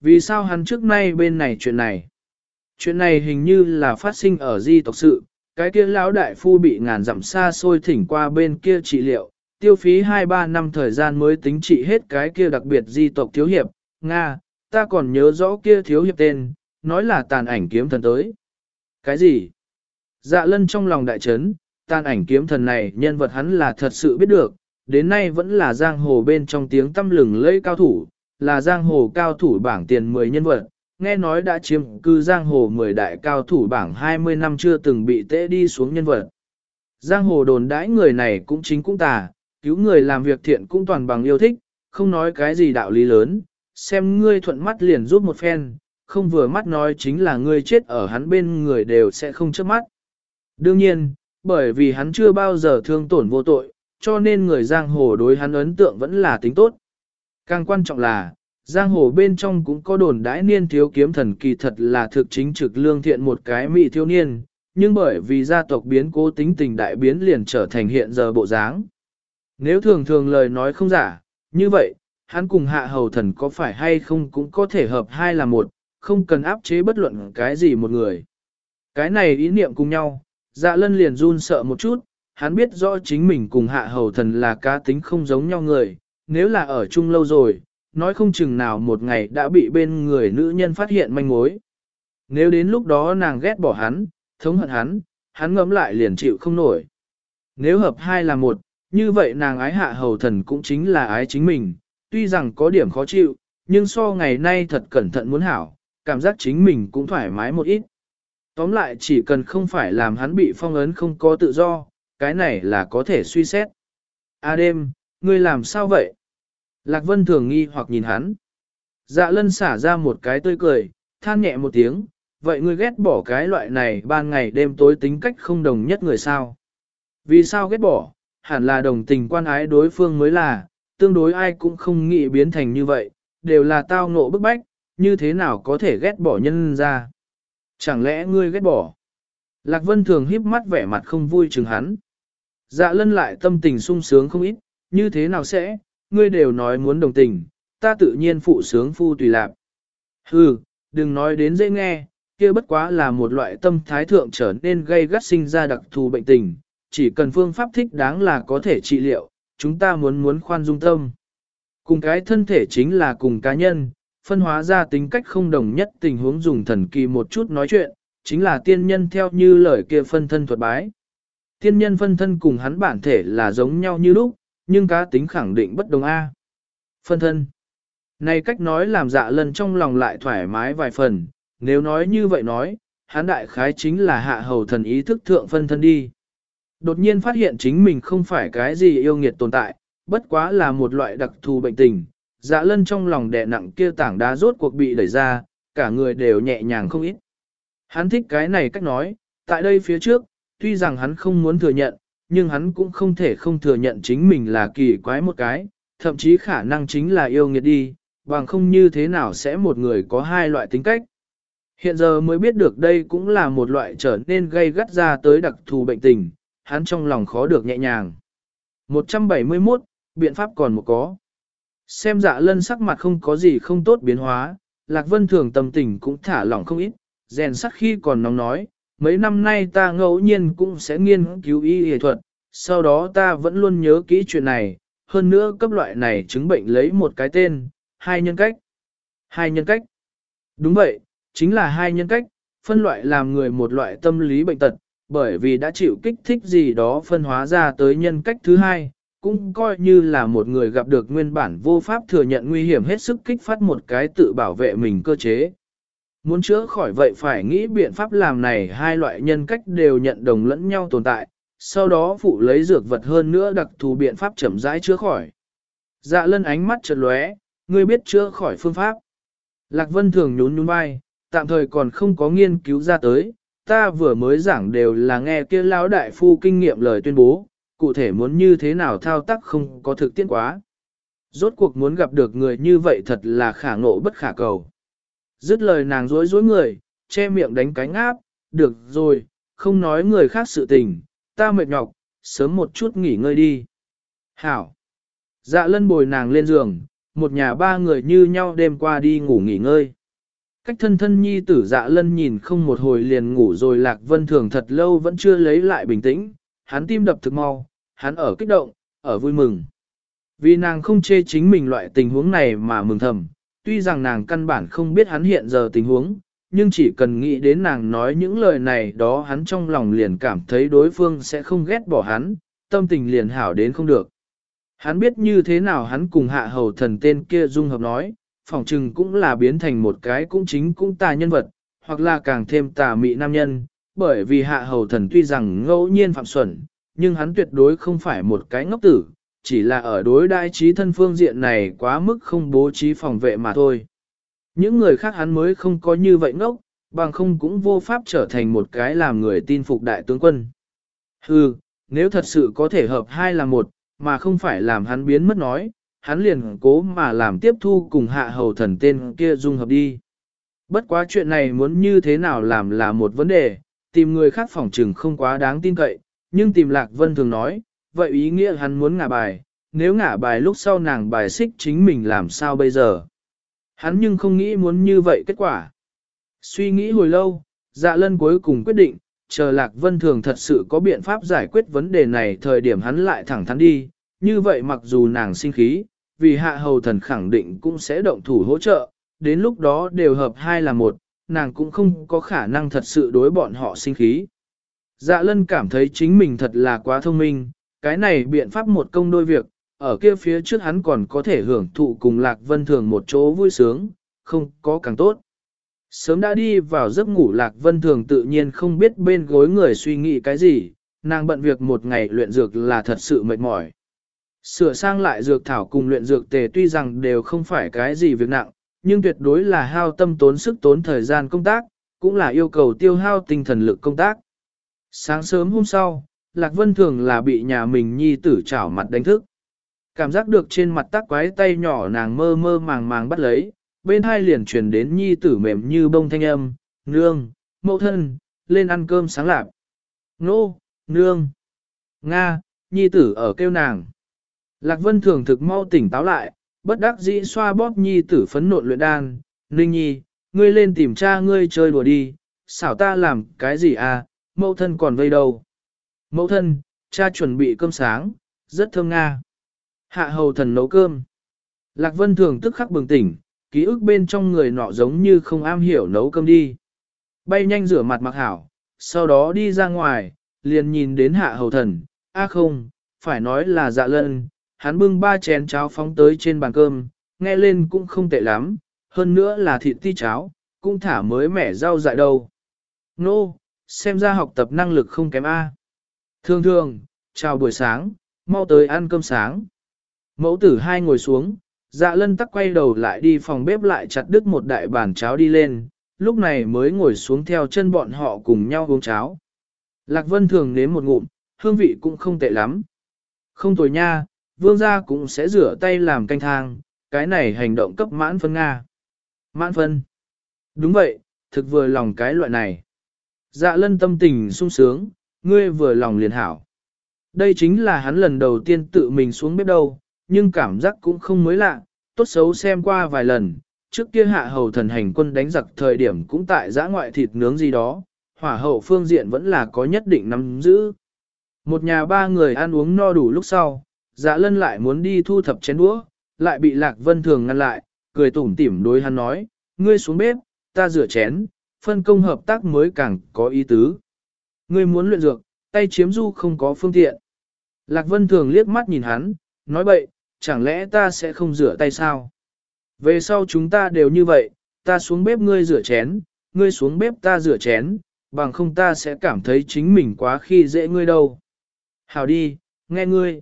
Vì sao hắn trước nay bên này chuyện này? Chuyện này hình như là phát sinh ở di tộc sự, cái kia lão đại phu bị ngàn dặm xa xôi thỉnh qua bên kia trị liệu, tiêu phí 2-3 năm thời gian mới tính trị hết cái kia đặc biệt di tộc thiếu hiệp, Nga, ta còn nhớ rõ kia thiếu hiệp tên, nói là tàn ảnh kiếm thần tới. Cái gì? Dạ lân trong lòng đại chấn, tàn ảnh kiếm thần này nhân vật hắn là thật sự biết được, đến nay vẫn là giang hồ bên trong tiếng tâm lừng lẫy cao thủ, là giang hồ cao thủ bảng tiền 10 nhân vật, nghe nói đã chiếm cư giang hồ 10 đại cao thủ bảng 20 năm chưa từng bị tễ đi xuống nhân vật. Giang hồ đồn đãi người này cũng chính cũng tà, cứu người làm việc thiện cũng toàn bằng yêu thích, không nói cái gì đạo lý lớn, xem ngươi thuận mắt liền giúp một phen, không vừa mắt nói chính là ngươi chết ở hắn bên người đều sẽ không chớp mắt. Đương nhiên, bởi vì hắn chưa bao giờ thương tổn vô tội, cho nên người giang hồ đối hắn ấn tượng vẫn là tính tốt. Càng quan trọng là, giang hồ bên trong cũng có đồn đãi niên thiếu kiếm thần kỳ thật là thực chính trực lương thiện một cái mỹ thiếu niên, nhưng bởi vì gia tộc biến cố tính tình đại biến liền trở thành hiện giờ bộ dáng. Nếu thường thường lời nói không giả, như vậy, hắn cùng hạ hầu thần có phải hay không cũng có thể hợp hai là một, không cần áp chế bất luận cái gì một người. Cái này ý niệm cùng nhau, dạ lân liền run sợ một chút, hắn biết rõ chính mình cùng hạ hầu thần là cá tính không giống nhau người, nếu là ở chung lâu rồi, nói không chừng nào một ngày đã bị bên người nữ nhân phát hiện manh mối. Nếu đến lúc đó nàng ghét bỏ hắn, thống hận hắn, hắn ngấm lại liền chịu không nổi. Nếu hợp hai là một, như vậy nàng ái hạ hầu thần cũng chính là ái chính mình, tuy rằng có điểm khó chịu, nhưng so ngày nay thật cẩn thận muốn hảo, cảm giác chính mình cũng thoải mái một ít. Tóm lại chỉ cần không phải làm hắn bị phong ấn không có tự do, cái này là có thể suy xét. A đêm, ngươi làm sao vậy? Lạc Vân thường nghi hoặc nhìn hắn. Dạ lân xả ra một cái tươi cười, than nhẹ một tiếng, vậy ngươi ghét bỏ cái loại này ban ngày đêm tối tính cách không đồng nhất người sao? Vì sao ghét bỏ? Hẳn là đồng tình quan ái đối phương mới là, tương đối ai cũng không nghĩ biến thành như vậy, đều là tao ngộ bức bách, như thế nào có thể ghét bỏ nhân ra. Chẳng lẽ ngươi ghét bỏ? Lạc Vân thường híp mắt vẻ mặt không vui chừng hắn. Dạ lân lại tâm tình sung sướng không ít, như thế nào sẽ, ngươi đều nói muốn đồng tình, ta tự nhiên phụ sướng phu tùy lạc. Hừ, đừng nói đến dễ nghe, kia bất quá là một loại tâm thái thượng trở nên gây gắt sinh ra đặc thù bệnh tình, chỉ cần phương pháp thích đáng là có thể trị liệu, chúng ta muốn muốn khoan dung tâm. Cùng cái thân thể chính là cùng cá nhân, phân hóa ra tính cách không đồng nhất tình huống dùng thần kỳ một chút nói chuyện, chính là tiên nhân theo như lời kia phân thân thuật bái. Tiên nhân phân thân cùng hắn bản thể là giống nhau như lúc, nhưng cá tính khẳng định bất đồng A. Phân thân. Này cách nói làm dạ lần trong lòng lại thoải mái vài phần, nếu nói như vậy nói, hán đại khái chính là hạ hầu thần ý thức thượng phân thân đi. Đột nhiên phát hiện chính mình không phải cái gì yêu nghiệt tồn tại, bất quá là một loại đặc thù bệnh tình. Dạ lân trong lòng đè nặng kia tảng đá rốt cuộc bị đẩy ra, cả người đều nhẹ nhàng không ít. Hắn thích cái này cách nói, tại đây phía trước, tuy rằng hắn không muốn thừa nhận, nhưng hắn cũng không thể không thừa nhận chính mình là kỳ quái một cái, thậm chí khả năng chính là yêu nghiệt đi, bằng không như thế nào sẽ một người có hai loại tính cách. Hiện giờ mới biết được đây cũng là một loại trở nên gây gắt ra tới đặc thù bệnh tình, hắn trong lòng khó được nhẹ nhàng. 171, biện pháp còn một có. Xem dạ lân sắc mặt không có gì không tốt biến hóa, Lạc Vân thường tâm tình cũng thả lỏng không ít, rèn sắc khi còn nóng nói, mấy năm nay ta ngẫu nhiên cũng sẽ nghiên cứu y y thuật, sau đó ta vẫn luôn nhớ kỹ chuyện này, hơn nữa cấp loại này chứng bệnh lấy một cái tên, hai nhân cách. Hai nhân cách. Đúng vậy, chính là hai nhân cách, phân loại làm người một loại tâm lý bệnh tật, bởi vì đã chịu kích thích gì đó phân hóa ra tới nhân cách thứ hai, cũng coi như là một người gặp được nguyên bản vô pháp thừa nhận nguy hiểm hết sức kích phát một cái tự bảo vệ mình cơ chế. Muốn chữa khỏi vậy phải nghĩ biện pháp làm này hai loại nhân cách đều nhận đồng lẫn nhau tồn tại, sau đó phụ lấy dược vật hơn nữa đặc thù biện pháp chậm rãi chữa khỏi. Dạ lân ánh mắt chợt lóe, ngươi biết chữa khỏi phương pháp. Lạc Vân thường nhún nhún vai, tạm thời còn không có nghiên cứu ra tới, ta vừa mới giảng đều là nghe kia lão đại phu kinh nghiệm lời tuyên bố, cụ thể muốn như thế nào thao tác không có thực tiễn quá. Rốt cuộc muốn gặp được người như vậy thật là khả ngộ bất khả cầu. Dứt lời nàng dối dối người, che miệng đánh cánh áp, được rồi, không nói người khác sự tình, ta mệt nhọc, sớm một chút nghỉ ngơi đi. Hảo. Dạ lân bồi nàng lên giường, một nhà ba người như nhau đêm qua đi ngủ nghỉ ngơi. Cách thân thân nhi tử dạ lân nhìn không một hồi liền ngủ rồi lạc vân thường thật lâu vẫn chưa lấy lại bình tĩnh, hắn tim đập thực mau, hắn ở kích động, ở vui mừng. Vì nàng không chê chính mình loại tình huống này mà mừng thầm, tuy rằng nàng căn bản không biết hắn hiện giờ tình huống, nhưng chỉ cần nghĩ đến nàng nói những lời này đó hắn trong lòng liền cảm thấy đối phương sẽ không ghét bỏ hắn, tâm tình liền hảo đến không được. Hắn biết như thế nào hắn cùng hạ hầu thần tên kia dung hợp nói, phỏng chừng cũng là biến thành một cái cũng chính cũng tà nhân vật, hoặc là càng thêm tà mị nam nhân, bởi vì hạ hầu thần tuy rằng ngẫu nhiên phạm xuẩn, nhưng hắn tuyệt đối không phải một cái ngốc tử, chỉ là ở đối đại trí thân phương diện này quá mức không bố trí phòng vệ mà thôi. Những người khác hắn mới không có như vậy ngốc, bằng không cũng vô pháp trở thành một cái làm người tin phục đại tướng quân. Hừ, nếu thật sự có thể hợp hai là một, mà không phải làm hắn biến mất nói, hắn liền cố mà làm tiếp thu cùng hạ hầu thần tên kia dung hợp đi. Bất quá chuyện này muốn như thế nào làm là một vấn đề, tìm người khác phỏng trừng không quá đáng tin cậy, nhưng tìm Lạc Vân thường nói, vậy ý nghĩa hắn muốn ngả bài, nếu ngả bài lúc sau nàng bài xích chính mình làm sao bây giờ. Hắn nhưng không nghĩ muốn như vậy kết quả. Suy nghĩ hồi lâu, dạ lân cuối cùng quyết định, chờ Lạc Vân Thường thật sự có biện pháp giải quyết vấn đề này thời điểm hắn lại thẳng thắn đi, như vậy mặc dù nàng sinh khí, vì hạ hầu thần khẳng định cũng sẽ động thủ hỗ trợ, đến lúc đó đều hợp hai là một, nàng cũng không có khả năng thật sự đối bọn họ sinh khí. Dạ lân cảm thấy chính mình thật là quá thông minh, cái này biện pháp một công đôi việc, ở kia phía trước hắn còn có thể hưởng thụ cùng Lạc Vân Thường một chỗ vui sướng, không có càng tốt. Sớm đã đi vào giấc ngủ Lạc Vân Thường tự nhiên không biết bên gối người suy nghĩ cái gì, nàng bận việc một ngày luyện dược là thật sự mệt mỏi. Sửa sang lại dược thảo cùng luyện dược tề tuy rằng đều không phải cái gì việc nặng, nhưng tuyệt đối là hao tâm tốn sức tốn thời gian công tác, cũng là yêu cầu tiêu hao tinh thần lực công tác. Sáng sớm hôm sau, Lạc Vân thường là bị nhà mình nhi tử chảo mặt đánh thức. Cảm giác được trên mặt tắc quái tay nhỏ nàng mơ mơ màng màng bắt lấy, bên hai liền truyền đến nhi tử mềm như bông thanh âm, nương, mẫu thân, lên ăn cơm sáng lạp. Nô, nương, Nga, nhi tử ở kêu nàng. Lạc Vân thường thực mau tỉnh táo lại, bất đắc dĩ xoa bóp nhi tử phấn nộn luyện đan, ninh nhi, ngươi lên tìm cha ngươi chơi đùa đi, xảo ta làm cái gì à, mẫu thân còn vây đâu. Mẫu thân, cha chuẩn bị cơm sáng, rất thơm nga. Hạ hầu thần nấu cơm. Lạc Vân thường tức khắc bừng tỉnh, ký ức bên trong người nọ giống như không am hiểu nấu cơm đi. Bay nhanh rửa mặt mặc hảo, sau đó đi ra ngoài, liền nhìn đến hạ hầu thần, a không, phải nói là dạ lân, hắn bưng ba chén cháo phóng tới trên bàn cơm, nghe lên cũng không tệ lắm, hơn nữa là thịt ti cháo, cũng thả mới mẻ rau dại đâu. Nô, no, xem ra học tập năng lực không kém A. Thường thường, chào buổi sáng, mau tới ăn cơm sáng. Mẫu tử hai ngồi xuống, dạ lân tắc quay đầu lại đi phòng bếp lại chặt đứt một đại bàn cháo đi lên, lúc này mới ngồi xuống theo chân bọn họ cùng nhau uống cháo. Lạc Vân thường nếm một ngụm, hương vị cũng không tệ lắm. Không tồi nha, vương gia cũng sẽ rửa tay làm canh thang, cái này hành động cấp mãn phân Nga. Mãn phân. Đúng vậy, thực vừa lòng cái loại này. Dạ lân tâm tình sung sướng, ngươi vừa lòng liền hảo. Đây chính là hắn lần đầu tiên tự mình xuống bếp đâu, nhưng cảm giác cũng không mới lạ, tốt xấu xem qua vài lần, trước kia hạ hầu thần hành quân đánh giặc thời điểm cũng tại giã ngoại thịt nướng gì đó, hỏa hậu phương diện vẫn là có nhất định nắm giữ. Một nhà ba người ăn uống no đủ lúc sau, dạ lân lại muốn đi thu thập chén đũa, lại bị lạc vân thường ngăn lại, cười tủm tỉm đối hắn nói, ngươi xuống bếp, ta rửa chén, phân công hợp tác mới càng có ý tứ. Ngươi muốn luyện dược, tay chiếm du không có phương tiện. Lạc vân thường liếc mắt nhìn hắn, nói bậy, chẳng lẽ ta sẽ không rửa tay sao? Về sau chúng ta đều như vậy, ta xuống bếp ngươi rửa chén, ngươi xuống bếp ta rửa chén, bằng không ta sẽ cảm thấy chính mình quá khi dễ ngươi đâu. Hào đi, nghe ngươi.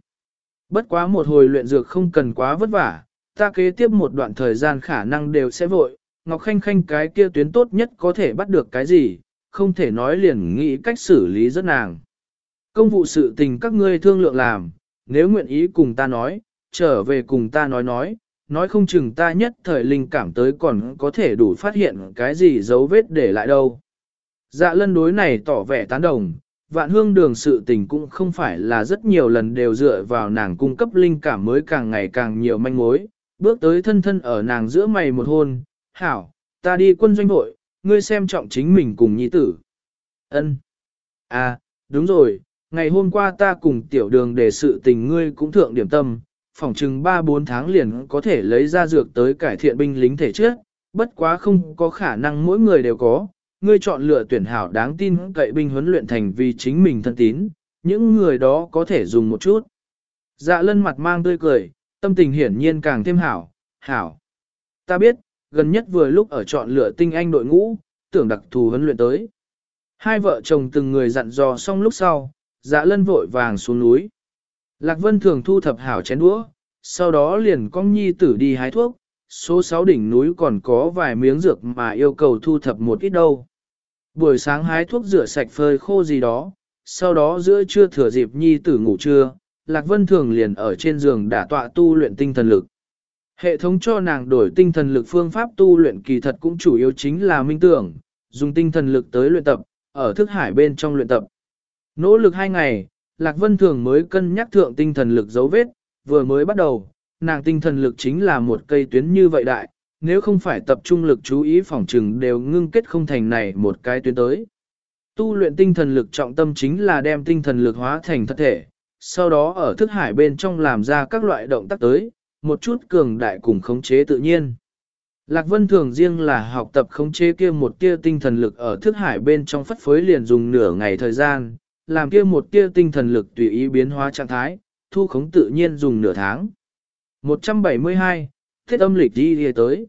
Bất quá một hồi luyện dược không cần quá vất vả, ta kế tiếp một đoạn thời gian khả năng đều sẽ vội, Ngọc Khanh Khanh cái kia tuyến tốt nhất có thể bắt được cái gì, không thể nói liền nghĩ cách xử lý rất nàng. Công vụ sự tình các ngươi thương lượng làm, nếu nguyện ý cùng ta nói, trở về cùng ta nói nói, nói không chừng ta nhất thời linh cảm tới còn có thể đủ phát hiện cái gì dấu vết để lại đâu. Dạ lân đối này tỏ vẻ tán đồng, vạn hương đường sự tình cũng không phải là rất nhiều lần đều dựa vào nàng cung cấp linh cảm mới càng ngày càng nhiều manh mối, bước tới thân thân ở nàng giữa mày một hôn, hảo, ta đi quân doanh vội, ngươi xem trọng chính mình cùng nhi tử. Ân. À, đúng rồi, ngày hôm qua ta cùng tiểu đường để sự tình ngươi cũng thượng điểm tâm, phỏng chừng 3-4 tháng liền có thể lấy ra dược tới cải thiện binh lính thể chất, bất quá không có khả năng mỗi người đều có, ngươi chọn lựa tuyển hảo đáng tin cậy binh huấn luyện thành vì chính mình thân tín, những người đó có thể dùng một chút. Dạ lân mặt mang tươi cười, tâm tình hiển nhiên càng thêm hảo, hảo. Ta biết, gần nhất vừa lúc ở chọn lựa tinh anh đội ngũ, tưởng đặc thù huấn luyện tới. Hai vợ chồng từng người dặn dò xong lúc sau, dạ lân vội vàng xuống núi. Lạc Vân thường thu thập hảo chén đũa, sau đó liền cong nhi tử đi hái thuốc, số 6 đỉnh núi còn có vài miếng dược mà yêu cầu thu thập một ít đâu. Buổi sáng hái thuốc rửa sạch phơi khô gì đó, sau đó giữa trưa thừa dịp nhi tử ngủ trưa, Lạc Vân thường liền ở trên giường đả tọa tu luyện tinh thần lực. Hệ thống cho nàng đổi tinh thần lực phương pháp tu luyện kỳ thật cũng chủ yếu chính là minh tưởng, dùng tinh thần lực tới luyện tập, ở thức hải bên trong luyện tập. Nỗ lực hai ngày, Lạc Vân Thường mới cân nhắc thượng tinh thần lực dấu vết, vừa mới bắt đầu, nàng tinh thần lực chính là một cây tuyến như vậy đại, nếu không phải tập trung lực chú ý phòng trừng đều ngưng kết không thành này một cái tuyến tới. Tu luyện tinh thần lực trọng tâm chính là đem tinh thần lực hóa thành thật thể, sau đó ở thức hải bên trong làm ra các loại động tác tới, một chút cường đại cùng khống chế tự nhiên. Lạc Vân thường riêng là học tập khống chế kia một tia tinh thần lực ở thức hải bên trong phất phối liền dùng nửa ngày thời gian, làm kia một tia tinh thần lực tùy ý biến hóa trạng thái, thu khống tự nhiên dùng nửa tháng. 172, thiết âm lịch đi đi tới.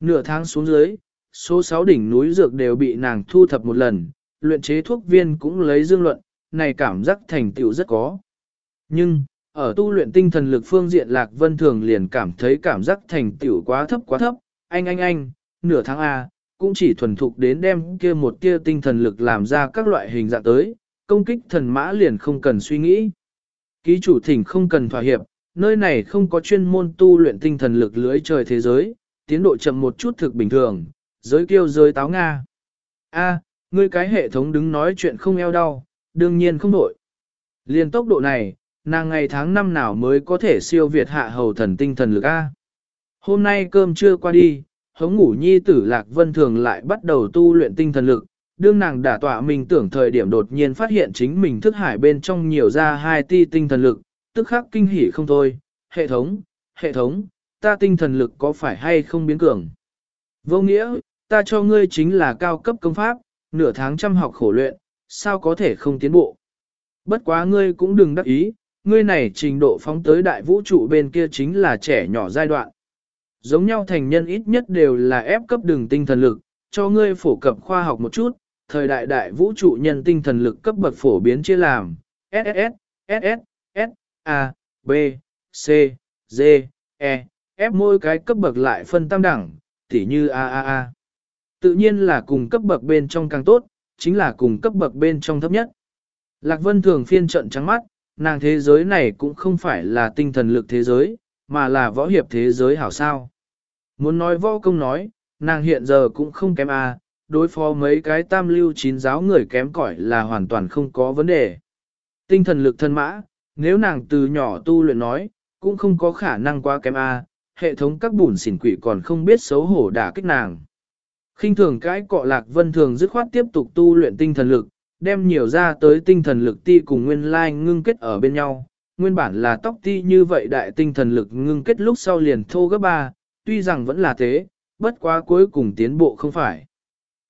Nửa tháng xuống dưới, số 6 đỉnh núi dược đều bị nàng thu thập một lần, luyện chế thuốc viên cũng lấy dương luận, này cảm giác thành tựu rất có. Nhưng, ở tu luyện tinh thần lực phương diện Lạc Vân Thường liền cảm thấy cảm giác thành tựu quá thấp quá thấp, anh anh anh, nửa tháng A, cũng chỉ thuần thục đến đem kia một kia tinh thần lực làm ra các loại hình dạng tới, công kích thần mã liền không cần suy nghĩ. Ký chủ thỉnh không cần thỏa hiệp, nơi này không có chuyên môn tu luyện tinh thần lực lưới trời thế giới, tiến độ chậm một chút thực bình thường, giới kiêu giới táo Nga. A, ngươi cái hệ thống đứng nói chuyện không eo đau, đương nhiên không đổi. Liên tốc độ này, nàng ngày tháng năm nào mới có thể siêu việt hạ hầu thần tinh thần lực A. Hôm nay cơm trưa qua đi, hống ngủ nhi tử Lạc Vân Thường lại bắt đầu tu luyện tinh thần lực, đương nàng đả tọa mình tưởng thời điểm đột nhiên phát hiện chính mình thức hải bên trong nhiều ra hai ti tinh thần lực, tức khắc kinh hỉ không thôi, hệ thống, hệ thống, ta tinh thần lực có phải hay không biến cường? Vô nghĩa, ta cho ngươi chính là cao cấp công pháp, nửa tháng chăm học khổ luyện, sao có thể không tiến bộ? Bất quá ngươi cũng đừng đắc ý, ngươi này trình độ phóng tới đại vũ trụ bên kia chính là trẻ nhỏ giai đoạn. Giống nhau thành nhân ít nhất đều là ép cấp đường tinh thần lực, cho ngươi phổ cập khoa học một chút, thời đại đại vũ trụ nhân tinh thần lực cấp bậc phổ biến chia làm SSS, SS, S, A, B, C, D, E, F mỗi cái cấp bậc lại phân tam đẳng, tỉ như AAA. Tự nhiên là cùng cấp bậc bên trong càng tốt, chính là cùng cấp bậc bên trong thấp nhất. Lạc Vân thường phiên trận trắng mắt, nàng thế giới này cũng không phải là tinh thần lực thế giới, mà là võ hiệp thế giới hảo sao. Muốn nói võ công nói, nàng hiện giờ cũng không kém A, đối phó mấy cái tam lưu chín giáo người kém cỏi là hoàn toàn không có vấn đề. Tinh thần lực thân mã, nếu nàng từ nhỏ tu luyện nói, cũng không có khả năng quá kém A, hệ thống các bùn xỉn quỷ còn không biết xấu hổ đả kích nàng. khinh thường cái cọ lạc vân thường dứt khoát tiếp tục tu luyện tinh thần lực, đem nhiều ra tới tinh thần lực ti cùng nguyên lai ngưng kết ở bên nhau. Nguyên bản là tóc ti như vậy đại tinh thần lực ngưng kết lúc sau liền thô gấp ba, tuy rằng vẫn là thế, bất quá cuối cùng tiến bộ không phải.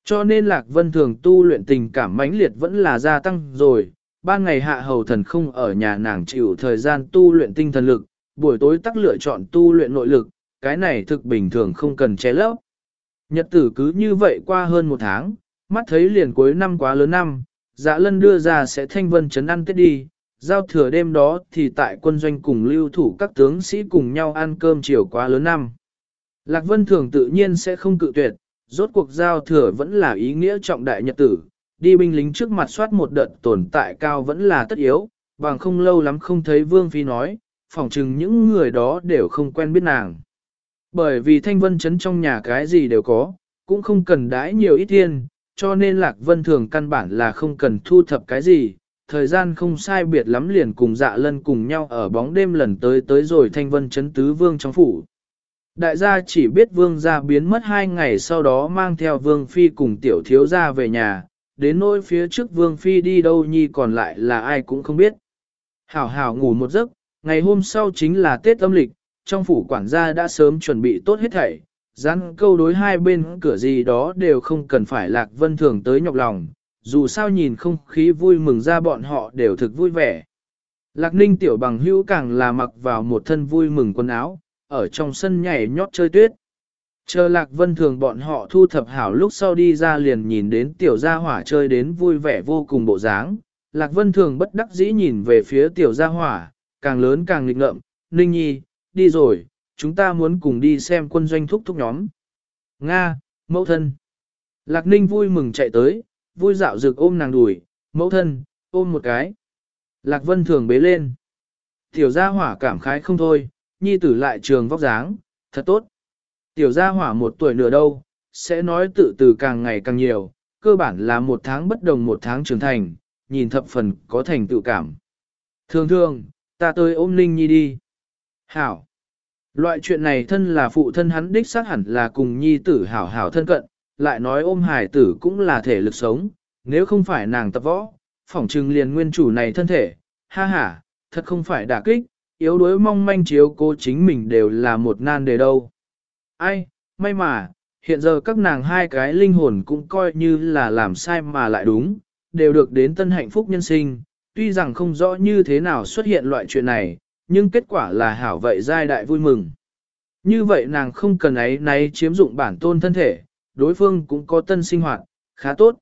Cho nên Lạc Vân thường tu luyện tình cảm mãnh liệt vẫn là gia tăng rồi, ban ngày hạ hầu thần không ở nhà nàng chịu thời gian tu luyện tinh thần lực, buổi tối tắc lựa chọn tu luyện nội lực, cái này thực bình thường không cần che lấp. Nhật tử cứ như vậy qua hơn một tháng, mắt thấy liền cuối năm quá lớn năm, dạ lân đưa ra sẽ thanh vân chấn ăn tết đi, giao thừa đêm đó thì tại quân doanh cùng lưu thủ các tướng sĩ cùng nhau ăn cơm chiều quá lớn năm. Lạc Vân Thường tự nhiên sẽ không cự tuyệt, rốt cuộc giao thừa vẫn là ý nghĩa trọng đại nhật tử, đi binh lính trước mặt soát một đợt tồn tại cao vẫn là tất yếu, bằng không lâu lắm không thấy Vương Phi nói, phỏng chừng những người đó đều không quen biết nàng. Bởi vì thanh vân chấn trong nhà cái gì đều có, cũng không cần đãi nhiều ít tiền, cho nên Lạc Vân thường căn bản là không cần thu thập cái gì, thời gian không sai biệt lắm liền cùng dạ lân cùng nhau ở bóng đêm lần tới tới rồi thanh vân chấn tứ vương trong phủ. Đại gia chỉ biết vương gia biến mất hai ngày sau đó mang theo vương phi cùng tiểu thiếu gia về nhà, đến nỗi phía trước vương phi đi đâu nhi còn lại là ai cũng không biết. Hảo hảo ngủ một giấc, ngày hôm sau chính là Tết âm lịch, trong phủ quản gia đã sớm chuẩn bị tốt hết thảy, Gián câu đối hai bên cửa gì đó đều không cần phải lạc vân thường tới nhọc lòng, dù sao nhìn không khí vui mừng ra bọn họ đều thực vui vẻ. Lạc ninh tiểu bằng hữu càng là mặc vào một thân vui mừng quần áo, ở trong sân nhảy nhót chơi tuyết. Chờ lạc vân thường bọn họ thu thập hảo lúc sau đi ra liền nhìn đến tiểu gia hỏa chơi đến vui vẻ vô cùng bộ dáng. Lạc vân thường bất đắc dĩ nhìn về phía tiểu gia hỏa, càng lớn càng nghịch ngợm, ninh nhi, đi rồi, chúng ta muốn cùng đi xem quân doanh thúc thúc nhóm. Nga, mẫu thân. Lạc ninh vui mừng chạy tới, vui dạo rực ôm nàng đùi, mẫu thân, ôm một cái. Lạc vân thường bế lên. Tiểu gia hỏa cảm khái không thôi, nhi tử lại trường vóc dáng, thật tốt. Tiểu gia hỏa một tuổi nửa đâu, sẽ nói tự từ càng ngày càng nhiều, cơ bản là một tháng bất đồng một tháng trưởng thành, nhìn thập phần có thành tự cảm. Thường thường, ta tới ôm Linh Nhi đi. Hảo. Loại chuyện này thân là phụ thân hắn đích xác hẳn là cùng Nhi tử hảo hảo thân cận, lại nói ôm hải tử cũng là thể lực sống, nếu không phải nàng tập võ, phỏng trừng liền nguyên chủ này thân thể, ha ha, thật không phải đả kích, yếu đuối mong manh chiếu cô chính mình đều là một nan đề đâu. Ai, may mà, hiện giờ các nàng hai cái linh hồn cũng coi như là làm sai mà lại đúng, đều được đến tân hạnh phúc nhân sinh, tuy rằng không rõ như thế nào xuất hiện loại chuyện này, nhưng kết quả là hảo vậy giai đại vui mừng. Như vậy nàng không cần ấy náy chiếm dụng bản tôn thân thể, đối phương cũng có tân sinh hoạt, khá tốt.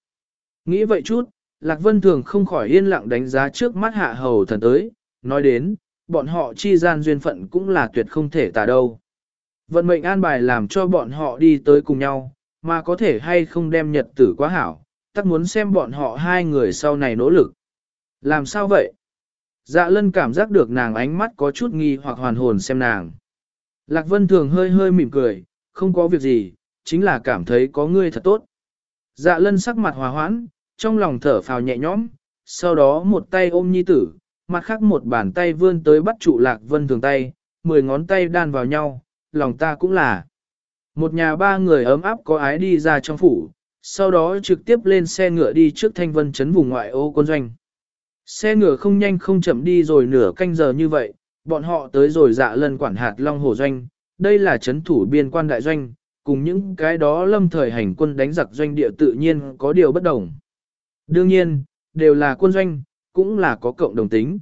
Nghĩ vậy chút, Lạc Vân Thường không khỏi yên lặng đánh giá trước mắt hạ hầu thần tới, nói đến, bọn họ chi gian duyên phận cũng là tuyệt không thể tả đâu. Vận mệnh an bài làm cho bọn họ đi tới cùng nhau, mà có thể hay không đem nhật tử quá hảo, tắc muốn xem bọn họ hai người sau này nỗ lực. Làm sao vậy? Dạ lân cảm giác được nàng ánh mắt có chút nghi hoặc hoàn hồn xem nàng. Lạc Vân thường hơi hơi mỉm cười, không có việc gì, chính là cảm thấy có ngươi thật tốt. Dạ lân sắc mặt hòa hoãn, trong lòng thở phào nhẹ nhõm, sau đó một tay ôm nhi tử, mặt khác một bàn tay vươn tới bắt trụ Lạc Vân thường tay, mười ngón tay đan vào nhau, lòng ta cũng là. Một nhà ba người ấm áp có ái đi ra trong phủ, sau đó trực tiếp lên xe ngựa đi trước thanh vân chấn vùng ngoại ô quân doanh. Xe ngựa không nhanh không chậm đi rồi nửa canh giờ như vậy, bọn họ tới rồi dạ lần quản hạt Long Hồ Doanh, đây là chấn thủ biên quan đại doanh, cùng những cái đó lâm thời hành quân đánh giặc doanh địa tự nhiên có điều bất đồng. Đương nhiên, đều là quân doanh, cũng là có cộng đồng tính.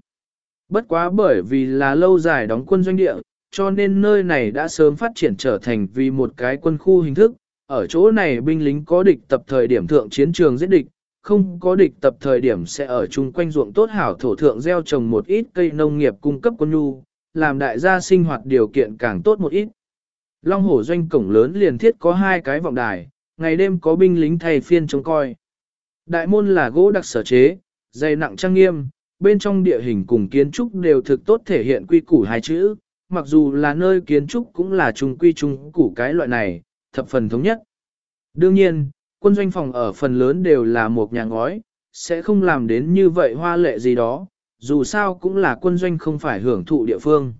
Bất quá bởi vì là lâu dài đóng quân doanh địa, cho nên nơi này đã sớm phát triển trở thành vì một cái quân khu hình thức. Ở chỗ này binh lính có địch tập thời điểm thượng chiến trường giết địch, không có địch tập thời điểm sẽ ở chung quanh ruộng tốt hảo thổ thượng gieo trồng một ít cây nông nghiệp cung cấp quân nhu, làm đại gia sinh hoạt điều kiện càng tốt một ít. Long hổ doanh cổng lớn liền thiết có hai cái vọng đài, ngày đêm có binh lính thay phiên trông coi. Đại môn là gỗ đặc sở chế, dày nặng trang nghiêm, bên trong địa hình cùng kiến trúc đều thực tốt thể hiện quy củ hai chữ, mặc dù là nơi kiến trúc cũng là trung quy trung củ cái loại này, thập phần thống nhất. Đương nhiên, quân doanh phòng ở phần lớn đều là một nhà ngói, sẽ không làm đến như vậy hoa lệ gì đó, dù sao cũng là quân doanh không phải hưởng thụ địa phương.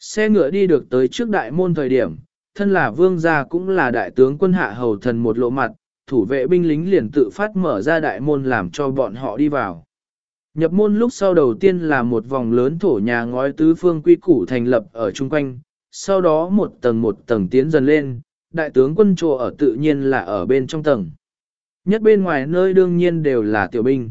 Xe ngựa đi được tới trước đại môn thời điểm, thân là vương gia cũng là đại tướng quân hạ hầu thần một lộ mặt, thủ vệ binh lính liền tự phát mở ra đại môn làm cho bọn họ đi vào. Nhập môn lúc sau đầu tiên là một vòng lớn thổ nhà ngói tứ phương quy củ thành lập ở chung quanh, sau đó một tầng một tầng tiến dần lên, đại tướng quân trồ ở tự nhiên là ở bên trong tầng. Nhất bên ngoài nơi đương nhiên đều là tiểu binh.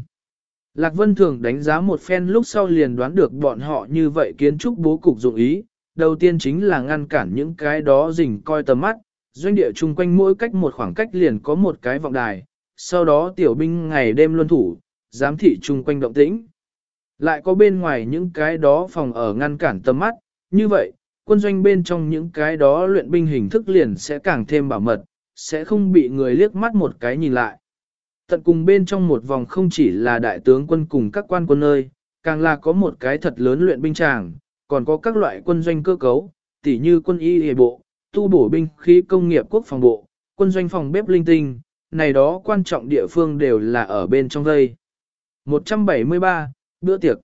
Lạc Vân thường đánh giá một phen lúc sau liền đoán được bọn họ như vậy kiến trúc bố cục dụng ý, đầu tiên chính là ngăn cản những cái đó rình coi tầm mắt, doanh địa chung quanh mỗi cách một khoảng cách liền có một cái vọng đài, sau đó tiểu binh ngày đêm luân thủ, giám thị chung quanh động tĩnh. Lại có bên ngoài những cái đó phòng ở ngăn cản tầm mắt, như vậy, quân doanh bên trong những cái đó luyện binh hình thức liền sẽ càng thêm bảo mật, sẽ không bị người liếc mắt một cái nhìn lại. Tận cùng bên trong một vòng không chỉ là đại tướng quân cùng các quan quân nơi, càng là có một cái thật lớn luyện binh tràng, còn có các loại quân doanh cơ cấu, tỉ như quân y hề bộ, tu bổ binh khí công nghiệp quốc phòng bộ, quân doanh phòng bếp linh tinh, này đó quan trọng địa phương đều là ở bên trong đây. 173, bữa tiệc.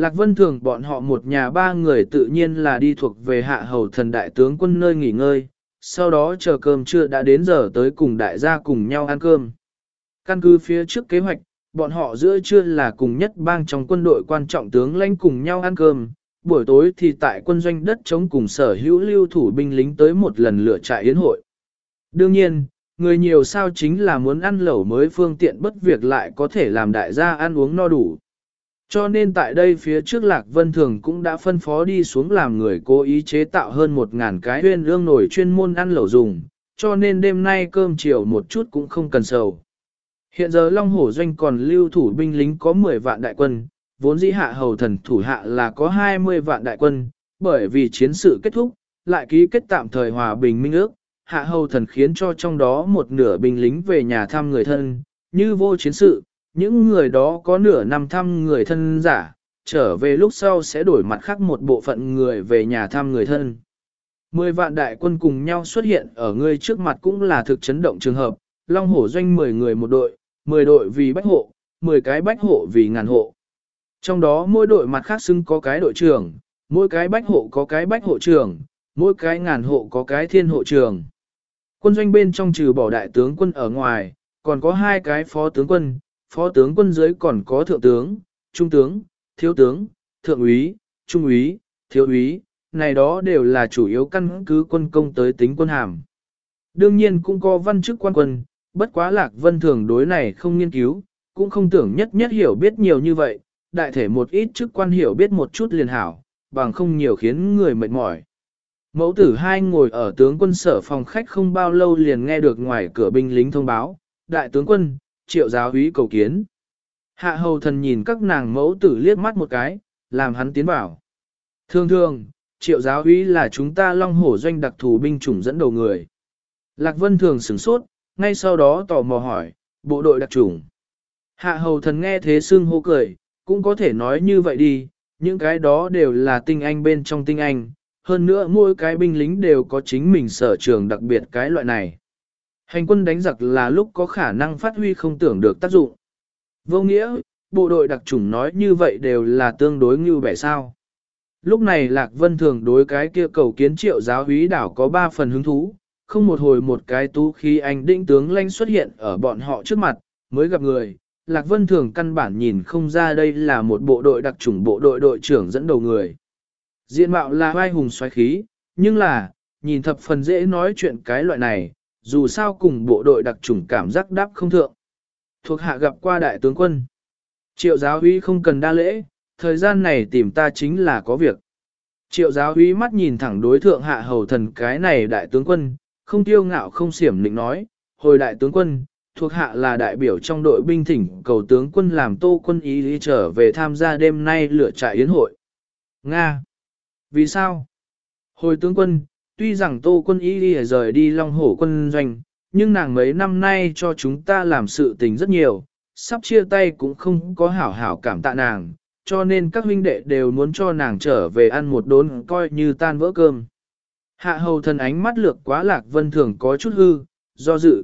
Lạc Vân Thường bọn họ một nhà ba người tự nhiên là đi thuộc về hạ hầu thần đại tướng quân nơi nghỉ ngơi, sau đó chờ cơm trưa đã đến giờ tới cùng đại gia cùng nhau ăn cơm. Căn cứ phía trước kế hoạch, bọn họ giữa trưa là cùng nhất bang trong quân đội quan trọng tướng lãnh cùng nhau ăn cơm, buổi tối thì tại quân doanh đất chống cùng sở hữu lưu thủ binh lính tới một lần lựa trại yến hội. Đương nhiên, người nhiều sao chính là muốn ăn lẩu mới phương tiện bất việc lại có thể làm đại gia ăn uống no đủ. Cho nên tại đây phía trước Lạc Vân Thường cũng đã phân phó đi xuống làm người cố ý chế tạo hơn một ngàn cái huyên ương nổi chuyên môn ăn lẩu dùng, cho nên đêm nay cơm chiều một chút cũng không cần sầu. Hiện giờ Long Hổ Doanh còn lưu thủ binh lính có 10 vạn đại quân, vốn dĩ hạ hầu thần thủ hạ là có 20 vạn đại quân, bởi vì chiến sự kết thúc, lại ký kết tạm thời hòa bình minh ước, hạ hầu thần khiến cho trong đó một nửa binh lính về nhà thăm người thân, như vô chiến sự, những người đó có nửa năm thăm người thân giả, trở về lúc sau sẽ đổi mặt khác một bộ phận người về nhà thăm người thân. Mười vạn đại quân cùng nhau xuất hiện ở ngươi trước mặt cũng là thực chấn động trường hợp, Long Hổ doanh 10 người một đội, 10 đội vì bách hộ, 10 cái bách hộ vì ngàn hộ. Trong đó mỗi đội mặt khác xưng có cái đội trưởng, mỗi cái bách hộ có cái bách hộ trưởng, mỗi cái ngàn hộ có cái thiên hộ trưởng. Quân doanh bên trong trừ bỏ đại tướng quân ở ngoài, còn có hai cái phó tướng quân, phó tướng quân dưới còn có thượng tướng, trung tướng, thiếu tướng, thượng úy, trung úy, thiếu úy, này đó đều là chủ yếu căn cứ quân công tới tính quân hàm. Đương nhiên cũng có văn chức quan quân, bất quá lạc vân thường đối này không nghiên cứu, cũng không tưởng nhất nhất hiểu biết nhiều như vậy, đại thể một ít chức quan hiểu biết một chút liền hảo, bằng không nhiều khiến người mệt mỏi. Mẫu tử hai ngồi ở tướng quân sở phòng khách không bao lâu liền nghe được ngoài cửa binh lính thông báo, đại tướng quân, triệu giáo úy cầu kiến. Hạ hầu thần nhìn các nàng mẫu tử liếc mắt một cái, làm hắn tiến bảo Thường thường, triệu giáo úy là chúng ta long hổ doanh đặc thù binh chủng dẫn đầu người. Lạc Vân thường sửng sốt, ngay sau đó tò mò hỏi, bộ đội đặc chủng. Hạ hầu thần nghe thế xưng hô cười, cũng có thể nói như vậy đi, những cái đó đều là tinh anh bên trong tinh anh, hơn nữa mỗi cái binh lính đều có chính mình sở trường đặc biệt cái loại này. Hành quân đánh giặc là lúc có khả năng phát huy không tưởng được tác dụng. Vô nghĩa, bộ đội đặc chủng nói như vậy đều là tương đối như bẻ sao. Lúc này Lạc Vân thường đối cái kia cầu kiến triệu giáo húy đảo có ba phần hứng thú, không một hồi một cái tú khi anh định tướng lanh xuất hiện ở bọn họ trước mặt, mới gặp người. Lạc Vân thường căn bản nhìn không ra đây là một bộ đội đặc chủng bộ đội đội trưởng dẫn đầu người. Diện mạo là vai hùng xoáy khí, nhưng là, nhìn thập phần dễ nói chuyện cái loại này, dù sao cùng bộ đội đặc trùng cảm giác đáp không thượng. Thuộc hạ gặp qua đại tướng quân. Triệu giáo uy không cần đa lễ, thời gian này tìm ta chính là có việc. Triệu giáo uy mắt nhìn thẳng đối thượng hạ hầu thần cái này đại tướng quân, không tiêu ngạo không xiểm định nói, hồi đại tướng quân, thuộc hạ là đại biểu trong đội binh thỉnh cầu tướng quân làm tô quân ý lý trở về tham gia đêm nay lửa trại yến hội. Nga! Vì sao? Hồi tướng quân, tuy rằng tô quân y đi rời đi long hổ quân doanh, nhưng nàng mấy năm nay cho chúng ta làm sự tình rất nhiều, sắp chia tay cũng không có hảo hảo cảm tạ nàng, cho nên các huynh đệ đều muốn cho nàng trở về ăn một đốn coi như tan vỡ cơm. Hạ hầu thần ánh mắt lược quá lạc vân thường có chút hư, do dự.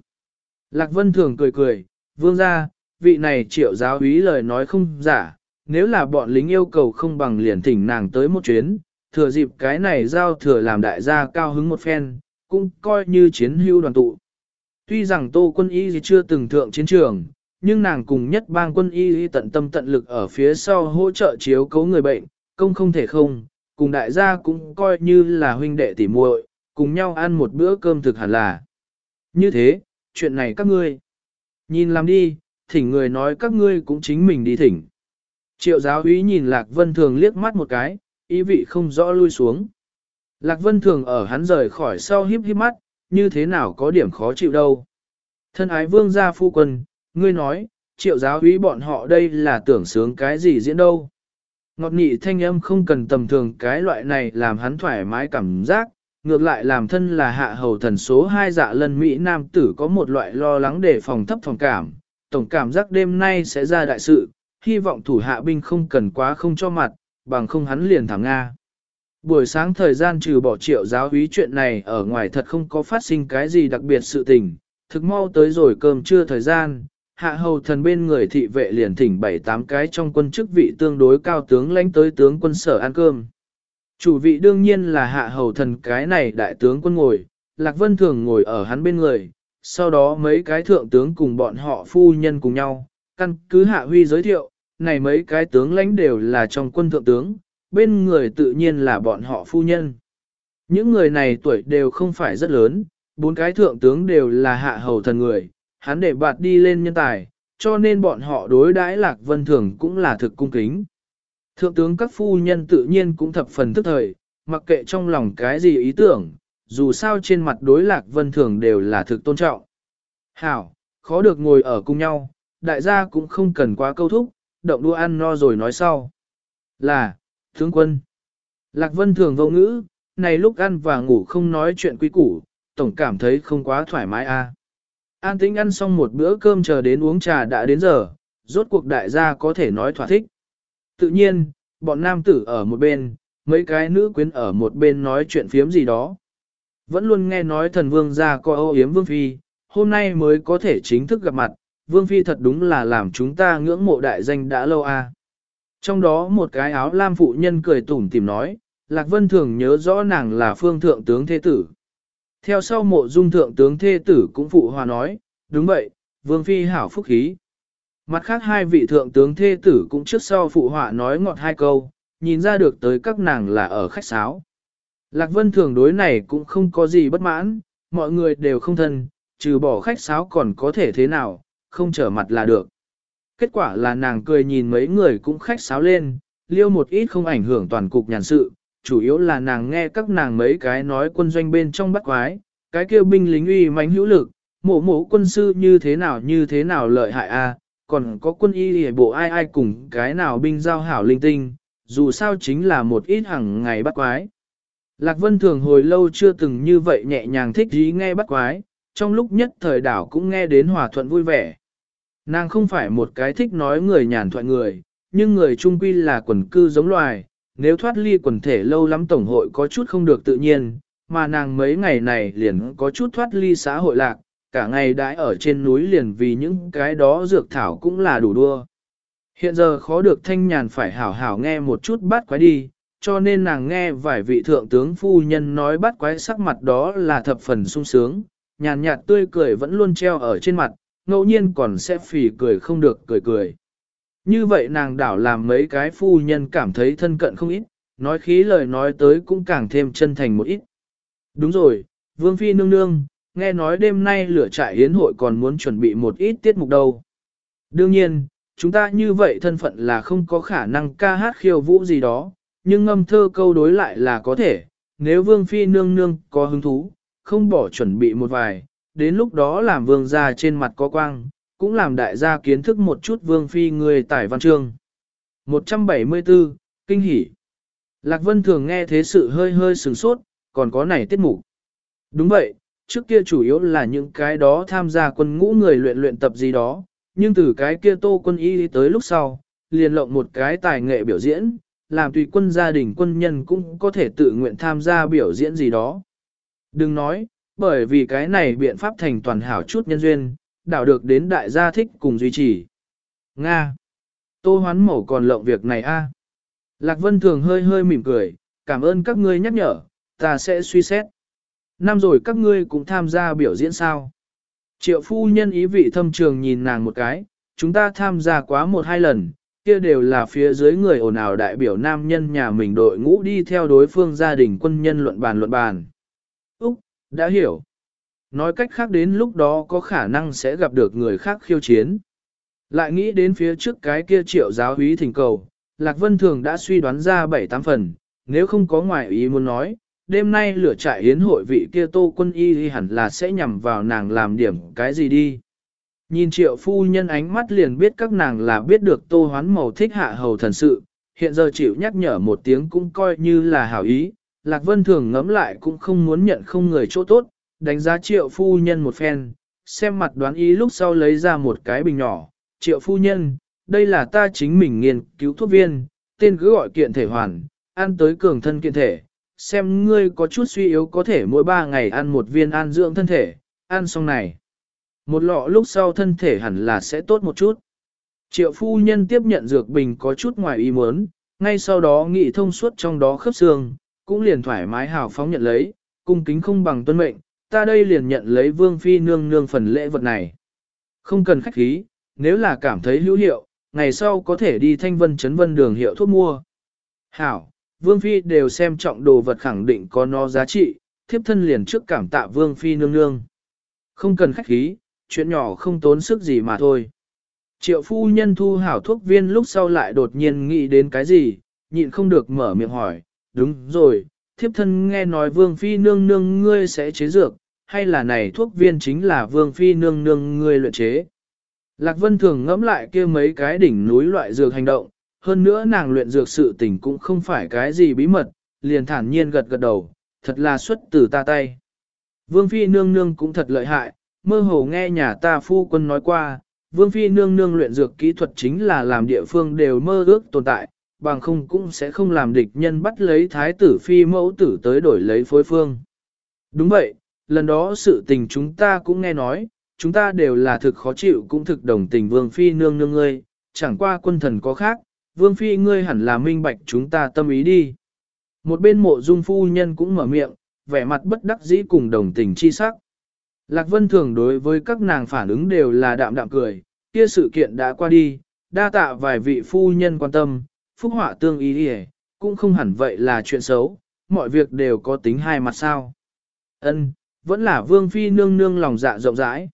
Lạc vân thường cười cười, vương ra, vị này triệu giáo úy lời nói không giả, nếu là bọn lính yêu cầu không bằng liền thỉnh nàng tới một chuyến, thừa dịp cái này giao thừa làm đại gia cao hứng một phen, cũng coi như chiến hưu đoàn tụ. Tuy rằng tô quân y chưa từng thượng chiến trường, nhưng nàng cùng nhất bang quân y tận tâm tận lực ở phía sau hỗ trợ chiếu cấu người bệnh, công không thể không, cùng đại gia cũng coi như là huynh đệ tỉ muội, cùng nhau ăn một bữa cơm thực hẳn là. Như thế, chuyện này các ngươi, nhìn làm đi, thỉnh người nói các ngươi cũng chính mình đi thỉnh. Triệu giáo úy nhìn Lạc Vân Thường liếc mắt một cái, ý vị không rõ lui xuống. Lạc Vân Thường ở hắn rời khỏi sau híp híp mắt, như thế nào có điểm khó chịu đâu. Thân ái vương gia phu quân, ngươi nói, triệu giáo úy bọn họ đây là tưởng sướng cái gì diễn đâu. Ngọt nhị thanh âm không cần tầm thường cái loại này làm hắn thoải mái cảm giác, ngược lại làm thân là hạ hầu thần số 2 dạ lần Mỹ Nam tử có một loại lo lắng để phòng thấp phòng cảm, tổng cảm giác đêm nay sẽ ra đại sự, hy vọng thủ hạ binh không cần quá không cho mặt, bằng không hắn liền thẳng Nga. Buổi sáng thời gian trừ bỏ triệu giáo úy chuyện này ở ngoài thật không có phát sinh cái gì đặc biệt sự tình, thực mau tới rồi cơm trưa thời gian, hạ hầu thần bên người thị vệ liền thỉnh bảy tám cái trong quân chức vị tương đối cao tướng lãnh tới tướng quân sở ăn cơm. Chủ vị đương nhiên là hạ hầu thần cái này đại tướng quân ngồi, Lạc Vân thường ngồi ở hắn bên người, sau đó mấy cái thượng tướng cùng bọn họ phu nhân cùng nhau, căn cứ hạ huy giới thiệu, này mấy cái tướng lãnh đều là trong quân thượng tướng, bên người tự nhiên là bọn họ phu nhân. Những người này tuổi đều không phải rất lớn, bốn cái thượng tướng đều là hạ hầu thần người, hắn để bạt đi lên nhân tài, cho nên bọn họ đối đãi lạc vân thường cũng là thực cung kính. Thượng tướng các phu nhân tự nhiên cũng thập phần tức thời, mặc kệ trong lòng cái gì ý tưởng, dù sao trên mặt đối lạc vân thường đều là thực tôn trọng. Hảo, khó được ngồi ở cùng nhau, đại gia cũng không cần quá câu thúc, động đua ăn no rồi nói sau. Là, tướng quân. Lạc vân thường vô ngữ, này lúc ăn và ngủ không nói chuyện quý củ, tổng cảm thấy không quá thoải mái a. À. An tĩnh ăn xong một bữa cơm chờ đến uống trà đã đến giờ, rốt cuộc đại gia có thể nói thỏa thích. Tự nhiên, bọn nam tử ở một bên, mấy cái nữ quyến ở một bên nói chuyện phiếm gì đó. Vẫn luôn nghe nói thần vương gia coi ô yếm vương phi, hôm nay mới có thể chính thức gặp mặt, vương phi thật đúng là làm chúng ta ngưỡng mộ đại danh đã lâu a. À. Trong đó một cái áo lam phụ nhân cười tủm tìm nói, Lạc Vân thường nhớ rõ nàng là phương thượng tướng thế tử. Theo sau mộ dung thượng tướng thế tử cũng phụ hòa nói, đúng vậy, vương phi hảo phúc khí. Mặt khác hai vị thượng tướng thế tử cũng trước sau phụ họa nói ngọt hai câu, nhìn ra được tới các nàng là ở khách sáo. Lạc Vân thường đối này cũng không có gì bất mãn, mọi người đều không thân, trừ bỏ khách sáo còn có thể thế nào, không trở mặt là được. Kết quả là nàng cười nhìn mấy người cũng khách sáo lên, liêu một ít không ảnh hưởng toàn cục nhàn sự, chủ yếu là nàng nghe các nàng mấy cái nói quân doanh bên trong bắt quái, cái kêu binh lính uy mãnh hữu lực, mộ mộ quân sư như thế nào như thế nào lợi hại a, còn có quân y hề bộ ai ai cùng cái nào binh giao hảo linh tinh, dù sao chính là một ít hàng ngày bắt quái. Lạc Vân thường hồi lâu chưa từng như vậy nhẹ nhàng thích ý nghe bắt quái, trong lúc nhất thời đảo cũng nghe đến hòa thuận vui vẻ. Nàng không phải một cái thích nói người nhàn thoại người, nhưng người trung quy là quần cư giống loài, nếu thoát ly quần thể lâu lắm tổng hội có chút không được tự nhiên, mà nàng mấy ngày này liền có chút thoát ly xã hội lạc, cả ngày đãi ở trên núi liền vì những cái đó dược thảo cũng là đủ đua. Hiện giờ khó được thanh nhàn phải hảo hảo nghe một chút bắt quái đi, cho nên nàng nghe vài vị thượng tướng phu nhân nói bắt quái sắc mặt đó là thập phần sung sướng, nhàn nhạt tươi cười vẫn luôn treo ở trên mặt, ngẫu nhiên còn sẽ phì cười không được cười cười. Như vậy nàng đảo làm mấy cái phu nhân cảm thấy thân cận không ít, nói khí lời nói tới cũng càng thêm chân thành một ít. Đúng rồi, Vương Phi nương nương, nghe nói đêm nay lửa trại hiến hội còn muốn chuẩn bị một ít tiết mục đâu. Đương nhiên, chúng ta như vậy thân phận là không có khả năng ca hát khiêu vũ gì đó, nhưng ngâm thơ câu đối lại là có thể, nếu Vương Phi nương nương có hứng thú, không bỏ chuẩn bị một vài, đến lúc đó làm vương gia trên mặt có quang, cũng làm đại gia kiến thức một chút vương phi người tải văn chương. 174, Kinh hỉ. Lạc Vân thường nghe thế sự hơi hơi sừng sốt, còn có này tiết mục. Đúng vậy, trước kia chủ yếu là những cái đó tham gia quân ngũ người luyện luyện tập gì đó, nhưng từ cái kia tô quân y tới lúc sau, liền lộng một cái tài nghệ biểu diễn, làm tùy quân gia đình quân nhân cũng có thể tự nguyện tham gia biểu diễn gì đó. Đừng nói, bởi vì cái này biện pháp thành toàn hảo chút nhân duyên, đảo được đến đại gia thích cùng duy trì. Nga. Tô hoán mổ còn lộng việc này a. Lạc Vân Thường hơi hơi mỉm cười, cảm ơn các ngươi nhắc nhở, ta sẽ suy xét. Năm rồi các ngươi cũng tham gia biểu diễn sao. Triệu phu nhân ý vị thâm trường nhìn nàng một cái, chúng ta tham gia quá một hai lần, kia đều là phía dưới người ồn ào đại biểu nam nhân nhà mình đội ngũ đi theo đối phương gia đình quân nhân luận bàn luận bàn. Đã hiểu. Nói cách khác đến lúc đó có khả năng sẽ gặp được người khác khiêu chiến. Lại nghĩ đến phía trước cái kia triệu giáo húy thỉnh cầu, Lạc Vân Thường đã suy đoán ra 7-8 phần, nếu không có ngoại ý muốn nói, đêm nay lửa trại hiến hội vị kia tô quân y thì hẳn là sẽ nhằm vào nàng làm điểm cái gì đi. Nhìn triệu phu nhân ánh mắt liền biết các nàng là biết được tô hoán màu thích hạ hầu thần sự, hiện giờ chịu nhắc nhở một tiếng cũng coi như là hảo ý, Lạc Vân Thường ngẫm lại cũng không muốn nhận không người chỗ tốt, đánh giá triệu phu nhân một phen, xem mặt đoán ý lúc sau lấy ra một cái bình nhỏ, triệu phu nhân, đây là ta chính mình nghiên cứu thuốc viên, tên cứ gọi kiện thể hoàn, ăn tới cường thân kiện thể, xem ngươi có chút suy yếu có thể mỗi ba ngày ăn một viên an dưỡng thân thể, ăn xong này. một lọ lúc sau thân thể hẳn là sẽ tốt một chút. Triệu phu nhân tiếp nhận dược bình có chút ngoài ý muốn, ngay sau đó nghị thông suốt trong đó khớp xương, cũng liền thoải mái hào phóng nhận lấy, cung kính không bằng tuân mệnh, ta đây liền nhận lấy vương phi nương nương phần lễ vật này. Không cần khách khí, nếu là cảm thấy hữu hiệu, ngày sau có thể đi thanh vân chấn vân đường hiệu thuốc mua. Hảo, vương phi đều xem trọng đồ vật khẳng định có nó giá trị, thiếp thân liền trước cảm tạ vương phi nương nương. Không cần khách khí, chuyện nhỏ không tốn sức gì mà thôi. Triệu phu nhân thu hảo thuốc viên lúc sau lại đột nhiên nghĩ đến cái gì, nhịn không được mở miệng hỏi, đúng rồi, thiếp thân nghe nói vương phi nương nương ngươi sẽ chế dược, hay là này thuốc viên chính là vương phi nương nương ngươi luyện chế. Lạc Vân thường ngẫm lại kia mấy cái đỉnh núi loại dược hành động, hơn nữa nàng luyện dược sự tình cũng không phải cái gì bí mật, liền thản nhiên gật gật đầu, thật là xuất từ ta tay. Vương phi nương nương cũng thật lợi hại, mơ hồ nghe nhà ta phu quân nói qua, Vương Phi nương nương luyện dược kỹ thuật chính là làm địa phương đều mơ ước tồn tại, bằng không cũng sẽ không làm địch nhân bắt lấy thái tử phi mẫu tử tới đổi lấy phối phương. Đúng vậy, lần đó sự tình chúng ta cũng nghe nói, chúng ta đều là thực khó chịu cũng thực đồng tình Vương Phi nương nương ngươi, chẳng qua quân thần có khác, Vương Phi ngươi hẳn là minh bạch chúng ta tâm ý đi. Một bên mộ dung phu nhân cũng mở miệng, vẻ mặt bất đắc dĩ cùng đồng tình chi sắc. Lạc Vân thường đối với các nàng phản ứng đều là đạm đạm cười, kia sự kiện đã qua đi, đa tạ vài vị phu nhân quan tâm, phúc họa tương ý đi cũng không hẳn vậy là chuyện xấu, mọi việc đều có tính hai mặt sao. Ân, vẫn là vương phi nương nương lòng dạ rộng rãi.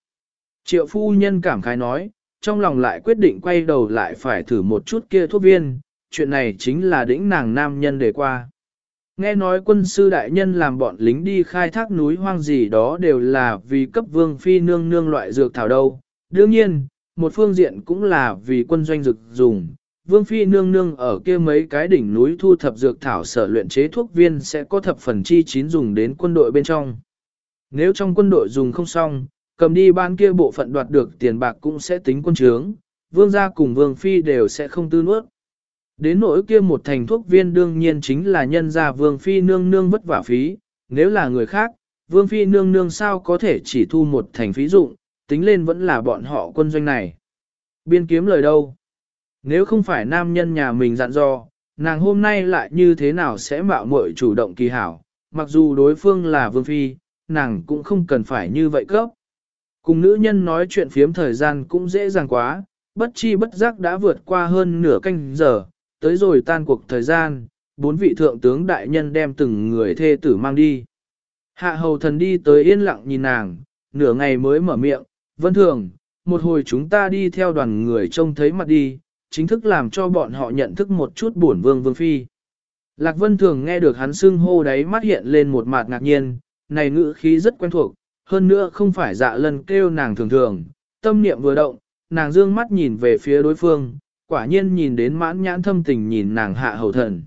Triệu phu nhân cảm khái nói, trong lòng lại quyết định quay đầu lại phải thử một chút kia thuốc viên, chuyện này chính là đĩnh nàng nam nhân để qua. Nghe nói quân sư đại nhân làm bọn lính đi khai thác núi hoang gì đó đều là vì cấp vương phi nương nương loại dược thảo đâu. Đương nhiên, một phương diện cũng là vì quân doanh dược dùng. Vương phi nương nương ở kia mấy cái đỉnh núi thu thập dược thảo sở luyện chế thuốc viên sẽ có thập phần chi chín dùng đến quân đội bên trong. Nếu trong quân đội dùng không xong, cầm đi ban kia bộ phận đoạt được tiền bạc cũng sẽ tính quân trướng, vương gia cùng vương phi đều sẽ không tư nuốt. Đến nỗi kia một thành thuốc viên đương nhiên chính là nhân gia vương phi nương nương vất vả phí, nếu là người khác, vương phi nương nương sao có thể chỉ thu một thành phí dụng, tính lên vẫn là bọn họ quân doanh này. Biên kiếm lời đâu? Nếu không phải nam nhân nhà mình dặn dò, nàng hôm nay lại như thế nào sẽ mạo muội chủ động kỳ hảo, mặc dù đối phương là vương phi, nàng cũng không cần phải như vậy cấp. Cùng nữ nhân nói chuyện phiếm thời gian cũng dễ dàng quá, bất chi bất giác đã vượt qua hơn nửa canh giờ, tới rồi tan cuộc thời gian, bốn vị thượng tướng đại nhân đem từng người thê tử mang đi. Hạ hầu thần đi tới yên lặng nhìn nàng, nửa ngày mới mở miệng, vân thường, một hồi chúng ta đi theo đoàn người trông thấy mặt đi, chính thức làm cho bọn họ nhận thức một chút buồn vương vương phi. Lạc vân thường nghe được hắn xưng hô đấy mắt hiện lên một mặt ngạc nhiên, này ngữ khí rất quen thuộc, hơn nữa không phải dạ lần kêu nàng thường thường, tâm niệm vừa động, nàng dương mắt nhìn về phía đối phương, quả nhiên nhìn đến mãn nhãn thâm tình nhìn nàng hạ hầu thần.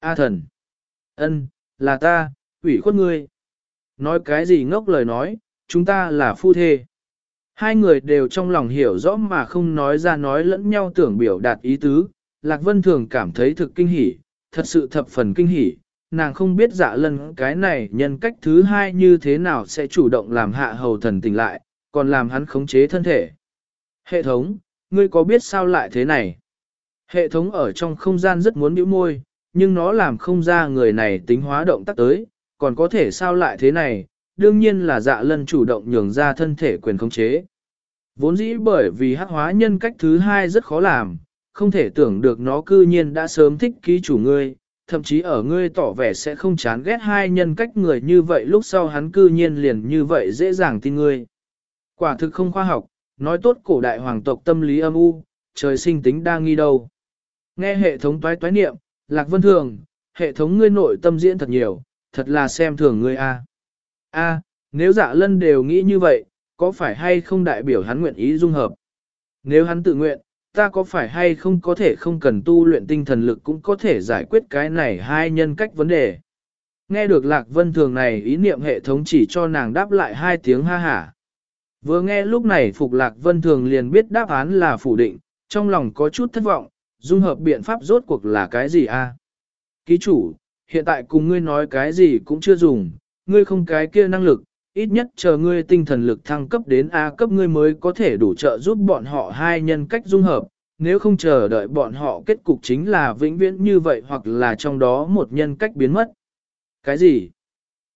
A thần! ân, là ta, ủy khuất ngươi. Nói cái gì ngốc lời nói, chúng ta là phu thê. Hai người đều trong lòng hiểu rõ mà không nói ra nói lẫn nhau tưởng biểu đạt ý tứ, Lạc Vân thường cảm thấy thực kinh hỉ, thật sự thập phần kinh hỉ, nàng không biết dạ lần cái này nhân cách thứ hai như thế nào sẽ chủ động làm hạ hầu thần tỉnh lại, còn làm hắn khống chế thân thể. Hệ thống, ngươi có biết sao lại thế này? Hệ thống ở trong không gian rất muốn biểu môi, nhưng nó làm không ra người này tính hóa động tác tới, còn có thể sao lại thế này, đương nhiên là dạ lân chủ động nhường ra thân thể quyền khống chế. Vốn dĩ bởi vì hắc hóa nhân cách thứ hai rất khó làm, không thể tưởng được nó cư nhiên đã sớm thích ký chủ ngươi, thậm chí ở ngươi tỏ vẻ sẽ không chán ghét hai nhân cách người như vậy lúc sau hắn cư nhiên liền như vậy dễ dàng tin ngươi. Quả thực không khoa học, nói tốt cổ đại hoàng tộc tâm lý âm u, trời sinh tính đa nghi đâu. Nghe hệ thống toái toái niệm, Lạc Vân Thường, hệ thống ngươi nội tâm diễn thật nhiều, thật là xem thường ngươi a. A, nếu dạ lân đều nghĩ như vậy, có phải hay không đại biểu hắn nguyện ý dung hợp? Nếu hắn tự nguyện, ta có phải hay không có thể không cần tu luyện tinh thần lực cũng có thể giải quyết cái này hai nhân cách vấn đề? Nghe được Lạc Vân Thường này ý niệm hệ thống chỉ cho nàng đáp lại hai tiếng ha hả. Vừa nghe lúc này Phục Lạc Vân Thường liền biết đáp án là phủ định, trong lòng có chút thất vọng, dung hợp biện pháp rốt cuộc là cái gì a? Ký chủ, hiện tại cùng ngươi nói cái gì cũng chưa dùng, ngươi không cái kia năng lực, ít nhất chờ ngươi tinh thần lực thăng cấp đến A cấp ngươi mới có thể đủ trợ giúp bọn họ hai nhân cách dung hợp, nếu không chờ đợi bọn họ kết cục chính là vĩnh viễn như vậy hoặc là trong đó một nhân cách biến mất. Cái gì?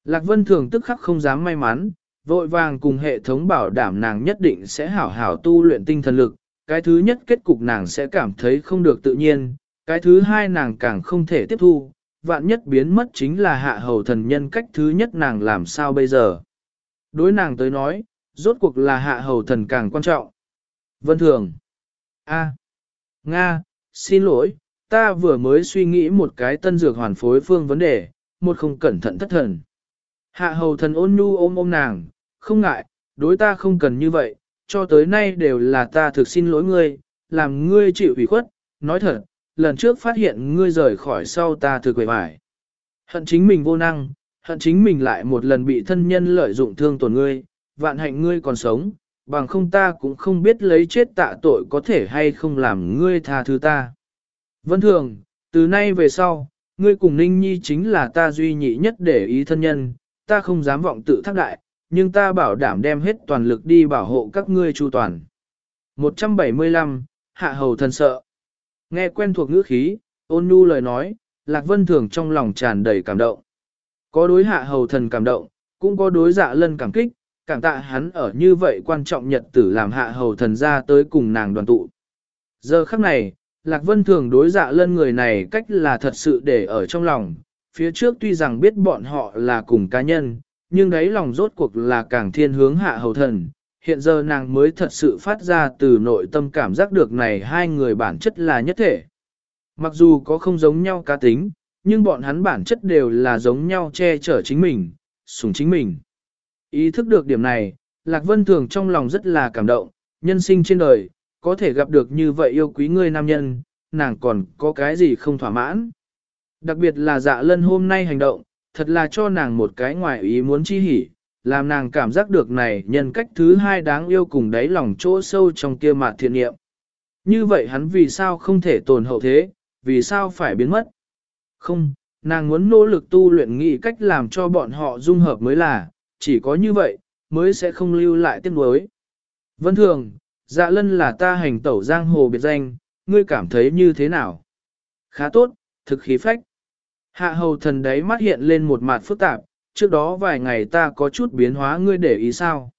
Lạc Vân Thường tức khắc không dám may mắn, vội vàng cùng hệ thống bảo đảm nàng nhất định sẽ hảo hảo tu luyện tinh thần lực, cái thứ nhất kết cục nàng sẽ cảm thấy không được tự nhiên, cái thứ hai nàng càng không thể tiếp thu, vạn nhất biến mất chính là hạ hầu thần nhân cách thứ nhất nàng làm sao bây giờ. Đối nàng tới nói, rốt cuộc là hạ hầu thần càng quan trọng. Vân Thường. A. Nga, xin lỗi, ta vừa mới suy nghĩ một cái tân dược hoàn phối phương vấn đề, một không cẩn thận thất thần. Hạ hầu thần ôn nhu ôm ôm nàng, không ngại, đối ta không cần như vậy, cho tới nay đều là ta thực xin lỗi ngươi, làm ngươi chịu ủy khuất, nói thật, lần trước phát hiện ngươi rời khỏi sau ta thực quệ vải. Hận chính mình vô năng, hận chính mình lại một lần bị thân nhân lợi dụng thương tổn ngươi, vạn hạnh ngươi còn sống, bằng không ta cũng không biết lấy chết tạ tội có thể hay không làm ngươi tha thứ ta. Vân thường, từ nay về sau, ngươi cùng Ninh Nhi chính là ta duy nhị nhất để ý thân nhân, ta không dám vọng tự thác đại, nhưng ta bảo đảm đem hết toàn lực đi bảo hộ các ngươi chu toàn. 175, Hạ Hầu thần sợ. Nghe quen thuộc ngữ khí, ôn nhu lời nói, Lạc Vân Thường trong lòng tràn đầy cảm động. Có đối Hạ Hầu thần cảm động, cũng có đối dạ lân cảm kích, cảm tạ hắn ở như vậy quan trọng nhật tử làm Hạ Hầu thần ra tới cùng nàng đoàn tụ. Giờ khắc này, Lạc Vân Thường đối dạ lân người này cách là thật sự để ở trong lòng, phía trước tuy rằng biết bọn họ là cùng cá nhân, nhưng đấy lòng rốt cuộc là càng thiên hướng hạ hầu thần. Hiện giờ nàng mới thật sự phát ra từ nội tâm cảm giác được này hai người bản chất là nhất thể. Mặc dù có không giống nhau cá tính, nhưng bọn hắn bản chất đều là giống nhau che chở chính mình, sủng chính mình. Ý thức được điểm này, Lạc Vân Thường trong lòng rất là cảm động, nhân sinh trên đời, có thể gặp được như vậy yêu quý người nam nhân, nàng còn có cái gì không thỏa mãn. Đặc biệt là dạ lân hôm nay hành động, thật là cho nàng một cái ngoài ý muốn chi hỉ, làm nàng cảm giác được này nhân cách thứ hai đáng yêu cùng đáy lòng chỗ sâu trong kia mạt thiện niệm Như vậy hắn vì sao không thể tồn hậu thế, vì sao phải biến mất? Không, nàng muốn nỗ lực tu luyện nghị cách làm cho bọn họ dung hợp mới là, chỉ có như vậy, mới sẽ không lưu lại tiếc nuối. Vân thường, dạ lân là ta hành tẩu giang hồ biệt danh, ngươi cảm thấy như thế nào? Khá tốt, thực khí phách. Hạ hầu thần đấy mắt hiện lên một mặt phức tạp, trước đó vài ngày ta có chút biến hóa ngươi để ý sao.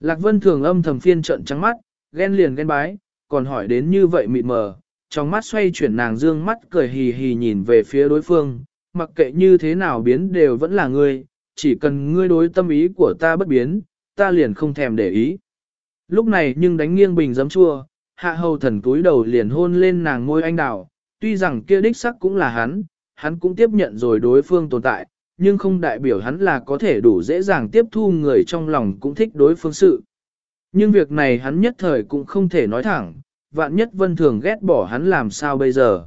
Lạc vân thường âm thầm phiên trận trắng mắt, ghen liền ghen bái, còn hỏi đến như vậy mịt mờ, trong mắt xoay chuyển nàng dương mắt cười hì hì nhìn về phía đối phương, mặc kệ như thế nào biến đều vẫn là ngươi, chỉ cần ngươi đối tâm ý của ta bất biến, ta liền không thèm để ý. Lúc này nhưng đánh nghiêng bình giấm chua, hạ hầu thần túi đầu liền hôn lên nàng môi anh đào, tuy rằng kia đích sắc cũng là hắn, hắn cũng tiếp nhận rồi đối phương tồn tại, nhưng không đại biểu hắn là có thể đủ dễ dàng tiếp thu người trong lòng cũng thích đối phương sự. Nhưng việc này hắn nhất thời cũng không thể nói thẳng, vạn nhất vân thường ghét bỏ hắn làm sao bây giờ.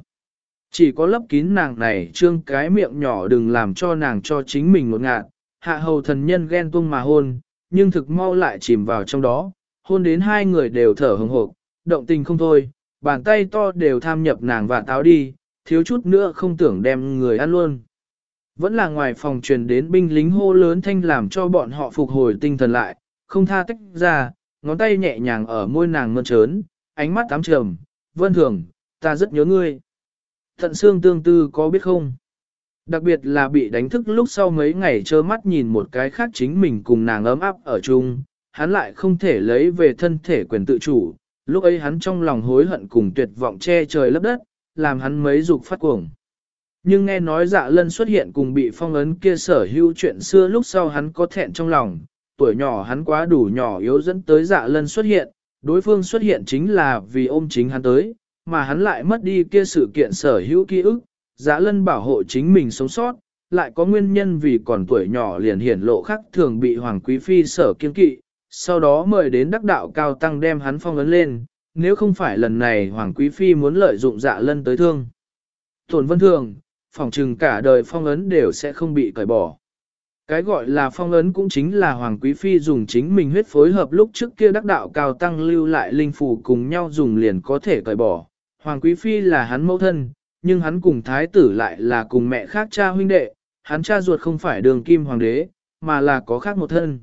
Chỉ có lấp kín nàng này trương cái miệng nhỏ đừng làm cho nàng cho chính mình một ngạn, hạ hầu thần nhân ghen tung mà hôn, nhưng thực mau lại chìm vào trong đó, hôn đến hai người đều thở hừng hộp, động tình không thôi, bàn tay to đều tham nhập nàng và táo đi, thiếu chút nữa không tưởng đem người ăn luôn. Vẫn là ngoài phòng truyền đến binh lính hô lớn thanh làm cho bọn họ phục hồi tinh thần lại, không tha tách ra, ngón tay nhẹ nhàng ở môi nàng mơn trớn, ánh mắt tám trầm, vân thường, ta rất nhớ ngươi. Thận xương tương tư có biết không? Đặc biệt là bị đánh thức lúc sau mấy ngày trơ mắt nhìn một cái khác chính mình cùng nàng ấm áp ở chung, hắn lại không thể lấy về thân thể quyền tự chủ, lúc ấy hắn trong lòng hối hận cùng tuyệt vọng che trời lấp đất, làm hắn mấy dục phát cuồng. Nhưng nghe nói dạ lân xuất hiện cùng bị phong ấn kia sở hữu chuyện xưa lúc sau hắn có thẹn trong lòng, tuổi nhỏ hắn quá đủ nhỏ yếu dẫn tới dạ lân xuất hiện, đối phương xuất hiện chính là vì ôm chính hắn tới, mà hắn lại mất đi kia sự kiện sở hữu ký ức, dạ lân bảo hộ chính mình sống sót, lại có nguyên nhân vì còn tuổi nhỏ liền hiển lộ khác thường bị Hoàng Quý Phi sở kiên kỵ, sau đó mời đến đắc đạo cao tăng đem hắn phong ấn lên, nếu không phải lần này Hoàng Quý Phi muốn lợi dụng dạ lân tới thương. Tổn vân thường, phỏng trừng cả đời phong ấn đều sẽ không bị cởi bỏ. Cái gọi là phong ấn cũng chính là Hoàng Quý Phi dùng chính mình huyết phối hợp lúc trước kia đắc đạo cao tăng lưu lại linh phù cùng nhau dùng liền có thể cởi bỏ. Hoàng Quý Phi là hắn mẫu thân, nhưng hắn cùng thái tử lại là cùng mẹ khác cha huynh đệ, hắn cha ruột không phải đường kim hoàng đế, mà là có khác một thân.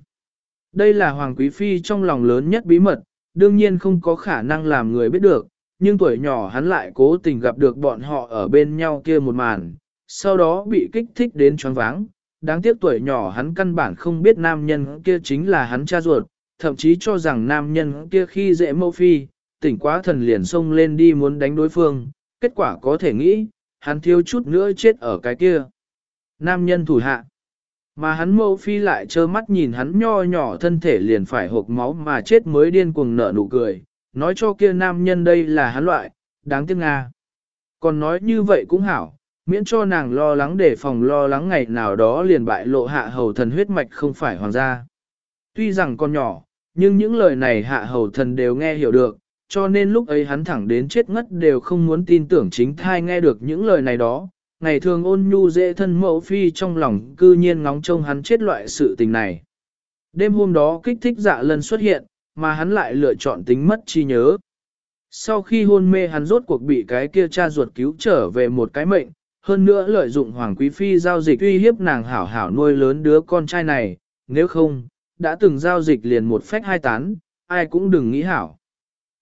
Đây là Hoàng Quý Phi trong lòng lớn nhất bí mật, đương nhiên không có khả năng làm người biết được, nhưng tuổi nhỏ hắn lại cố tình gặp được bọn họ ở bên nhau kia một màn, sau đó bị kích thích đến choáng váng. Đáng tiếc tuổi nhỏ hắn căn bản không biết nam nhân kia chính là hắn cha ruột, thậm chí cho rằng nam nhân kia khi dễ mâu phi, tỉnh quá thần liền xông lên đi muốn đánh đối phương, kết quả có thể nghĩ, hắn thiếu chút nữa chết ở cái kia. Nam nhân thủ hạ. Mà hắn mâu phi lại trơ mắt nhìn hắn nho nhỏ thân thể liền phải hộp máu mà chết mới điên cuồng nở nụ cười, nói cho kia nam nhân đây là hắn loại, đáng tiếc Nga. Còn nói như vậy cũng hảo, miễn cho nàng lo lắng để phòng lo lắng ngày nào đó liền bại lộ hạ hầu thần huyết mạch không phải hoàng gia. Tuy rằng con nhỏ, nhưng những lời này hạ hầu thần đều nghe hiểu được, cho nên lúc ấy hắn thẳng đến chết ngất đều không muốn tin tưởng chính thai nghe được những lời này đó. Ngày thường ôn nhu dễ thân mẫu phi trong lòng cư nhiên ngóng trông hắn chết loại sự tình này. Đêm hôm đó kích thích dạ lần xuất hiện, mà hắn lại lựa chọn tính mất chi nhớ. Sau khi hôn mê hắn rốt cuộc bị cái kia cha ruột cứu trở về một cái mệnh, hơn nữa lợi dụng Hoàng Quý Phi giao dịch uy hiếp nàng hảo hảo nuôi lớn đứa con trai này, nếu không, đã từng giao dịch liền một phách hai tán, ai cũng đừng nghĩ hảo.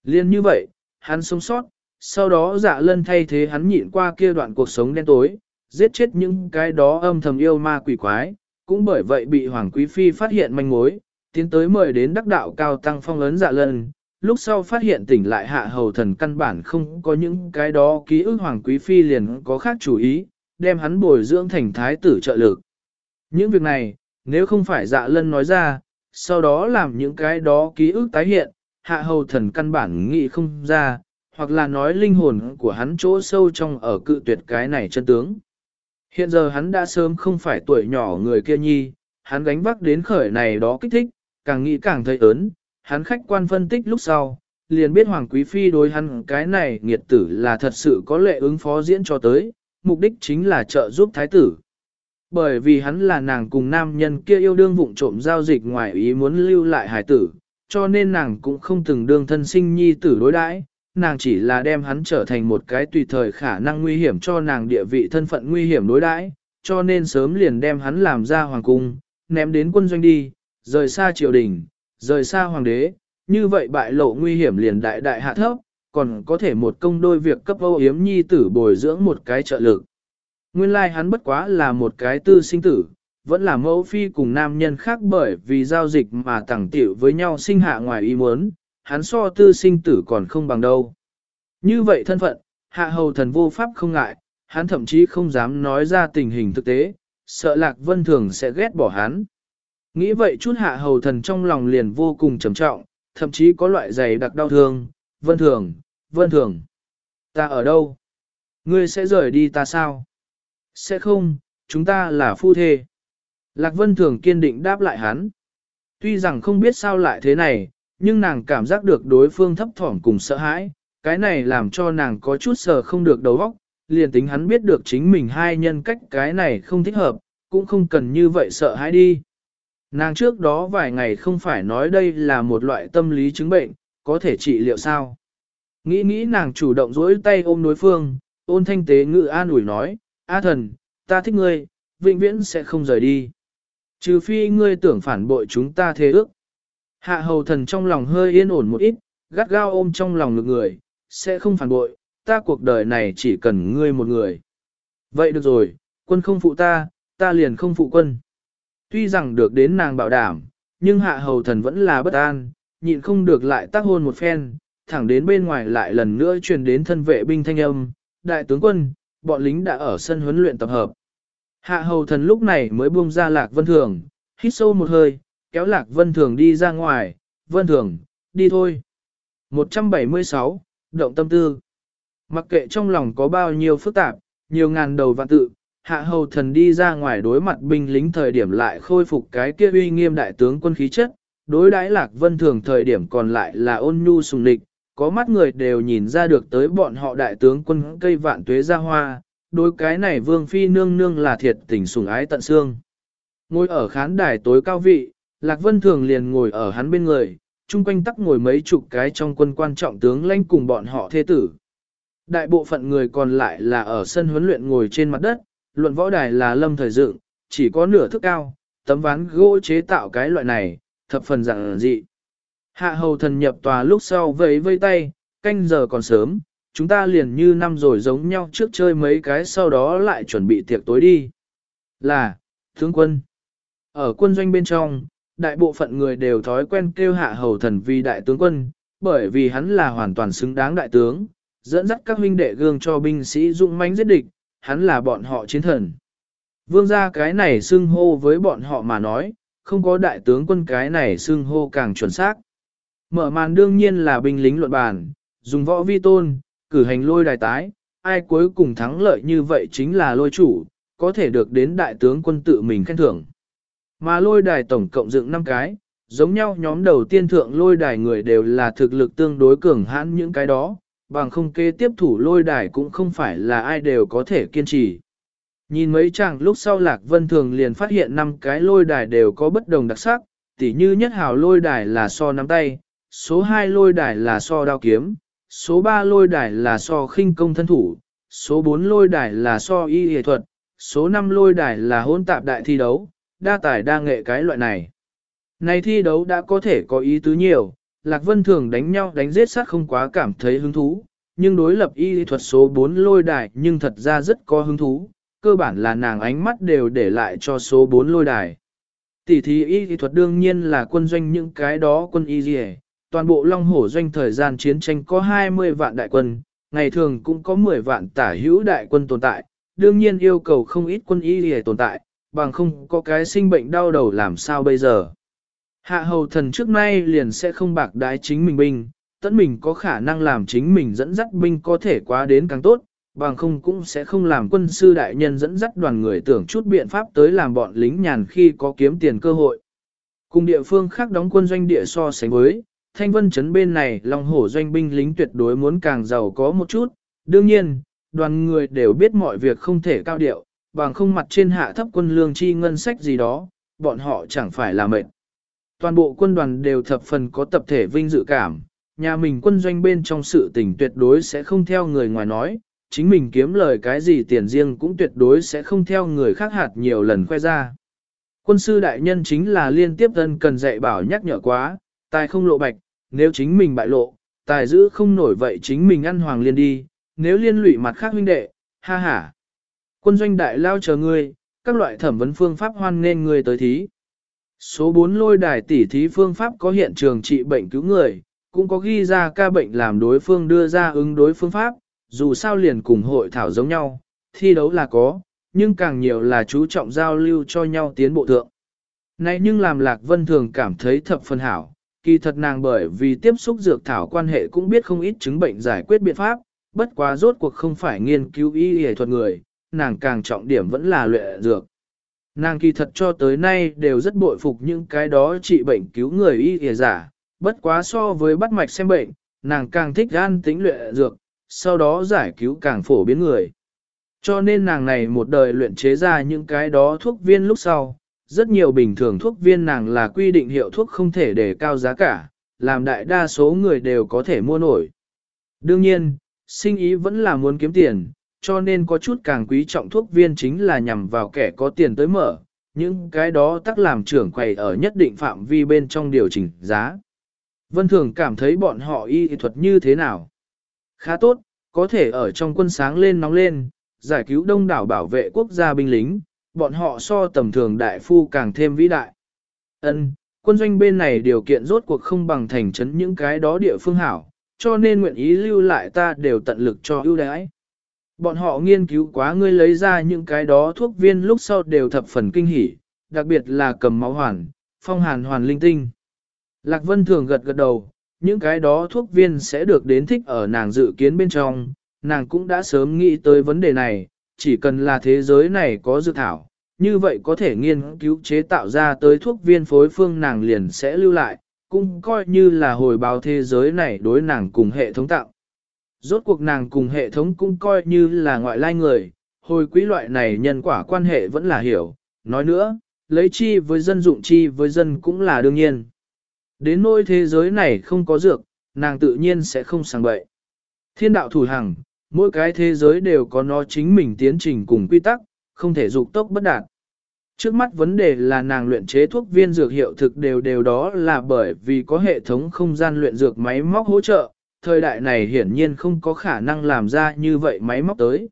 Liên như vậy, hắn sống sót, sau đó dạ lân thay thế hắn nhịn qua kia đoạn cuộc sống đen tối, giết chết những cái đó âm thầm yêu ma quỷ quái, cũng bởi vậy bị Hoàng Quý Phi phát hiện manh mối, tiến tới mời đến đắc đạo cao tăng phong ấn dạ lân. Lúc sau phát hiện tỉnh lại hạ hầu thần căn bản không có những cái đó ký ức Hoàng Quý Phi liền có khác chủ ý, đem hắn bồi dưỡng thành thái tử trợ lực. Những việc này, nếu không phải dạ lân nói ra, sau đó làm những cái đó ký ức tái hiện, hạ hầu thần căn bản nghĩ không ra, hoặc là nói linh hồn của hắn chỗ sâu trong ở cự tuyệt cái này chân tướng. Hiện giờ hắn đã sớm không phải tuổi nhỏ người kia nhi, hắn gánh vác đến khởi này đó kích thích, càng nghĩ càng thấy ớn, hắn khách quan phân tích lúc sau, liền biết Hoàng Quý Phi đối hắn cái này nghiệt tử là thật sự có lệ ứng phó diễn cho tới, mục đích chính là trợ giúp thái tử. Bởi vì hắn là nàng cùng nam nhân kia yêu đương vụng trộm giao dịch ngoài ý muốn lưu lại hải tử, cho nên nàng cũng không từng đương thân sinh nhi tử đối đãi, nàng chỉ là đem hắn trở thành một cái tùy thời khả năng nguy hiểm cho nàng địa vị thân phận nguy hiểm đối đãi, cho nên sớm liền đem hắn làm ra hoàng cung, ném đến quân doanh đi, rời xa triều đình, rời xa hoàng đế, như vậy bại lộ nguy hiểm liền đại đại hạ thấp, còn có thể một công đôi việc cấp âu yếm nhi tử bồi dưỡng một cái trợ lực. Nguyên lai like hắn bất quá là một cái tư sinh tử, vẫn là mẫu phi cùng nam nhân khác bởi vì giao dịch mà tẳng tiểu với nhau sinh hạ ngoài ý muốn, hắn so tư sinh tử còn không bằng đâu. Như vậy thân phận, hạ hầu thần vô pháp không ngại, hắn thậm chí không dám nói ra tình hình thực tế, sợ lạc vân thường sẽ ghét bỏ hắn. Nghĩ vậy chút hạ hầu thần trong lòng liền vô cùng trầm trọng, thậm chí có loại giày đặc đau thương, vân thường, vân thường. Ta ở đâu? Ngươi sẽ rời đi ta sao? Sẽ không, chúng ta là phu thê. Lạc Vân Thường kiên định đáp lại hắn. Tuy rằng không biết sao lại thế này, nhưng nàng cảm giác được đối phương thấp thỏm cùng sợ hãi, cái này làm cho nàng có chút sợ không được đầu óc, liền tính hắn biết được chính mình hai nhân cách cái này không thích hợp, cũng không cần như vậy sợ hãi đi. Nàng trước đó vài ngày không phải nói đây là một loại tâm lý chứng bệnh, có thể trị liệu sao. Nghĩ nghĩ nàng chủ động dối tay ôm đối phương, ôn thanh tế ngự an ủi nói, A thần, ta thích ngươi, vĩnh viễn sẽ không rời đi. Trừ phi ngươi tưởng phản bội chúng ta thế ước. Hạ hầu thần trong lòng hơi yên ổn một ít, gắt gao ôm trong lòng ngực người, sẽ không phản bội, ta cuộc đời này chỉ cần ngươi một người. Vậy được rồi, quân không phụ ta, ta liền không phụ quân. Tuy rằng được đến nàng bảo đảm, nhưng hạ hầu thần vẫn là bất an, nhịn không được lại tác hôn một phen, thẳng đến bên ngoài lại lần nữa truyền đến thân vệ binh thanh âm, đại tướng quân, bọn lính đã ở sân huấn luyện tập hợp. Hạ hầu thần lúc này mới buông ra lạc vân thường, hít sâu một hơi, kéo lạc vân thường đi ra ngoài, vân thường, đi thôi. 176, động tâm tư. Mặc kệ trong lòng có bao nhiêu phức tạp, nhiều ngàn đầu vạn tự, hạ hầu thần đi ra ngoài đối mặt binh lính thời điểm lại khôi phục cái kia uy nghiêm đại tướng quân khí chất, đối đãi lạc vân thường thời điểm còn lại là ôn nhu sùng địch, có mắt người đều nhìn ra được tới bọn họ đại tướng quân cây vạn tuế ra hoa, đối cái này vương phi nương nương là thiệt tình sùng ái tận xương. Ngồi ở khán đài tối cao vị, Lạc Vân Thường liền ngồi ở hắn bên người, chung quanh tắc ngồi mấy chục cái trong quân quan trọng tướng lãnh cùng bọn họ thế tử. Đại bộ phận người còn lại là ở sân huấn luyện ngồi trên mặt đất, luận võ đài là lâm thời dựng, chỉ có nửa thước cao, tấm ván gỗ chế tạo cái loại này, thập phần dạng dị. Hạ hầu thần nhập tòa lúc sau vẫy vây tay, canh giờ còn sớm, chúng ta liền như năm rồi giống nhau trước chơi mấy cái sau đó lại chuẩn bị tiệc tối đi. Là, tướng quân. Ở quân doanh bên trong, đại bộ phận người đều thói quen kêu hạ hầu thần vì đại tướng quân, bởi vì hắn là hoàn toàn xứng đáng đại tướng, dẫn dắt các huynh đệ gương cho binh sĩ dũng mãnh giết địch, hắn là bọn họ chiến thần. Vương gia cái này xưng hô với bọn họ mà nói, không có đại tướng quân cái này xưng hô càng chuẩn xác. Mở màn đương nhiên là binh lính luận bàn, dùng võ vi tôn, cử hành lôi đài tái, ai cuối cùng thắng lợi như vậy chính là lôi chủ, có thể được đến đại tướng quân tự mình khen thưởng. Mà lôi đài tổng cộng dựng 5 cái, giống nhau nhóm đầu tiên thượng lôi đài người đều là thực lực tương đối cường hãn những cái đó, bằng không kế tiếp thủ lôi đài cũng không phải là ai đều có thể kiên trì. Nhìn mấy chàng lúc sau Lạc Vân Thường liền phát hiện năm cái lôi đài đều có bất đồng đặc sắc, tỉ như nhất hào lôi đài là so nắm tay, số 2 lôi đài là so đao kiếm, số 3 lôi đài là so khinh công thân thủ, số 4 lôi đài là so y y thuật, số 5 lôi đài là hôn tạp đại thi đấu, đa tài đa nghệ cái loại này. Này thi đấu đã có thể có ý tứ nhiều, Lạc Vân thường đánh nhau đánh giết sát không quá cảm thấy hứng thú, nhưng đối lập y thuật số 4 lôi đài nhưng thật ra rất có hứng thú, cơ bản là nàng ánh mắt đều để lại cho số 4 lôi đài. Tỷ thí y thuật đương nhiên là quân doanh những cái đó quân y gì toàn bộ Long Hổ doanh thời gian chiến tranh có 20 vạn đại quân, ngày thường cũng có 10 vạn tả hữu đại quân tồn tại, đương nhiên yêu cầu không ít quân y gì tồn tại, bằng không có cái sinh bệnh đau đầu làm sao bây giờ. Hạ hầu thần trước nay liền sẽ không bạc đái chính mình binh, tận mình có khả năng làm chính mình dẫn dắt binh có thể quá đến càng tốt, bằng không cũng sẽ không làm quân sư đại nhân dẫn dắt đoàn người tưởng chút biện pháp tới làm bọn lính nhàn khi có kiếm tiền cơ hội. Cùng địa phương khác đóng quân doanh địa so sánh với, thanh vân chấn bên này lòng hổ doanh binh lính tuyệt đối muốn càng giàu có một chút, đương nhiên, đoàn người đều biết mọi việc không thể cao điệu, bằng không mặt trên hạ thấp quân lương chi ngân sách gì đó, bọn họ chẳng phải là mệnh. Toàn bộ quân đoàn đều thập phần có tập thể vinh dự cảm, nhà mình quân doanh bên trong sự tình tuyệt đối sẽ không theo người ngoài nói, chính mình kiếm lời cái gì tiền riêng cũng tuyệt đối sẽ không theo người khác hạt nhiều lần khoe ra. Quân sư đại nhân chính là liên tiếp thân cần dạy bảo nhắc nhở quá, tài không lộ bạch, nếu chính mình bại lộ, tài giữ không nổi vậy chính mình ăn hoàng liên đi, nếu liên lụy mặt khác huynh đệ, ha ha. Quân doanh đại lao chờ ngươi, các loại thẩm vấn phương pháp hoan nên ngươi tới thí. Số 4 lôi đài tỉ thí phương pháp có hiện trường trị bệnh cứu người, cũng có ghi ra ca bệnh làm đối phương đưa ra ứng đối phương pháp, dù sao liền cùng hội thảo giống nhau, thi đấu là có, nhưng càng nhiều là chú trọng giao lưu cho nhau tiến bộ thượng. Này nhưng làm Lạc Vân thường cảm thấy thập phân hảo, kỳ thật nàng bởi vì tiếp xúc dược thảo quan hệ cũng biết không ít chứng bệnh giải quyết biện pháp, bất quá rốt cuộc không phải nghiên cứu y y thuật người, nàng càng trọng điểm vẫn là luyện dược. Nàng kỳ thật cho tới nay đều rất bội phục những cái đó trị bệnh cứu người y y giả, bất quá so với bắt mạch xem bệnh, nàng càng thích gan tính luyện dược, sau đó giải cứu càng phổ biến người. Cho nên nàng này một đời luyện chế ra những cái đó thuốc viên lúc sau, rất nhiều bình thường thuốc viên nàng là quy định hiệu thuốc không thể để cao giá cả, làm đại đa số người đều có thể mua nổi. Đương nhiên, sinh ý vẫn là muốn kiếm tiền, cho nên có chút càng quý trọng thuốc viên chính là nhằm vào kẻ có tiền tới mở, những cái đó tắc làm trưởng quầy ở nhất định phạm vi bên trong điều chỉnh giá. Vân Thường cảm thấy bọn họ y thuật như thế nào? Khá tốt, có thể ở trong quân sáng lên nóng lên, giải cứu đông đảo bảo vệ quốc gia binh lính, bọn họ so tầm thường đại phu càng thêm vĩ đại. Ân, quân doanh bên này điều kiện rốt cuộc không bằng thành trấn những cái đó địa phương hảo, cho nên nguyện ý lưu lại ta đều tận lực cho ưu đãi. Bọn họ nghiên cứu quá ngươi lấy ra những cái đó thuốc viên lúc sau đều thập phần kinh hỉ, đặc biệt là cầm máu hoàn, phong hàn hoàn linh tinh. Lạc Vân thường gật gật đầu, những cái đó thuốc viên sẽ được đến thích ở nàng dự kiến bên trong, nàng cũng đã sớm nghĩ tới vấn đề này, chỉ cần là thế giới này có dược thảo, như vậy có thể nghiên cứu chế tạo ra tới thuốc viên phối phương nàng liền sẽ lưu lại, cũng coi như là hồi báo thế giới này đối nàng cùng hệ thống tạo. Rốt cuộc nàng cùng hệ thống cũng coi như là ngoại lai người, hồi quý loại này nhân quả quan hệ vẫn là hiểu, nói nữa, lấy chi với dân dụng chi với dân cũng là đương nhiên. Đến nỗi thế giới này không có dược, nàng tự nhiên sẽ không sang bậy. Thiên đạo thủ hằng, mỗi cái thế giới đều có nó chính mình tiến trình cùng quy tắc, không thể dục tốc bất đạt. Trước mắt vấn đề là nàng luyện chế thuốc viên dược hiệu thực đều đều đó là bởi vì có hệ thống không gian luyện dược máy móc hỗ trợ, thời đại này hiển nhiên không có khả năng làm ra như vậy máy móc tới.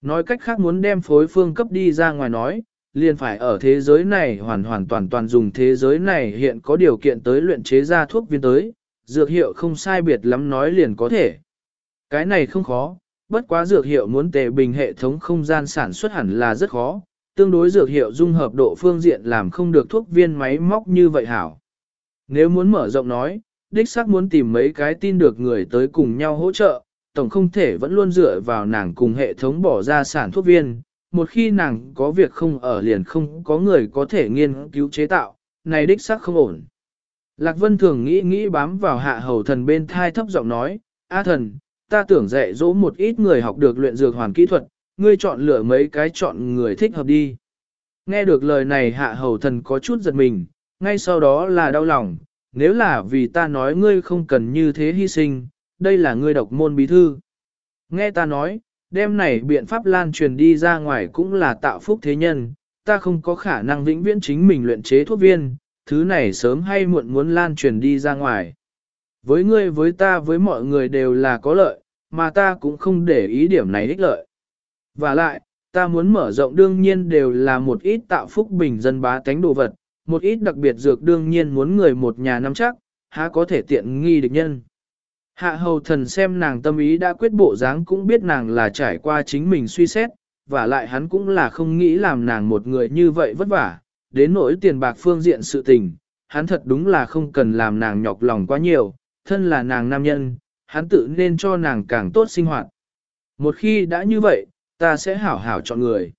Nói cách khác muốn đem phối phương cấp đi ra ngoài nói, liền phải ở thế giới này hoàn hoàn toàn toàn dùng thế giới này hiện có điều kiện tới luyện chế ra thuốc viên tới, dược hiệu không sai biệt lắm nói liền có thể. Cái này không khó, bất quá dược hiệu muốn tề bình hệ thống không gian sản xuất hẳn là rất khó, tương đối dược hiệu dung hợp độ phương diện làm không được thuốc viên máy móc như vậy hảo. Nếu muốn mở rộng nói, đích xác muốn tìm mấy cái tin được người tới cùng nhau hỗ trợ, tổng không thể vẫn luôn dựa vào nàng cùng hệ thống bỏ ra sản thuốc viên, một khi nàng có việc không ở liền không có người có thể nghiên cứu chế tạo, này đích xác không ổn. Lạc Vân thường nghĩ nghĩ bám vào hạ hầu thần bên thai thấp giọng nói, A thần, ta tưởng dạy dỗ một ít người học được luyện dược hoàn kỹ thuật, ngươi chọn lựa mấy cái chọn người thích hợp đi. Nghe được lời này hạ hầu thần có chút giật mình, ngay sau đó là đau lòng, nếu là vì ta nói ngươi không cần như thế hy sinh, đây là ngươi độc môn bí thư. Nghe ta nói, đêm này biện pháp lan truyền đi ra ngoài cũng là tạo phúc thế nhân, ta không có khả năng vĩnh viễn chính mình luyện chế thuốc viên, thứ này sớm hay muộn muốn lan truyền đi ra ngoài. Với ngươi với ta với mọi người đều là có lợi, mà ta cũng không để ý điểm này ích lợi. Và lại, ta muốn mở rộng đương nhiên đều là một ít tạo phúc bình dân bá tánh đồ vật, một ít đặc biệt dược đương nhiên muốn người một nhà nắm chắc, há có thể tiện nghi địch nhân. Hạ hầu thần xem nàng tâm ý đã quyết bộ dáng cũng biết nàng là trải qua chính mình suy xét, và lại hắn cũng là không nghĩ làm nàng một người như vậy vất vả, đến nỗi tiền bạc phương diện sự tình, hắn thật đúng là không cần làm nàng nhọc lòng quá nhiều, thân là nàng nam nhân, hắn tự nên cho nàng càng tốt sinh hoạt. Một khi đã như vậy, ta sẽ hảo hảo chọn người.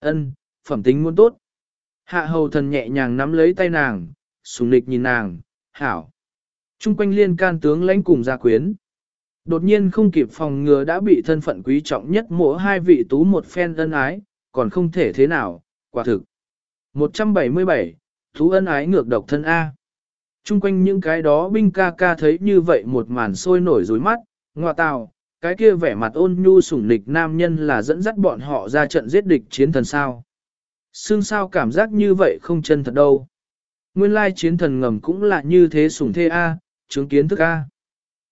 Ân, phẩm tính muốn tốt. Hạ hầu thần nhẹ nhàng nắm lấy tay nàng, sùng nịch nhìn nàng, hảo. Trung quanh liên can tướng lãnh cùng gia quyến. Đột nhiên không kịp phòng ngừa đã bị thân phận quý trọng nhất mỗi hai vị tú một phen ân ái, còn không thể thế nào, quả thực. 177, thú ân ái ngược độc thân A. Trung quanh những cái đó binh ca ca thấy như vậy một màn sôi nổi rối mắt, ngọa tào, cái kia vẻ mặt ôn nhu sủng nịch nam nhân là dẫn dắt bọn họ ra trận giết địch chiến thần sao. Xương sao cảm giác như vậy không chân thật đâu. Nguyên lai chiến thần ngầm cũng là như thế sủng thê A, chứng kiến thức A.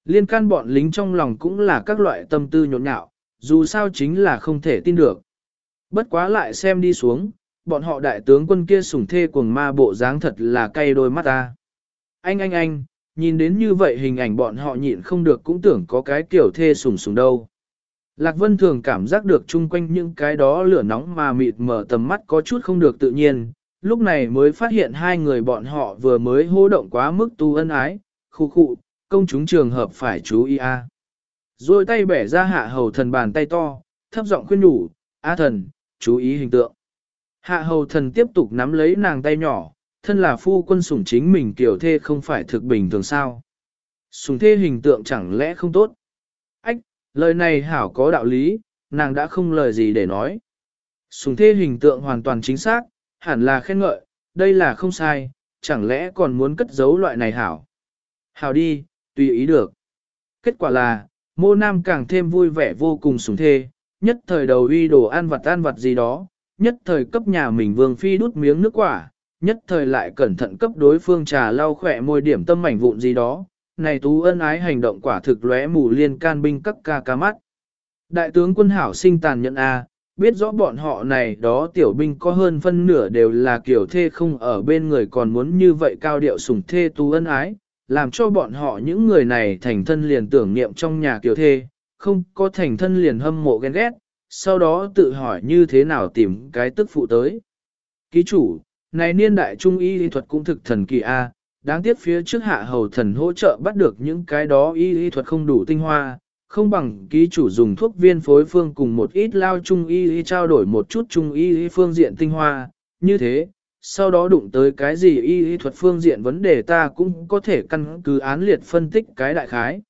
Liên can bọn lính trong lòng cũng là các loại tâm tư nhộn nhạo, dù sao chính là không thể tin được. Bất quá lại xem đi xuống, bọn họ đại tướng quân kia sủng thê cuồng ma bộ dáng thật là cay đôi mắt ta. Anh anh anh, nhìn đến như vậy hình ảnh bọn họ nhịn không được cũng tưởng có cái kiểu thê sủng sủng đâu. Lạc Vân thường cảm giác được chung quanh những cái đó lửa nóng mà mịt mở tầm mắt có chút không được tự nhiên, lúc này mới phát hiện hai người bọn họ vừa mới hô động quá mức tu ân ái, khu khu, công chúng trường hợp phải chú ý a. Rồi tay bẻ ra hạ hầu thần bàn tay to, thấp giọng khuyên nhủ, a thần, chú ý hình tượng. Hạ hầu thần tiếp tục nắm lấy nàng tay nhỏ, thân là phu quân sủng chính mình tiểu thê không phải thực bình thường sao. Sủng thê hình tượng chẳng lẽ không tốt. Ách, lời này hảo có đạo lý, nàng đã không lời gì để nói. sùng thê hình tượng hoàn toàn chính xác, hẳn là khen ngợi, đây là không sai, chẳng lẽ còn muốn cất giấu loại này hảo. Hảo đi, tùy ý được. Kết quả là, mô nam càng thêm vui vẻ vô cùng sùng thê, nhất thời đầu uy đồ ăn vặt ăn vặt gì đó, nhất thời cấp nhà mình vương phi đút miếng nước quả, nhất thời lại cẩn thận cấp đối phương trà lau khỏe môi điểm tâm mảnh vụn gì đó, này tú ân ái hành động quả thực lóe mù liên can binh các ca ca mắt. Đại tướng quân hảo sinh tàn nhẫn A, biết rõ bọn họ này đó tiểu binh có hơn phân nửa đều là kiểu thê không ở bên người còn muốn như vậy cao điệu sủng thê tú ân ái, làm cho bọn họ những người này thành thân liền tưởng niệm trong nhà kiểu thê, không có thành thân liền hâm mộ ghen ghét, sau đó tự hỏi như thế nào tìm cái tức phụ tới. Ký chủ, này niên đại trung y lý thuật cũng thực thần kỳ A, đáng tiếc phía trước hạ hầu thần hỗ trợ bắt được những cái đó y y thuật không đủ tinh hoa, không bằng ký chủ dùng thuốc viên phối phương cùng một ít lao trung y y trao đổi một chút trung y y phương diện tinh hoa, như thế, sau đó đụng tới cái gì y y thuật phương diện vấn đề ta cũng có thể căn cứ án liệt phân tích cái đại khái.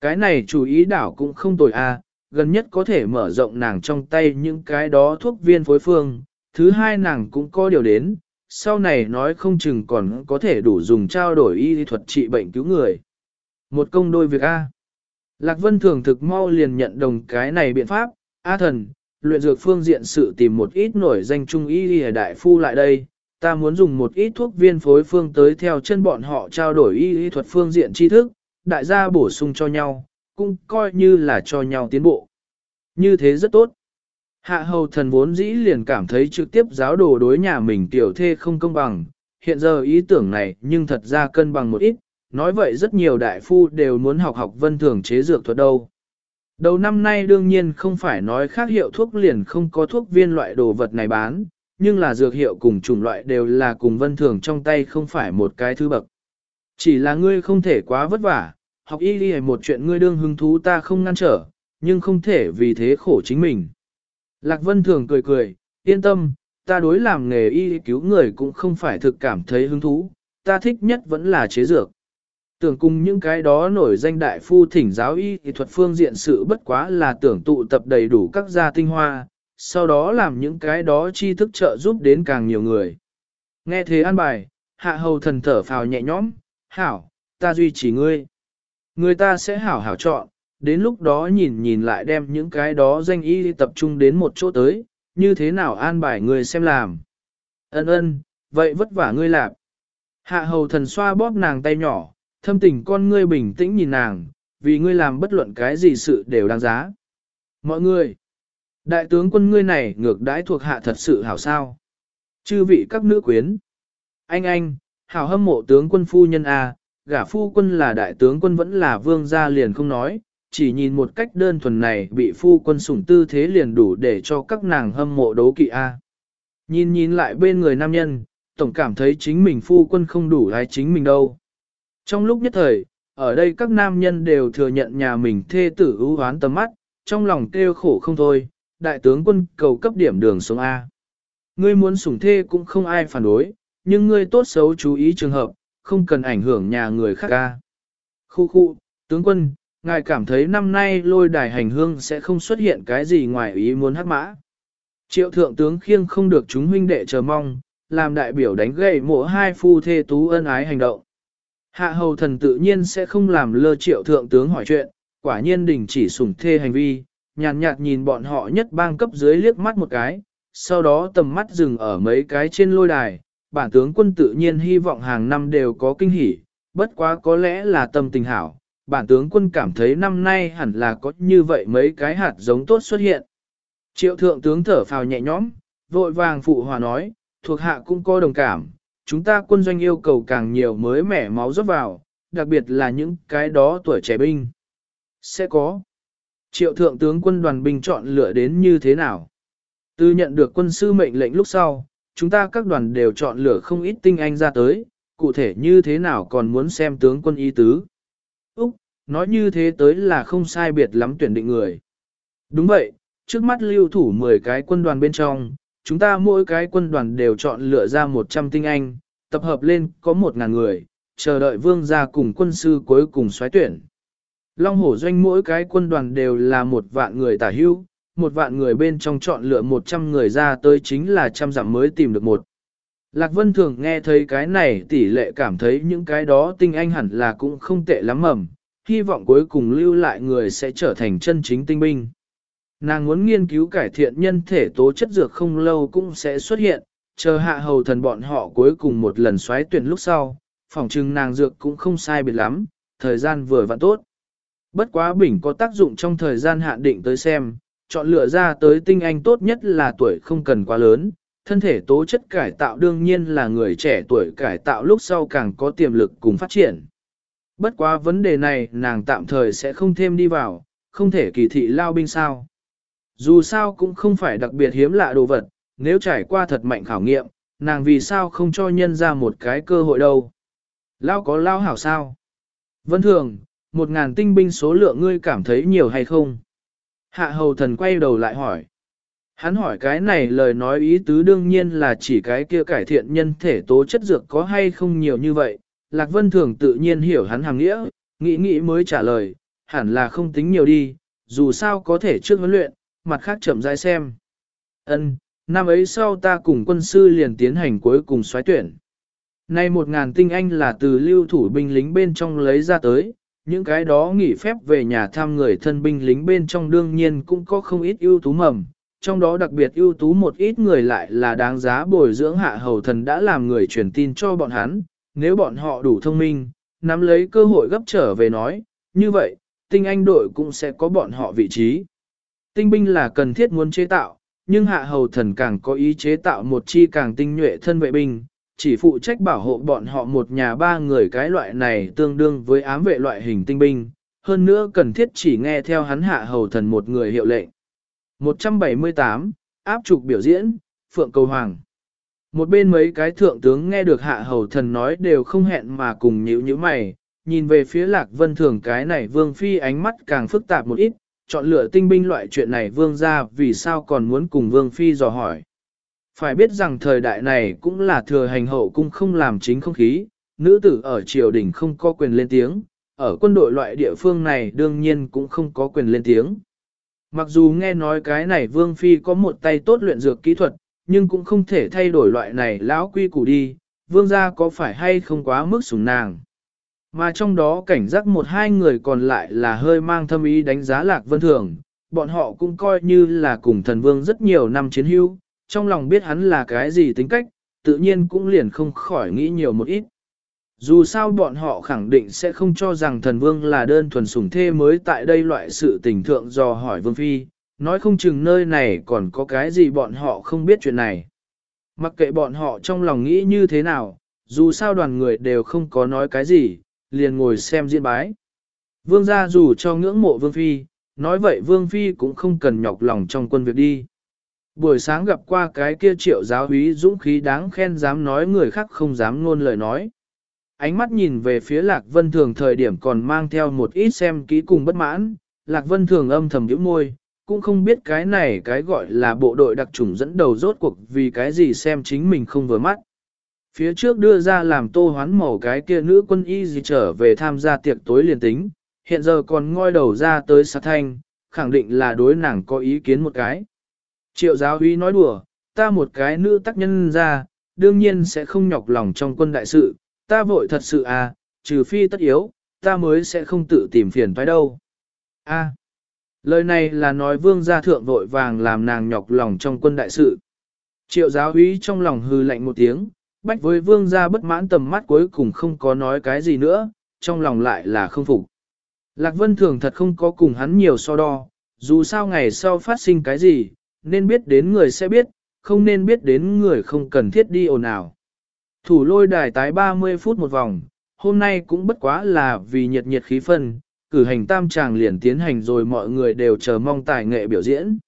Cái này chủ ý đảo cũng không tồi a, gần nhất có thể mở rộng nàng trong tay những cái đó thuốc viên phối phương, thứ hai nàng cũng có điều đến, sau này nói không chừng còn có thể đủ dùng trao đổi y thuật trị bệnh cứu người. Một công đôi việc A. Lạc Vân thường thực mau liền nhận đồng cái này biện pháp, A thần, luyện dược phương diện sự tìm một ít nổi danh trung y y đại phu lại đây, ta muốn dùng một ít thuốc viên phối phương tới theo chân bọn họ trao đổi y y thuật phương diện tri thức, đại gia bổ sung cho nhau, cũng coi như là cho nhau tiến bộ. Như thế rất tốt. Hạ hầu thần vốn dĩ liền cảm thấy trực tiếp giáo đồ đối nhà mình tiểu thê không công bằng, hiện giờ ý tưởng này nhưng thật ra cân bằng một ít, nói vậy rất nhiều đại phu đều muốn học học vân thường chế dược thuật đâu. Đầu năm nay đương nhiên không phải nói khác hiệu thuốc liền không có thuốc viên loại đồ vật này bán, nhưng là dược hiệu cùng chủng loại đều là cùng vân thường trong tay không phải một cái thứ bậc. Chỉ là ngươi không thể quá vất vả, học y đi một chuyện ngươi đương hứng thú ta không ngăn trở, nhưng không thể vì thế khổ chính mình. Lạc Vân thường cười cười, yên tâm, ta đối làm nghề y cứu người cũng không phải thực cảm thấy hứng thú, ta thích nhất vẫn là chế dược. Tưởng cùng những cái đó nổi danh đại phu thỉnh giáo y thì thuật phương diện sự bất quá là tưởng tụ tập đầy đủ các gia tinh hoa, sau đó làm những cái đó tri thức trợ giúp đến càng nhiều người. Nghe thế an bài, hạ hầu thần thở phào nhẹ nhõm, hảo, ta duy trì ngươi. Người ta sẽ hảo hảo chọn, đến lúc đó nhìn nhìn lại đem những cái đó danh y tập trung đến một chỗ tới, như thế nào an bài người xem làm. Ân ân, vậy vất vả ngươi làm. Hạ hầu thần xoa bóp nàng tay nhỏ, thâm tình con ngươi bình tĩnh nhìn nàng, vì ngươi làm bất luận cái gì sự đều đáng giá. Mọi người, đại tướng quân ngươi này ngược đãi thuộc hạ thật sự hảo sao. Chư vị các nữ quyến. Anh anh, hảo hâm mộ tướng quân phu nhân A, gả phu quân là đại tướng quân vẫn là vương gia liền không nói, chỉ nhìn một cách đơn thuần này bị phu quân sủng tư thế liền đủ để cho các nàng hâm mộ đấu kỵ A. Nhìn nhìn lại bên người nam nhân, tổng cảm thấy chính mình phu quân không đủ lái chính mình đâu. Trong lúc nhất thời, ở đây các nam nhân đều thừa nhận nhà mình thê tử ưu hoán tầm mắt, trong lòng kêu khổ không thôi, đại tướng quân cầu cấp điểm đường sống A. Ngươi muốn sủng thê cũng không ai phản đối, nhưng ngươi tốt xấu chú ý trường hợp, không cần ảnh hưởng nhà người khác A. Khu khu, tướng quân, ngài cảm thấy năm nay lôi đài hành hương sẽ không xuất hiện cái gì ngoài ý muốn hắc mã. Triệu thượng tướng khiêng không được chúng huynh đệ chờ mong, làm đại biểu đánh gậy mộ hai phu thê tú ân ái hành động. Hạ hầu thần tự nhiên sẽ không làm lơ triệu thượng tướng hỏi chuyện, quả nhiên đình chỉ sủng thê hành vi, nhàn nhạt, nhìn bọn họ nhất bang cấp dưới liếc mắt một cái, sau đó tầm mắt dừng ở mấy cái trên lôi đài, bản tướng quân tự nhiên hy vọng hàng năm đều có kinh hỉ, bất quá có lẽ là tâm tình hảo, bản tướng quân cảm thấy năm nay hẳn là có như vậy mấy cái hạt giống tốt xuất hiện. Triệu thượng tướng thở phào nhẹ nhõm, vội vàng phụ hòa nói, thuộc hạ cũng có đồng cảm, chúng ta quân doanh yêu cầu càng nhiều mới mẻ máu rót vào, đặc biệt là những cái đó tuổi trẻ binh. Sẽ có. Triệu thượng tướng quân đoàn binh chọn lựa đến như thế nào? Từ nhận được quân sư mệnh lệnh lúc sau, chúng ta các đoàn đều chọn lựa không ít tinh anh ra tới, cụ thể như thế nào còn muốn xem tướng quân ý tứ. Nói như thế tới là không sai biệt lắm tuyển định người. Đúng vậy, trước mắt lưu thủ 10 cái quân đoàn bên trong, chúng ta mỗi cái quân đoàn đều chọn lựa ra 100 tinh anh, tập hợp lên có 1.000 người, chờ đợi vương gia cùng quân sư cuối cùng xoáy tuyển. Long hổ doanh mỗi cái quân đoàn đều là một vạn người tả hưu, một vạn người bên trong chọn lựa 100 người ra tới chính là trăm giảm mới tìm được một. Lạc Vân thường nghe thấy cái này tỷ lệ cảm thấy những cái đó tinh anh hẳn là cũng không tệ lắm mầm, hy vọng cuối cùng lưu lại người sẽ trở thành chân chính tinh binh. Nàng muốn nghiên cứu cải thiện nhân thể tố chất dược không lâu cũng sẽ xuất hiện, chờ hạ hầu thần bọn họ cuối cùng một lần xoáy tuyển lúc sau, phòng chừng nàng dược cũng không sai biệt lắm, thời gian vừa vặn tốt. Bất quá bình có tác dụng trong thời gian hạn định tới xem, chọn lựa ra tới tinh anh tốt nhất là tuổi không cần quá lớn, thân thể tố chất cải tạo đương nhiên là người trẻ tuổi cải tạo lúc sau càng có tiềm lực cùng phát triển. Bất quá vấn đề này nàng tạm thời sẽ không thêm đi vào, không thể kỳ thị lao binh sao. Dù sao cũng không phải đặc biệt hiếm lạ đồ vật, nếu trải qua thật mạnh khảo nghiệm, nàng vì sao không cho nhân ra một cái cơ hội đâu. Lao có lao hảo sao? Vân thường, một ngàn tinh binh số lượng ngươi cảm thấy nhiều hay không? Hạ hầu thần quay đầu lại hỏi. Hắn hỏi cái này lời nói ý tứ đương nhiên là chỉ cái kia cải thiện nhân thể tố chất dược có hay không nhiều như vậy. Lạc Vân Thường tự nhiên hiểu hắn hàng nghĩa, nghĩ nghĩ mới trả lời, hẳn là không tính nhiều đi, dù sao có thể trước huấn luyện, mặt khác chậm rãi xem. Ân, năm ấy sau ta cùng quân sư liền tiến hành cuối cùng xoáy tuyển. Nay một ngàn tinh anh là từ lưu thủ binh lính bên trong lấy ra tới, những cái đó nghỉ phép về nhà thăm người thân binh lính bên trong đương nhiên cũng có không ít ưu tú mầm, trong đó đặc biệt ưu tú một ít người lại là đáng giá bồi dưỡng hạ hầu thần đã làm người truyền tin cho bọn hắn, nếu bọn họ đủ thông minh, nắm lấy cơ hội gấp trở về nói, như vậy, tinh anh đội cũng sẽ có bọn họ vị trí. Tinh binh là cần thiết muốn chế tạo, nhưng hạ hầu thần càng có ý chế tạo một chi càng tinh nhuệ thân vệ binh, chỉ phụ trách bảo hộ bọn họ một nhà ba người cái loại này tương đương với ám vệ loại hình tinh binh, hơn nữa cần thiết chỉ nghe theo hắn hạ hầu thần một người hiệu lệnh. 178, áp trục biểu diễn, Phượng Cầu Hoàng. Một bên mấy cái thượng tướng nghe được hạ hầu thần nói đều không hẹn mà cùng nhíu nhíu mày, nhìn về phía lạc vân thường cái này vương phi ánh mắt càng phức tạp một ít, chọn lựa tinh binh loại chuyện này vương ra vì sao còn muốn cùng vương phi dò hỏi. Phải biết rằng thời đại này cũng là thừa hành hậu cung không làm chính không khí, nữ tử ở triều đình không có quyền lên tiếng, ở quân đội loại địa phương này đương nhiên cũng không có quyền lên tiếng. Mặc dù nghe nói cái này Vương Phi có một tay tốt luyện dược kỹ thuật, nhưng cũng không thể thay đổi loại này lão quy củ đi, Vương gia có phải hay không quá mức sủng nàng. Mà trong đó cảnh giác một hai người còn lại là hơi mang thâm ý đánh giá Lạc Vân Thường, bọn họ cũng coi như là cùng thần vương rất nhiều năm chiến hữu, trong lòng biết hắn là cái gì tính cách, tự nhiên cũng liền không khỏi nghĩ nhiều một ít. Dù sao bọn họ khẳng định sẽ không cho rằng thần vương là đơn thuần sủng thê mới tại đây loại sự tình thượng do hỏi vương phi, nói không chừng nơi này còn có cái gì bọn họ không biết chuyện này. Mặc kệ bọn họ trong lòng nghĩ như thế nào, dù sao đoàn người đều không có nói cái gì, liền ngồi xem diễn bái. Vương gia dù cho ngưỡng mộ vương phi, nói vậy vương phi cũng không cần nhọc lòng trong quân việc đi. Buổi sáng gặp qua cái kia triệu giáo úy dũng khí đáng khen dám nói người khác không dám ngôn lời nói ánh mắt nhìn về phía Lạc Vân Thường thời điểm còn mang theo một ít xem kỹ cùng bất mãn, Lạc Vân Thường âm thầm nhíu môi, cũng không biết cái này cái gọi là bộ đội đặc trùng dẫn đầu rốt cuộc vì cái gì xem chính mình không vừa mắt. Phía trước đưa ra làm tô hoán màu cái kia nữ quân y gì trở về tham gia tiệc tối liền tính, hiện giờ còn ngoi đầu ra tới sát thanh, khẳng định là đối nàng có ý kiến một cái. Triệu giáo huy nói đùa, ta một cái nữ tác nhân ra, đương nhiên sẽ không nhọc lòng trong quân đại sự, ta vội thật sự à, trừ phi tất yếu, ta mới sẽ không tự tìm phiền phải đâu. A lời này là nói vương gia thượng vội vàng làm nàng nhọc lòng trong quân đại sự. Triệu giáo úy trong lòng hư lạnh một tiếng, bách với vương gia bất mãn tầm mắt cuối cùng không có nói cái gì nữa, trong lòng lại là không phục. Lạc Vân Thường thật không có cùng hắn nhiều so đo, dù sao ngày sau phát sinh cái gì, nên biết đến người sẽ biết, không nên biết đến người không cần thiết đi ồn ào. Thủ lôi đài tái 30 phút một vòng, hôm nay cũng bất quá là vì nhiệt nhiệt khí phân, cử hành tam tràng liền tiến hành rồi mọi người đều chờ mong tài nghệ biểu diễn.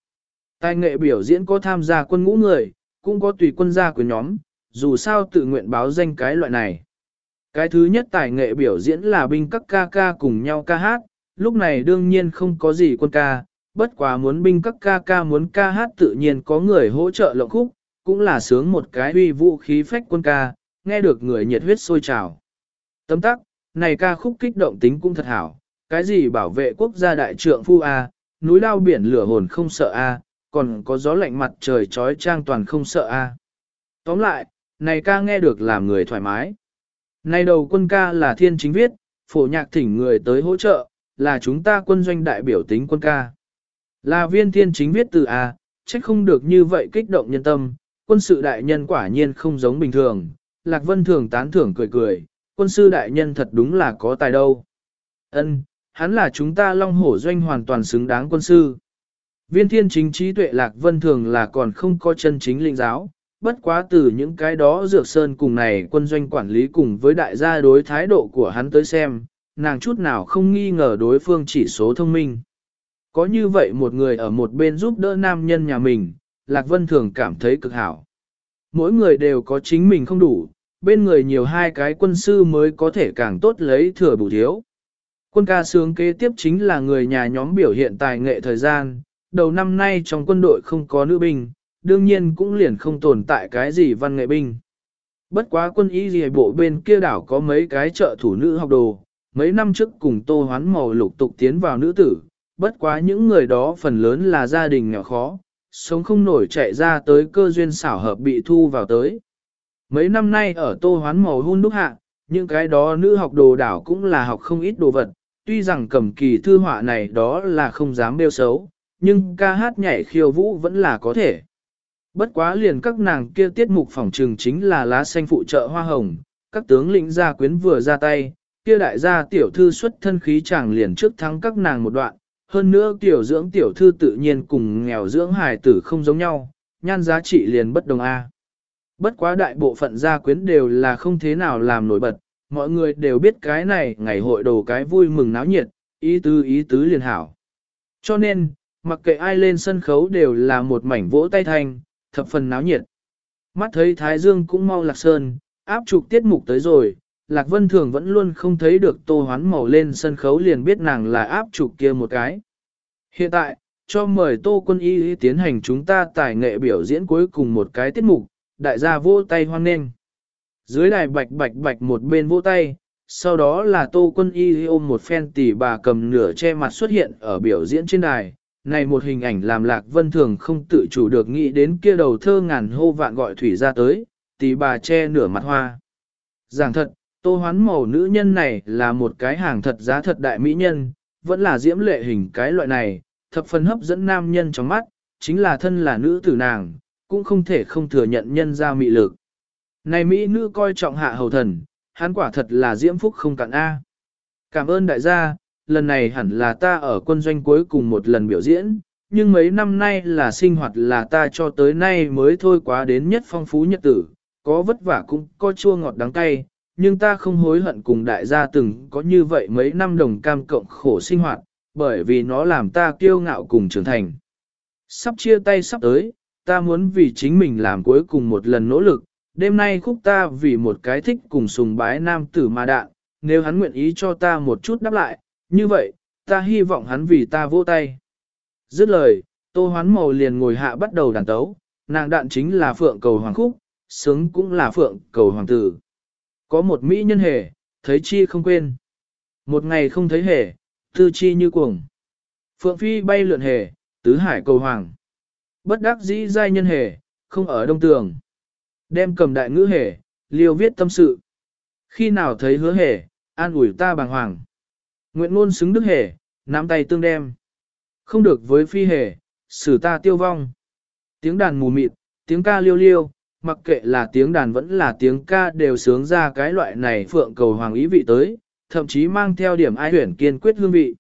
Tài nghệ biểu diễn có tham gia quân ngũ người, cũng có tùy quân gia của nhóm, dù sao tự nguyện báo danh cái loại này. Cái thứ nhất tài nghệ biểu diễn là binh các ca ca cùng nhau ca hát, lúc này đương nhiên không có gì quân ca, bất quá muốn binh các ca ca muốn ca hát tự nhiên có người hỗ trợ lộng khúc, cũng là sướng một cái uy vũ khí phách quân ca, nghe được người nhiệt huyết sôi trào. Tấm tắc, này ca khúc kích động tính cũng thật hảo, cái gì bảo vệ quốc gia đại trượng phu A, núi lao biển lửa hồn không sợ A, còn có gió lạnh mặt trời trói trang toàn không sợ A. Tóm lại, này ca nghe được làm người thoải mái. Này đầu quân ca là thiên chính viết, phổ nhạc thỉnh người tới hỗ trợ, là chúng ta quân doanh đại biểu tính quân ca. Là viên thiên chính viết từ A, trách không được như vậy kích động nhân tâm, quân sự đại nhân quả nhiên không giống bình thường, Lạc Vân thường tán thưởng cười cười, quân sư đại nhân thật đúng là có tài đâu. Ân, hắn là chúng ta long hổ doanh hoàn toàn xứng đáng quân sư. Viên thiên chính trí tuệ Lạc Vân thường là còn không có chân chính linh giáo, bất quá từ những cái đó dược sơn cùng này quân doanh quản lý cùng với đại gia đối thái độ của hắn tới xem, nàng chút nào không nghi ngờ đối phương chỉ số thông minh. Có như vậy một người ở một bên giúp đỡ nam nhân nhà mình, Lạc Vân thường cảm thấy cực hảo. Mỗi người đều có chính mình không đủ, bên người nhiều hai cái quân sư mới có thể càng tốt lấy thừa bù thiếu. Quân ca sướng kế tiếp chính là người nhà nhóm biểu hiện tài nghệ thời gian, đầu năm nay trong quân đội không có nữ binh, đương nhiên cũng liền không tồn tại cái gì văn nghệ binh. Bất quá quân y gì bộ bên kia đảo có mấy cái trợ thủ nữ học đồ, mấy năm trước cùng tô hoán màu lục tục tiến vào nữ tử, bất quá những người đó phần lớn là gia đình nghèo khó, sống không nổi chạy ra tới cơ duyên xảo hợp bị thu vào tới. Mấy năm nay ở tô hoán màu hun đúc hạ, những cái đó nữ học đồ đảo cũng là học không ít đồ vật, tuy rằng cầm kỳ thư họa này đó là không dám bêu xấu, nhưng ca hát nhảy khiêu vũ vẫn là có thể. Bất quá liền các nàng kia tiết mục phòng trường chính là lá xanh phụ trợ hoa hồng, các tướng lĩnh gia quyến vừa ra tay, kia đại gia tiểu thư xuất thân khí chàng liền trước thắng các nàng một đoạn, hơn nữa tiểu dưỡng tiểu thư tự nhiên cùng nghèo dưỡng hài tử không giống nhau, nhan giá trị liền bất đồng A. Bất quá đại bộ phận gia quyến đều là không thế nào làm nổi bật, mọi người đều biết cái này ngày hội đồ cái vui mừng náo nhiệt, ý tứ ý tứ liền hảo. Cho nên, mặc kệ ai lên sân khấu đều là một mảnh vỗ tay thanh, thập phần náo nhiệt. Mắt thấy Thái Dương cũng mau lạc sơn, áp trục tiết mục tới rồi, Lạc Vân Thường vẫn luôn không thấy được tô hoán màu lên sân khấu liền biết nàng là áp trục kia một cái. Hiện tại, cho mời tô quân y tiến hành chúng ta tài nghệ biểu diễn cuối cùng một cái tiết mục, đại gia vỗ tay hoan nghênh. Dưới đài bạch bạch bạch một bên vỗ tay, sau đó là tô quân y ôm một phen tỷ bà cầm nửa che mặt xuất hiện ở biểu diễn trên đài. Này một hình ảnh làm lạc vân thường không tự chủ được nghĩ đến kia đầu thơ ngàn hô vạn gọi thủy ra tới, tỷ bà che nửa mặt hoa. Giảng thật, tô hoán màu nữ nhân này là một cái hàng thật giá thật đại mỹ nhân, vẫn là diễm lệ hình cái loại này, thập phần hấp dẫn nam nhân trong mắt, chính là thân là nữ tử nàng, cũng không thể không thừa nhận nhân ra mị lực. Này Mỹ nữ coi trọng hạ hầu thần, hắn quả thật là diễm phúc không cạn A. Cảm ơn đại gia, lần này hẳn là ta ở quân doanh cuối cùng một lần biểu diễn, nhưng mấy năm nay là sinh hoạt là ta cho tới nay mới thôi quá đến nhất phong phú nhất tử, có vất vả cũng có chua ngọt đắng cay, nhưng ta không hối hận cùng đại gia từng có như vậy mấy năm đồng cam cộng khổ sinh hoạt, bởi vì nó làm ta kiêu ngạo cùng trưởng thành. Sắp chia tay sắp tới, ta muốn vì chính mình làm cuối cùng một lần nỗ lực, đêm nay khúc ta vì một cái thích cùng sùng bái nam tử mà đạn, nếu hắn nguyện ý cho ta một chút đáp lại, như vậy, ta hy vọng hắn vì ta vỗ tay. Dứt lời, tô hoán màu liền ngồi hạ bắt đầu đàn tấu, nàng đạn chính là phượng cầu hoàng khúc, sướng cũng là phượng cầu hoàng tử. Có một mỹ nhân hề, thấy chi không quên. Một ngày không thấy hề, tư chi như cuồng. Phượng phi bay lượn hề, tứ hải cầu hoàng. Bất đắc dĩ giai nhân hề, không ở đông tường. Đem cầm đại ngữ hề, liêu viết tâm sự. Khi nào thấy hứa hề, an ủi ta bàng hoàng. Nguyện ngôn xứng đức hề, nắm tay tương đem. Không được với phi hề, xử ta tiêu vong. Tiếng đàn mù mịt, tiếng ca liêu liêu, mặc kệ là tiếng đàn vẫn là tiếng ca đều sướng ra cái loại này phượng cầu hoàng ý vị tới, thậm chí mang theo điểm ai huyển kiên quyết hương vị.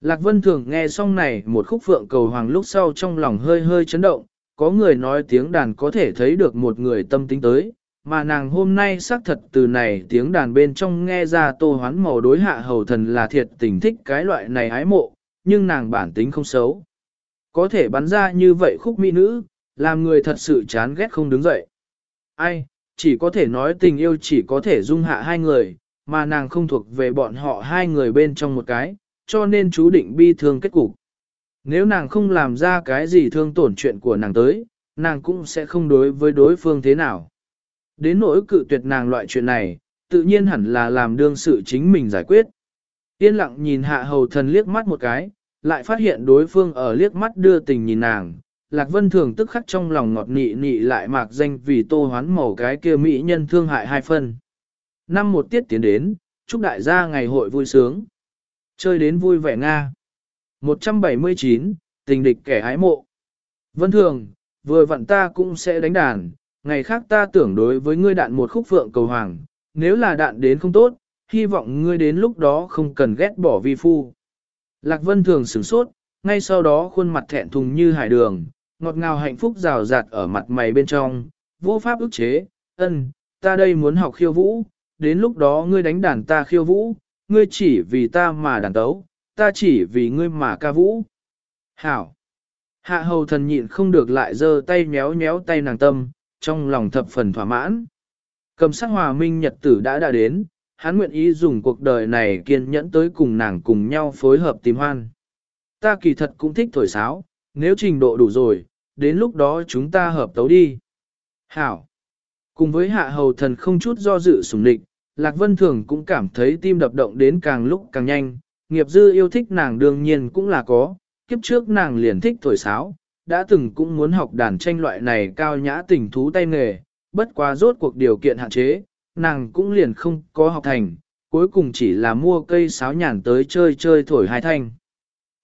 Lạc Vân Thường nghe xong này một khúc phượng cầu hoàng lúc sau trong lòng hơi hơi chấn động, có người nói tiếng đàn có thể thấy được một người tâm tính tới, mà nàng hôm nay xác thật từ này tiếng đàn bên trong nghe ra tô hoán màu đối hạ hầu thần là thiệt tình thích cái loại này ái mộ, nhưng nàng bản tính không xấu. Có thể bắn ra như vậy khúc mỹ nữ, làm người thật sự chán ghét không đứng dậy. Ai, chỉ có thể nói tình yêu chỉ có thể dung hạ hai người, mà nàng không thuộc về bọn họ hai người bên trong một cái, cho nên chú định bi thương kết cục. Nếu nàng không làm ra cái gì thương tổn chuyện của nàng tới, nàng cũng sẽ không đối với đối phương thế nào. Đến nỗi cự tuyệt nàng loại chuyện này, tự nhiên hẳn là làm đương sự chính mình giải quyết. Yên lặng nhìn hạ hầu thần liếc mắt một cái, lại phát hiện đối phương ở liếc mắt đưa tình nhìn nàng. Lạc Vân Thường tức khắc trong lòng ngọt nị nị lại mạc danh vì tô hoán màu cái kia mỹ nhân thương hại hai phân. Năm một tiết tiến đến, chúc đại gia ngày hội vui sướng. Chơi đến vui vẻ Nga. 179, tình địch kẻ hái mộ. Vân thường, vừa vặn ta cũng sẽ đánh đàn, ngày khác ta tưởng đối với ngươi đạn một khúc phượng cầu hoàng, nếu là đạn đến không tốt, hy vọng ngươi đến lúc đó không cần ghét bỏ vi phu. Lạc Vân thường sửng sốt, ngay sau đó khuôn mặt thẹn thùng như hải đường, ngọt ngào hạnh phúc rào rạt ở mặt mày bên trong, vô pháp ức chế, ân, ta đây muốn học khiêu vũ, đến lúc đó ngươi đánh đàn ta khiêu vũ, ngươi chỉ vì ta mà đàn tấu, ta chỉ vì ngươi mà ca vũ. Hảo! Hạ hầu thần nhịn không được lại giơ tay méo méo tay nàng tâm, trong lòng thập phần thỏa mãn. Cầm sắc hòa minh nhật tử đã đã đến, hắn nguyện ý dùng cuộc đời này kiên nhẫn tới cùng nàng cùng nhau phối hợp tìm hoan. Ta kỳ thật cũng thích thổi sáo, nếu trình độ đủ rồi, đến lúc đó chúng ta hợp tấu đi. Hảo! Cùng với hạ hầu thần không chút do dự sủng địch, Lạc Vân Thường cũng cảm thấy tim đập động đến càng lúc càng nhanh, nghiệp dư yêu thích nàng đương nhiên cũng là có, kiếp trước nàng liền thích thổi sáo, đã từng cũng muốn học đàn tranh loại này cao nhã tình thú tay nghề, bất quá rốt cuộc điều kiện hạn chế, nàng cũng liền không có học thành, cuối cùng chỉ là mua cây sáo nhàn tới chơi chơi thổi hai thanh.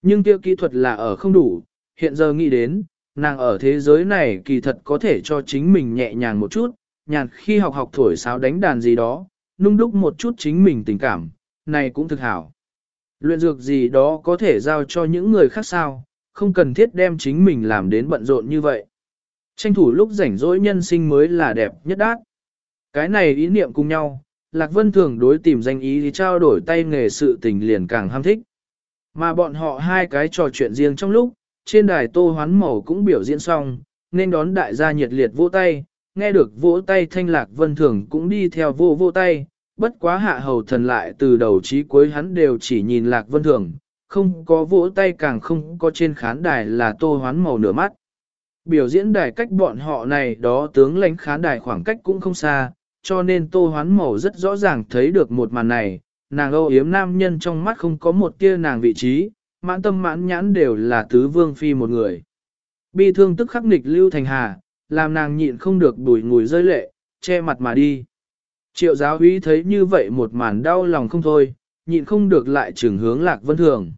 Nhưng tiêu kỹ thuật là ở không đủ, hiện giờ nghĩ đến, nàng ở thế giới này kỳ thật có thể cho chính mình nhẹ nhàng một chút, nhàn khi học học thổi sáo đánh đàn gì đó, nung đúc một chút chính mình tình cảm, này cũng thực hảo. Luyện dược gì đó có thể giao cho những người khác sao, không cần thiết đem chính mình làm đến bận rộn như vậy. Tranh thủ lúc rảnh rỗi nhân sinh mới là đẹp nhất đát. Cái này ý niệm cùng nhau, Lạc Vân thường đối tìm danh ý thì trao đổi tay nghề sự tình liền càng ham thích. Mà bọn họ hai cái trò chuyện riêng trong lúc, trên đài tô hoán màu cũng biểu diễn xong, nên đón đại gia nhiệt liệt vỗ tay, nghe được vỗ tay thanh Lạc Vân thường cũng đi theo vô vô tay, bất quá hạ hầu thần lại từ đầu chí cuối hắn đều chỉ nhìn Lạc Vân thường, không có vỗ tay càng không có trên khán đài là tô hoán màu nửa mắt. Biểu diễn đài cách bọn họ này đó tướng lãnh khán đài khoảng cách cũng không xa, cho nên tô hoán màu rất rõ ràng thấy được một màn này, nàng âu yếm nam nhân trong mắt không có một tia nàng vị trí, mãn tâm mãn nhãn đều là tứ vương phi một người. Bi thương tức khắc nghịch lưu thành hà, làm nàng nhịn không được đuổi ngùi rơi lệ, che mặt mà đi. Triệu giáo úy thấy như vậy một màn đau lòng không thôi, nhịn không được lại trường hướng lạc vân thường.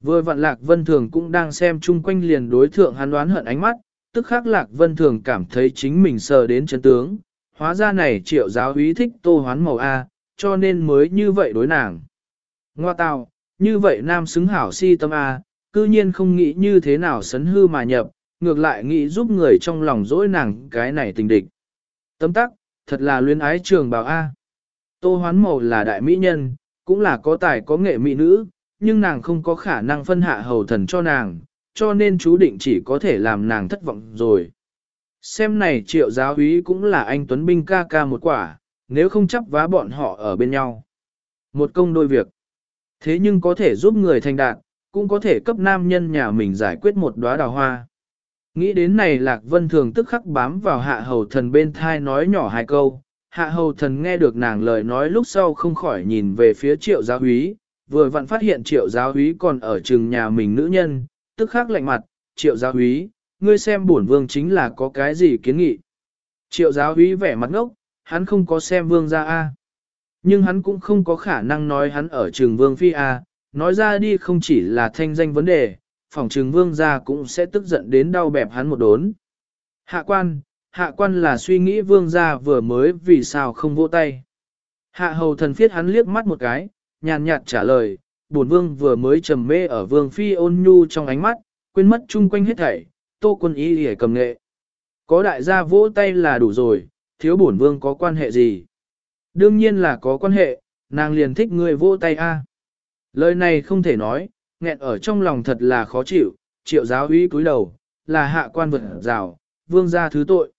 Vừa vặn lạc vân thường cũng đang xem chung quanh liền đối thượng hắn đoán hận ánh mắt, tức khắc lạc vân thường cảm thấy chính mình sờ đến chân tướng, hóa ra này triệu giáo úy thích tô hoán màu A, cho nên mới như vậy đối nàng. Ngoa tào, như vậy nam xứng hảo si tâm A, cư nhiên không nghĩ như thế nào sấn hư mà nhập, ngược lại nghĩ giúp người trong lòng dỗi nàng cái này tình địch. Tấm tắc, thật là luyến ái trường bào A. Tô hoán màu là đại mỹ nhân, cũng là có tài có nghệ mỹ nữ, nhưng nàng không có khả năng phân hạ hầu thần cho nàng, cho nên chú định chỉ có thể làm nàng thất vọng rồi. Xem này triệu giáo úy cũng là anh Tuấn Binh ca ca một quả, nếu không chấp vá bọn họ ở bên nhau. Một công đôi việc. Thế nhưng có thể giúp người thành đạt, cũng có thể cấp nam nhân nhà mình giải quyết một đóa đào hoa. Nghĩ đến này Lạc Vân Thường tức khắc bám vào hạ hầu thần bên thai nói nhỏ hai câu. Hạ hầu thần nghe được nàng lời nói lúc sau không khỏi nhìn về phía triệu giáo úy, vừa vặn phát hiện triệu giáo úy còn ở trường nhà mình nữ nhân, tức khắc lạnh mặt, triệu giáo úy, ngươi xem bổn vương chính là có cái gì kiến nghị. Triệu giáo úy vẻ mặt ngốc, hắn không có xem vương ra A. Nhưng hắn cũng không có khả năng nói hắn ở trường vương phi A, nói ra đi không chỉ là thanh danh vấn đề, phòng trừng vương gia cũng sẽ tức giận đến đau bẹp hắn một đốn. Hạ quan, hạ quan là suy nghĩ vương gia vừa mới vì sao không vỗ tay. Hạ hầu thần phiết hắn liếc mắt một cái, nhàn nhạt trả lời, bổn vương vừa mới trầm mê ở vương phi ôn nhu trong ánh mắt, quên mất chung quanh hết thảy, tô quân ý để cầm nghệ. Có đại gia vỗ tay là đủ rồi, thiếu bổn vương có quan hệ gì? Đương nhiên là có quan hệ, nàng liền thích người vỗ tay a. Lời này không thể nói, nghẹn ở trong lòng thật là khó chịu, triệu giáo uy cúi đầu, là hạ quan vật rào, vương gia thứ tội.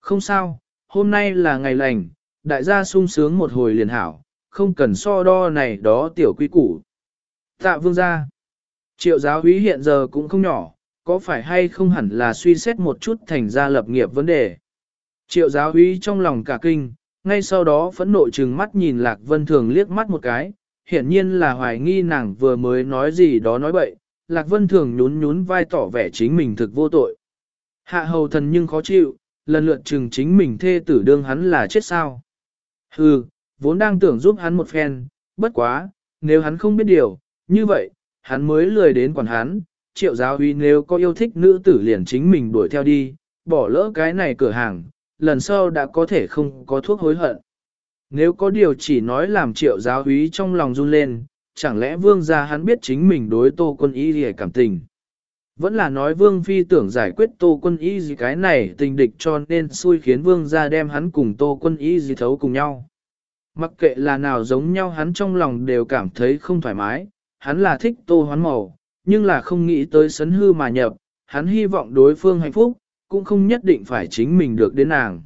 Không sao, hôm nay là ngày lành, đại gia sung sướng một hồi liền hảo, không cần so đo này đó tiểu quy củ. Tạ vương gia, triệu giáo uy hiện giờ cũng không nhỏ, có phải hay không hẳn là suy xét một chút thành ra lập nghiệp vấn đề. Triệu giáo úy trong lòng cả kinh, ngay sau đó phẫn nộ trừng mắt nhìn Lạc Vân Thường liếc mắt một cái, hiển nhiên là hoài nghi nàng vừa mới nói gì đó nói bậy, Lạc Vân Thường nhún nhún vai tỏ vẻ chính mình thực vô tội. Hạ hầu thần nhưng khó chịu, lần lượt chừng chính mình thê tử đương hắn là chết sao. Hừ, vốn đang tưởng giúp hắn một phen, bất quá, nếu hắn không biết điều, như vậy, hắn mới lười đến quản hắn, triệu giáo huy nếu có yêu thích nữ tử liền chính mình đuổi theo đi, bỏ lỡ cái này cửa hàng, lần sau đã có thể không có thuốc hối hận. Nếu có điều chỉ nói làm triệu giáo úy trong lòng run lên, chẳng lẽ vương gia hắn biết chính mình đối tô quân y gì cảm tình. Vẫn là nói vương phi tưởng giải quyết tô quân y gì cái này tình địch cho nên xui khiến vương gia đem hắn cùng tô quân y gì thấu cùng nhau. Mặc kệ là nào giống nhau hắn trong lòng đều cảm thấy không thoải mái, hắn là thích tô hoán màu, nhưng là không nghĩ tới sấn hư mà nhập, hắn hy vọng đối phương hạnh phúc, cũng không nhất định phải chính mình được đến nàng.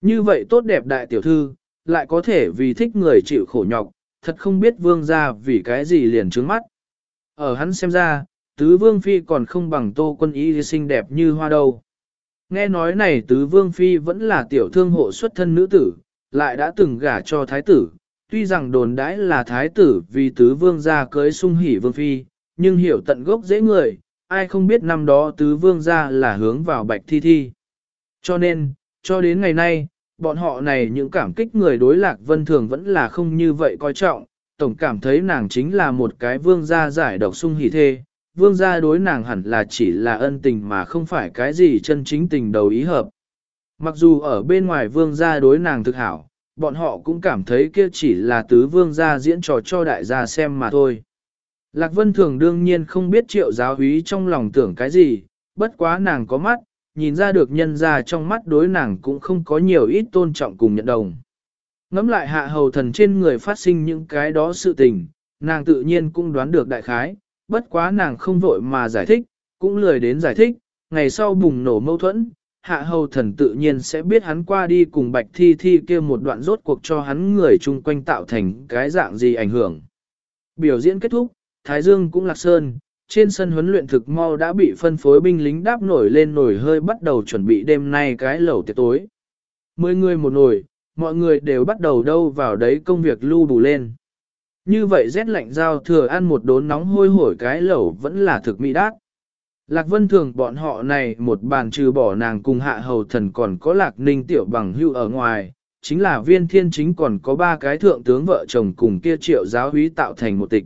Như vậy tốt đẹp đại tiểu thư, lại có thể vì thích người chịu khổ nhọc, thật không biết vương gia vì cái gì liền trướng mắt. Ở hắn xem ra, tứ vương phi còn không bằng tô quân y xinh đẹp như hoa đâu. Nghe nói này tứ vương phi vẫn là tiểu thương hộ xuất thân nữ tử, lại đã từng gả cho thái tử, tuy rằng đồn đãi là thái tử vì tứ vương gia cưới sung hỉ vương phi, nhưng hiểu tận gốc dễ người, ai không biết năm đó tứ vương gia là hướng vào bạch thi thi. Cho nên, cho đến ngày nay, bọn họ này những cảm kích người đối lạc vân thường vẫn là không như vậy coi trọng, tổng cảm thấy nàng chính là một cái vương gia giải độc sung hỉ thê, vương gia đối nàng hẳn là chỉ là ân tình mà không phải cái gì chân chính tình đầu ý hợp. Mặc dù ở bên ngoài vương gia đối nàng thực hảo, bọn họ cũng cảm thấy kia chỉ là tứ vương gia diễn trò cho đại gia xem mà thôi. Lạc Vân Thường đương nhiên không biết triệu giáo húy trong lòng tưởng cái gì, bất quá nàng có mắt, nhìn ra được nhân ra trong mắt đối nàng cũng không có nhiều ít tôn trọng cùng nhận đồng. Ngắm lại hạ hầu thần trên người phát sinh những cái đó sự tình, nàng tự nhiên cũng đoán được đại khái, bất quá nàng không vội mà giải thích, cũng lười đến giải thích, ngày sau bùng nổ mâu thuẫn, hạ hầu thần tự nhiên sẽ biết hắn qua đi cùng bạch thi thi kia một đoạn rốt cuộc cho hắn người chung quanh tạo thành cái dạng gì ảnh hưởng. Biểu diễn kết thúc, Thái Dương cũng lạc sơn, trên sân huấn luyện thực mau đã bị phân phối binh lính đáp nổi lên nổi hơi bắt đầu chuẩn bị đêm nay cái lẩu tiệc tối. Mười người một nồi, mọi người đều bắt đầu đâu vào đấy công việc lưu đủ lên. Như vậy rét lạnh giao thừa ăn một đốn nóng hôi hổi cái lẩu vẫn là thực mỹ đát. Lạc Vân Thường bọn họ này một bàn trừ bỏ nàng cùng hạ hầu thần còn có Lạc Ninh Tiểu bằng hưu ở ngoài, chính là viên thiên chính còn có ba cái thượng tướng vợ chồng cùng kia triệu giáo húy tạo thành một tịch.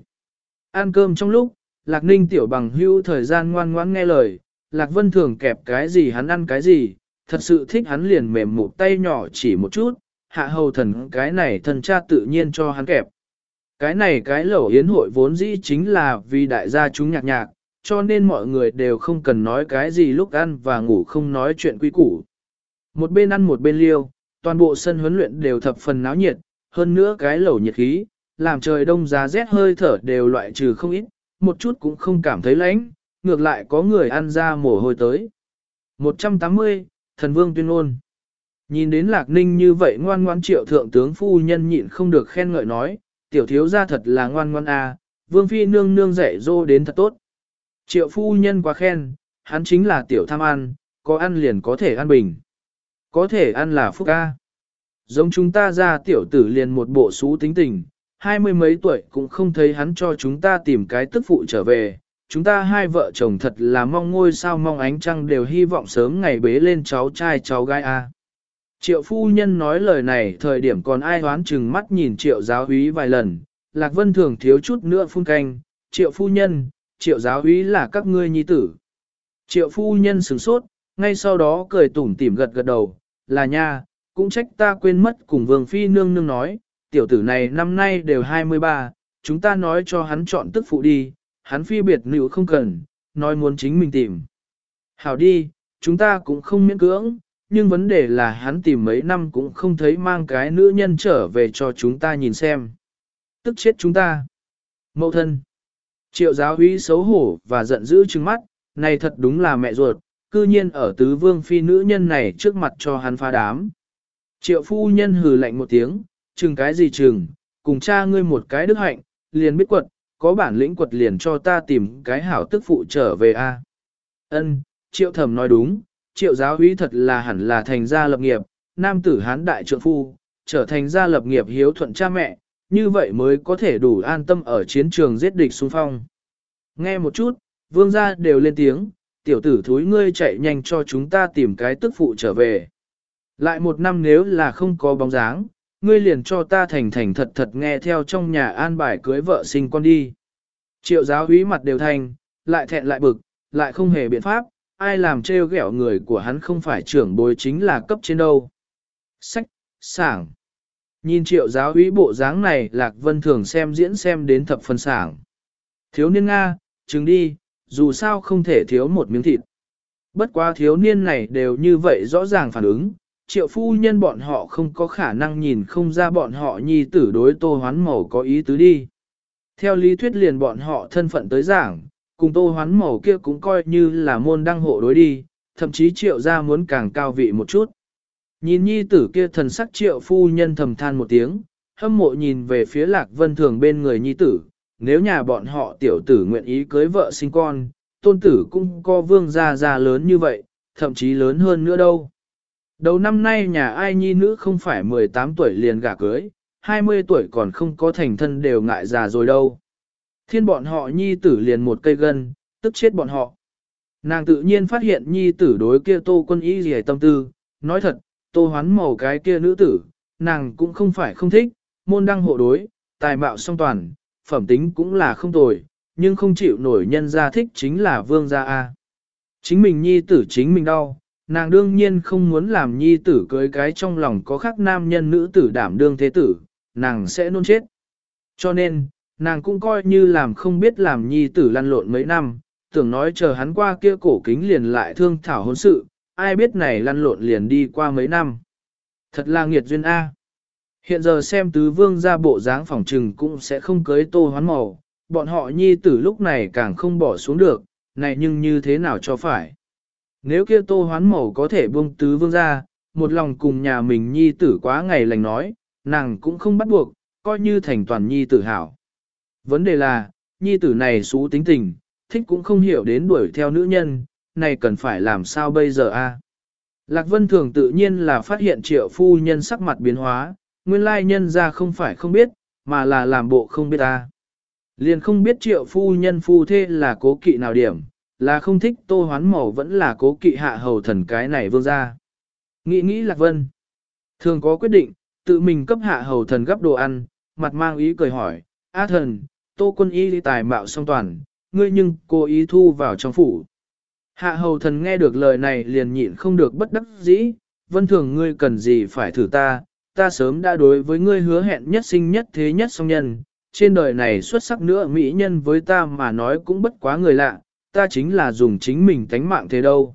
Ăn cơm trong lúc, Lạc Ninh Tiểu bằng hưu thời gian ngoan ngoãn nghe lời, Lạc Vân Thường kẹp cái gì hắn ăn cái gì, thật sự thích hắn liền mềm một tay nhỏ chỉ một chút, hạ hầu thần cái này thần cha tự nhiên cho hắn kẹp. Cái này cái lẩu yến hội vốn dĩ chính là vì đại gia chúng nhạc nhạc, cho nên mọi người đều không cần nói cái gì lúc ăn và ngủ không nói chuyện quý củ. Một bên ăn một bên liêu, toàn bộ sân huấn luyện đều thập phần náo nhiệt, hơn nữa cái lẩu nhiệt khí, làm trời đông giá rét hơi thở đều loại trừ không ít, một chút cũng không cảm thấy lạnh, ngược lại có người ăn ra mồ hôi tới. 180, Thần Vương tuyên ôn. Nhìn đến Lạc Ninh như vậy ngoan ngoan triệu thượng tướng phu nhân nhịn không được khen ngợi nói, tiểu thiếu gia thật là ngoan ngoan à, Vương Phi nương nương dạy dô đến thật tốt. Triệu phu nhân quá khen, hắn chính là tiểu tham ăn, có ăn liền có thể ăn bình. Có thể ăn là phúc ca. Giống chúng ta ra tiểu tử liền một bộ xú tính tình, hai mươi mấy tuổi cũng không thấy hắn cho chúng ta tìm cái tức phụ trở về. Chúng ta hai vợ chồng thật là mong ngôi sao mong ánh trăng đều hy vọng sớm ngày bế lên cháu trai cháu gái A. Triệu phu nhân nói lời này thời điểm còn ai hoán chừng mắt nhìn triệu giáo úy vài lần, Lạc Vân thường thiếu chút nữa phun canh, triệu phu nhân, triệu giáo úy là các ngươi nhi tử. Triệu phu nhân sửng sốt, ngay sau đó cười tủm tỉm gật gật đầu, là nha, cũng trách ta quên mất cùng vương phi nương nương nói, tiểu tử này năm nay đều 23, chúng ta nói cho hắn chọn tức phụ đi, hắn phi biệt nữ không cần, nói muốn chính mình tìm. Hảo đi, chúng ta cũng không miễn cưỡng, nhưng vấn đề là hắn tìm mấy năm cũng không thấy mang cái nữ nhân trở về cho chúng ta nhìn xem. Tức chết chúng ta. Mậu thân. Triệu giáo úy xấu hổ và giận dữ trừng mắt, này thật đúng là mẹ ruột, cư nhiên ở tứ vương phi nữ nhân này trước mặt cho hắn phá đám. Triệu phu nhân hừ lạnh một tiếng, chừng cái gì chừng, cùng cha ngươi một cái đức hạnh, liền biết quật, có bản lĩnh quật liền cho ta tìm cái hảo tức phụ trở về a. Ân, triệu thẩm nói đúng, triệu giáo úy thật là hẳn là thành gia lập nghiệp, nam tử hán đại trượng phu, trở thành gia lập nghiệp hiếu thuận cha mẹ, như vậy mới có thể đủ an tâm ở chiến trường giết địch xung phong. Nghe một chút, vương gia đều lên tiếng, tiểu tử thúi ngươi chạy nhanh cho chúng ta tìm cái tức phụ trở về. Lại một năm nếu là không có bóng dáng, ngươi liền cho ta thành thành thật thật nghe theo trong nhà an bài cưới vợ sinh con đi. Triệu giáo úy mặt đều thành, lại thẹn lại bực, lại không hề biện pháp, ai làm trêu ghẹo người của hắn không phải trưởng bối chính là cấp trên đâu. Sách, sảng. Nhìn triệu giáo úy bộ dáng này Lạc Vân thường xem diễn xem đến thập phần sảng. Thiếu niên Nga, chứng đi, dù sao không thể thiếu một miếng thịt. Bất quá thiếu niên này đều như vậy rõ ràng phản ứng, triệu phu nhân bọn họ không có khả năng nhìn không ra bọn họ nhi tử đối tô hoán màu có ý tứ đi. Theo lý thuyết liền bọn họ thân phận tới giảng, cùng tô hoán màu kia cũng coi như là môn đăng hộ đối đi, thậm chí triệu gia muốn càng cao vị một chút. Nhìn nhi tử kia thần sắc triệu phu nhân thầm than một tiếng, hâm mộ nhìn về phía lạc vân thường bên người nhi tử, nếu nhà bọn họ tiểu tử nguyện ý cưới vợ sinh con, tôn tử cũng có vương gia gia lớn như vậy, thậm chí lớn hơn nữa đâu. Đầu năm nay nhà ai nhi nữ không phải 18 tuổi liền gả cưới, 20 tuổi còn không có thành thân đều ngại già rồi đâu. Thiên bọn họ nhi tử liền một cây gân, tức chết bọn họ. Nàng tự nhiên phát hiện nhi tử đối kia tô quân y gì tâm tư, nói thật, tô hoán màu cái kia nữ tử, nàng cũng không phải không thích, môn đăng hộ đối, tài mạo song toàn, phẩm tính cũng là không tồi, nhưng không chịu nổi nhân gia thích chính là vương gia A. Chính mình nhi tử chính mình đau, nàng đương nhiên không muốn làm nhi tử cưới cái trong lòng có khác nam nhân nữ tử đảm đương thế tử, nàng sẽ nôn chết. Cho nên, nàng cũng coi như làm không biết làm nhi tử lăn lộn mấy năm, tưởng nói chờ hắn qua kia cổ kính liền lại thương thảo hôn sự, ai biết này lăn lộn liền đi qua mấy năm. Thật là nghiệt duyên A. Hiện giờ xem tứ vương ra bộ dáng phòng trừng cũng sẽ không cưới tô hoán màu, bọn họ nhi tử lúc này càng không bỏ xuống được, này nhưng như thế nào cho phải. Nếu kia tô hoán mẫu có thể buông tứ vương ra, một lòng cùng nhà mình nhi tử quá ngày lành nói, nàng cũng không bắt buộc, coi như thành toàn nhi tử hảo. Vấn đề là, nhi tử này xú tính tình, thích cũng không hiểu đến đuổi theo nữ nhân, này cần phải làm sao bây giờ a? Lạc Vân Thường tự nhiên là phát hiện triệu phu nhân sắc mặt biến hóa, nguyên lai nhân ra không phải không biết, mà là làm bộ không biết ta. Liền không biết triệu phu nhân phu thế là cố kỵ nào điểm, là không thích tô hoán màu vẫn là cố kỵ hạ hầu thần cái này vương ra. Nghĩ nghĩ Lạc Vân. Thường có quyết định, tự mình cấp hạ hầu thần gấp đồ ăn, mặt mang ý cười hỏi, A thần, tô quân y tài mạo song toàn, ngươi nhưng cố ý thu vào trong phủ. Hạ hầu thần nghe được lời này liền nhịn không được bất đắc dĩ, vân thường ngươi cần gì phải thử ta, ta sớm đã đối với ngươi hứa hẹn nhất sinh nhất thế nhất song nhân, trên đời này xuất sắc nữa mỹ nhân với ta mà nói cũng bất quá người lạ, ta chính là dùng chính mình tánh mạng thế đâu.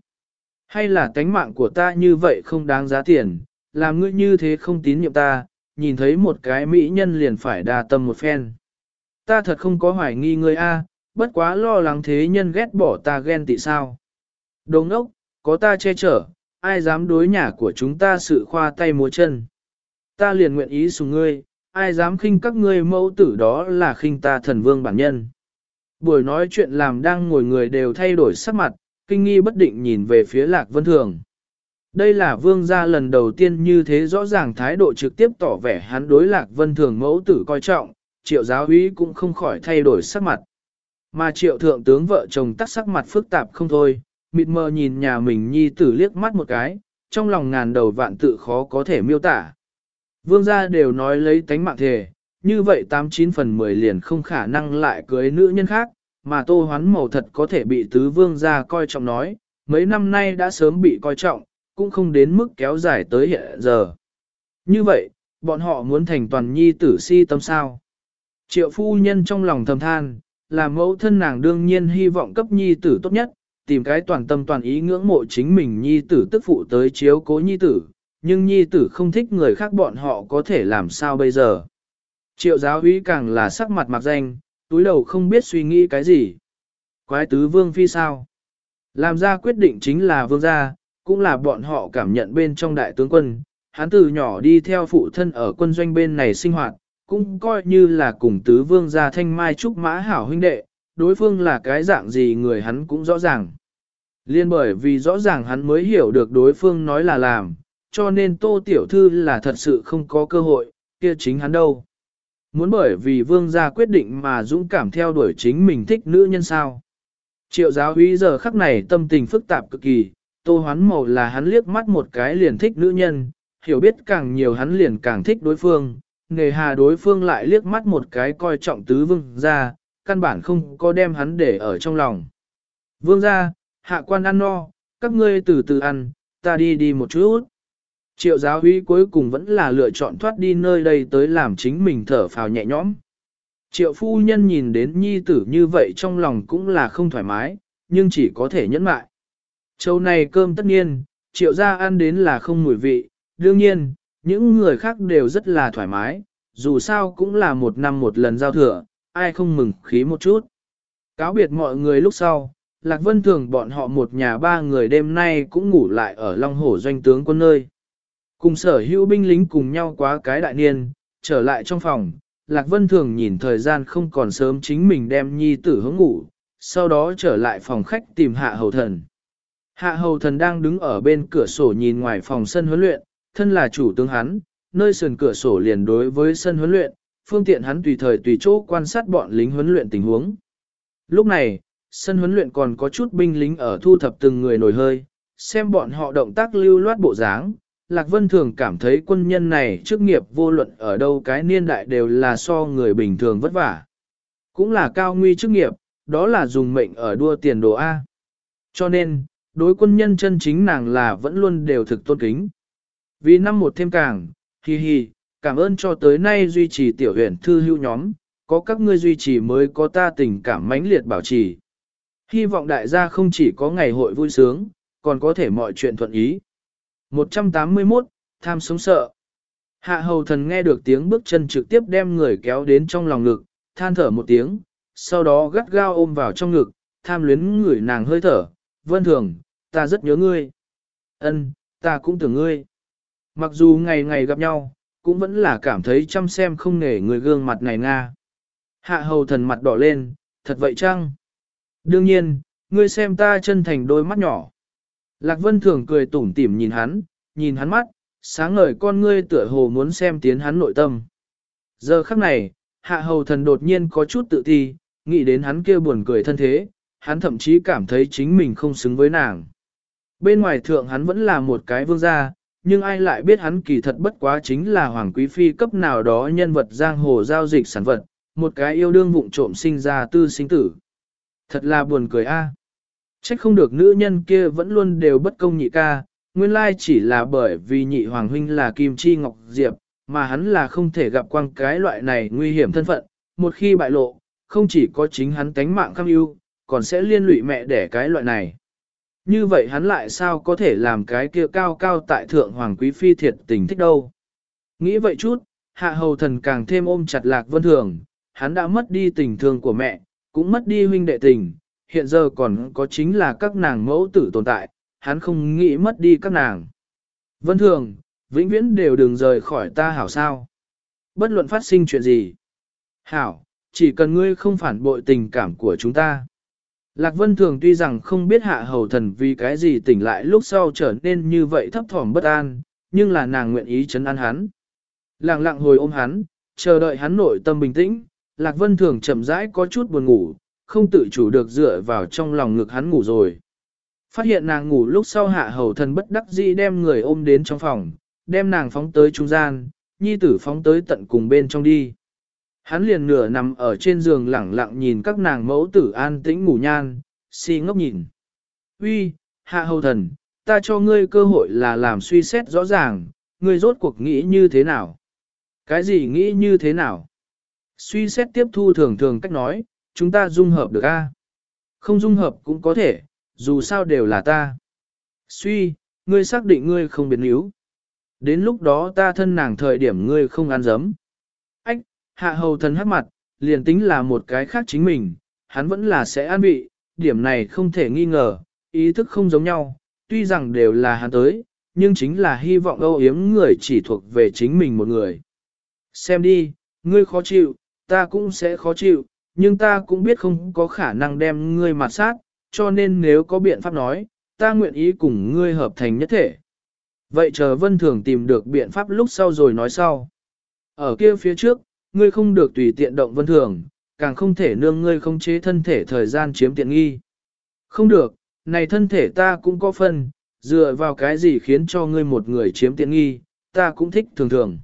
Hay là tánh mạng của ta như vậy không đáng giá tiền, làm ngươi như thế không tín nhiệm ta, nhìn thấy một cái mỹ nhân liền phải đa tâm một phen. Ta thật không có hoài nghi ngươi a, bất quá lo lắng thế nhân ghét bỏ ta ghen tị sao. Đồ ngốc, có ta che chở, ai dám đối nhà của chúng ta sự khoa tay múa chân. Ta liền nguyện ý sùng ngươi, ai dám khinh các ngươi mẫu tử đó là khinh ta thần vương bản nhân. Buổi nói chuyện làm đang ngồi người đều thay đổi sắc mặt, kinh nghi bất định nhìn về phía lạc vân thường. Đây là vương gia lần đầu tiên như thế rõ ràng thái độ trực tiếp tỏ vẻ hắn đối lạc vân thường mẫu tử coi trọng, triệu giáo úy cũng không khỏi thay đổi sắc mặt. Mà triệu thượng tướng vợ chồng tắt sắc mặt phức tạp không thôi, mịt mờ nhìn nhà mình nhi tử liếc mắt một cái, trong lòng ngàn đầu vạn tự khó có thể miêu tả. Vương gia đều nói lấy tánh mạng thề, như vậy 89 phần 10 liền không khả năng lại cưới nữ nhân khác, mà tô hoán màu thật có thể bị tứ vương gia coi trọng nói, mấy năm nay đã sớm bị coi trọng, cũng không đến mức kéo dài tới hiện giờ. Như vậy, bọn họ muốn thành toàn nhi tử si tâm sao. Triệu phu nhân trong lòng thầm than, là mẫu thân nàng đương nhiên hy vọng cấp nhi tử tốt nhất, tìm cái toàn tâm toàn ý ngưỡng mộ chính mình nhi tử tức phụ tới chiếu cố nhi tử, nhưng nhi tử không thích người khác bọn họ có thể làm sao bây giờ. Triệu giáo úy càng là sắc mặt mặc danh, túi đầu không biết suy nghĩ cái gì. Quái tứ vương phi sao? Làm ra quyết định chính là vương gia, cũng là bọn họ cảm nhận bên trong đại tướng quân. Hắn từ nhỏ đi theo phụ thân ở quân doanh bên này sinh hoạt, cũng coi như là cùng tứ vương gia thanh mai trúc mã hảo huynh đệ, đối phương là cái dạng gì người hắn cũng rõ ràng. Liên bởi vì rõ ràng hắn mới hiểu được đối phương nói là làm, cho nên tô tiểu thư là thật sự không có cơ hội, kia chính hắn đâu. Muốn bởi vì vương gia quyết định mà dũng cảm theo đuổi chính mình thích nữ nhân sao. Triệu giáo úy giờ khắc này tâm tình phức tạp cực kỳ, tô hoán màu là hắn liếc mắt một cái liền thích nữ nhân, hiểu biết càng nhiều hắn liền càng thích đối phương, nghề hà đối phương lại liếc mắt một cái coi trọng tứ vương gia, căn bản không có đem hắn để ở trong lòng. Vương gia, hạ quan ăn no, các ngươi từ từ ăn, ta đi đi một chút. Triệu giáo huy cuối cùng vẫn là lựa chọn thoát đi nơi đây tới làm chính mình thở phào nhẹ nhõm. Triệu phu nhân nhìn đến nhi tử như vậy trong lòng cũng là không thoải mái, nhưng chỉ có thể nhẫn mại. Châu này cơm tất nhiên, triệu gia ăn đến là không mùi vị, đương nhiên, những người khác đều rất là thoải mái, dù sao cũng là một năm một lần giao thừa, ai không mừng khí một chút. Cáo biệt mọi người lúc sau, Lạc Vân Thường bọn họ một nhà ba người đêm nay cũng ngủ lại ở Long Hổ doanh tướng quân nơi. Cùng sở hữu binh lính cùng nhau quá cái đại niên, trở lại trong phòng, Lạc Vân Thường nhìn thời gian không còn sớm chính mình đem nhi tử hướng ngủ, sau đó trở lại phòng khách tìm hạ hầu thần. Hạ hầu thần đang đứng ở bên cửa sổ nhìn ngoài phòng sân huấn luyện, thân là chủ tướng hắn, nơi sườn cửa sổ liền đối với sân huấn luyện, phương tiện hắn tùy thời tùy chỗ quan sát bọn lính huấn luyện tình huống. Lúc này, sân huấn luyện còn có chút binh lính ở thu thập từng người nổi hơi, xem bọn họ động tác lưu loát bộ dáng. Lạc Vân thường cảm thấy quân nhân này chức nghiệp vô luận ở đâu cái niên đại đều là so người bình thường vất vả. Cũng là cao nguy chức nghiệp, đó là dùng mệnh ở đua tiền đồ A. Cho nên, đối quân nhân chân chính nàng là vẫn luôn đều thực tôn kính. Vì năm một thêm càng, hi hi, cảm ơn cho tới nay duy trì tiểu huyền thư hữu nhóm, có các ngươi duy trì mới có ta tình cảm mãnh liệt bảo trì. Hy vọng đại gia không chỉ có ngày hội vui sướng, còn có thể mọi chuyện thuận ý. 181, tham sống sợ. Hạ hầu thần nghe được tiếng bước chân trực tiếp đem người kéo đến trong lòng ngực, than thở một tiếng, sau đó gắt gao ôm vào trong ngực, tham luyến người nàng hơi thở, vân thường, ta rất nhớ ngươi. ân ta cũng tưởng ngươi. Mặc dù ngày ngày gặp nhau, cũng vẫn là cảm thấy chăm xem không nể người gương mặt này nga. Hạ hầu thần mặt đỏ lên, thật vậy chăng? Đương nhiên, ngươi xem ta chân thành đôi mắt nhỏ. Lạc Vân Thường cười tủm tỉm nhìn hắn, nhìn hắn mắt, sáng ngời con ngươi tựa hồ muốn xem tiến hắn nội tâm. Giờ khắc này, hạ hầu thần đột nhiên có chút tự thi, nghĩ đến hắn kia buồn cười thân thế, hắn thậm chí cảm thấy chính mình không xứng với nàng. Bên ngoài thượng hắn vẫn là một cái vương gia, nhưng ai lại biết hắn kỳ thật bất quá chính là hoàng quý phi cấp nào đó nhân vật giang hồ giao dịch sản vật, một cái yêu đương vụng trộm sinh ra tư sinh tử. Thật là buồn cười a. À. Trách không được nữ nhân kia vẫn luôn đều bất công nhị ca, nguyên lai chỉ là bởi vì nhị hoàng huynh là Kim Chi Ngọc Diệp, mà hắn là không thể gặp quang cái loại này nguy hiểm thân phận, một khi bại lộ, không chỉ có chính hắn tánh mạng kham ưu, còn sẽ liên lụy mẹ đẻ cái loại này. Như vậy hắn lại sao có thể làm cái kia cao cao tại thượng hoàng quý phi thiệt tình thích đâu. Nghĩ vậy chút, hạ hầu thần càng thêm ôm chặt lạc vân thường, hắn đã mất đi tình thương của mẹ, cũng mất đi huynh đệ tình, hiện giờ còn có chính là các nàng mẫu tử tồn tại, hắn không nghĩ mất đi các nàng. Vân thường, vĩnh viễn đều đừng rời khỏi ta hảo sao. Bất luận phát sinh chuyện gì. Hảo, chỉ cần ngươi không phản bội tình cảm của chúng ta. Lạc Vân Thường tuy rằng không biết hạ hầu thần vì cái gì tỉnh lại lúc sau trở nên như vậy thấp thỏm bất an, nhưng là nàng nguyện ý chấn an hắn. Lặng lặng hồi ôm hắn, chờ đợi hắn nội tâm bình tĩnh, Lạc Vân Thường chậm rãi có chút buồn ngủ, không tự chủ được dựa vào trong lòng ngực hắn ngủ rồi. Phát hiện nàng ngủ lúc sau hạ hầu thần bất đắc dĩ đem người ôm đến trong phòng, đem nàng phóng tới trung gian, nhi tử phóng tới tận cùng bên trong đi. Hắn liền nửa nằm ở trên giường lẳng lặng nhìn các nàng mẫu tử an tĩnh ngủ nhan, si ngốc nhìn. Uy, hạ hầu thần, ta cho ngươi cơ hội là làm suy xét rõ ràng, ngươi rốt cuộc nghĩ như thế nào? Cái gì nghĩ như thế nào? Suy xét tiếp thu thường thường cách nói, chúng ta dung hợp được a? Không dung hợp cũng có thể, dù sao đều là ta. Suy, ngươi xác định ngươi không biến yếu. Đến lúc đó ta thân nàng thời điểm ngươi không ăn dấm. Ách, hạ hầu thần hắc mặt, liền tính là một cái khác chính mình, hắn vẫn là sẽ an bị điểm này không thể nghi ngờ, ý thức không giống nhau, tuy rằng đều là hắn tới, nhưng chính là hy vọng âu yếm người chỉ thuộc về chính mình một người. Xem đi, ngươi khó chịu, ta cũng sẽ khó chịu, nhưng ta cũng biết không có khả năng đem ngươi mặt sát, cho nên nếu có biện pháp nói, ta nguyện ý cùng ngươi hợp thành nhất thể. Vậy chờ vân thường tìm được biện pháp lúc sau rồi nói sau. Ở kia phía trước, ngươi không được tùy tiện động vân thường, càng không thể nương ngươi không chế thân thể thời gian chiếm tiện nghi. Không được, này thân thể ta cũng có phân, dựa vào cái gì khiến cho ngươi một người chiếm tiện nghi, ta cũng thích thường thường.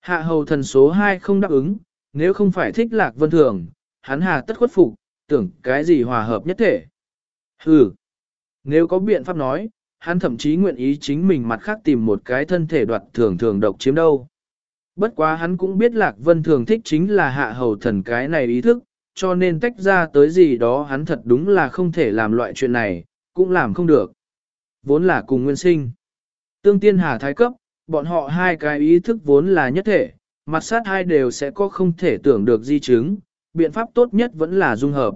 Hạ hầu thần số 2 không đáp ứng, nếu không phải thích lạc vân thường, hắn hà tất khuất phục, tưởng cái gì hòa hợp nhất thể. Hừ, nếu có biện pháp nói, hắn thậm chí nguyện ý chính mình mặt khác tìm một cái thân thể đoạt thường thường độc chiếm đâu. Bất quá hắn cũng biết Lạc Vân thường thích chính là hạ hầu thần cái này ý thức, cho nên tách ra tới gì đó hắn thật đúng là không thể làm loại chuyện này, cũng làm không được. Vốn là cùng nguyên sinh. Tương tiên hà thái cấp, bọn họ hai cái ý thức vốn là nhất thể, mặt sát hai đều sẽ có không thể tưởng được di chứng, biện pháp tốt nhất vẫn là dung hợp.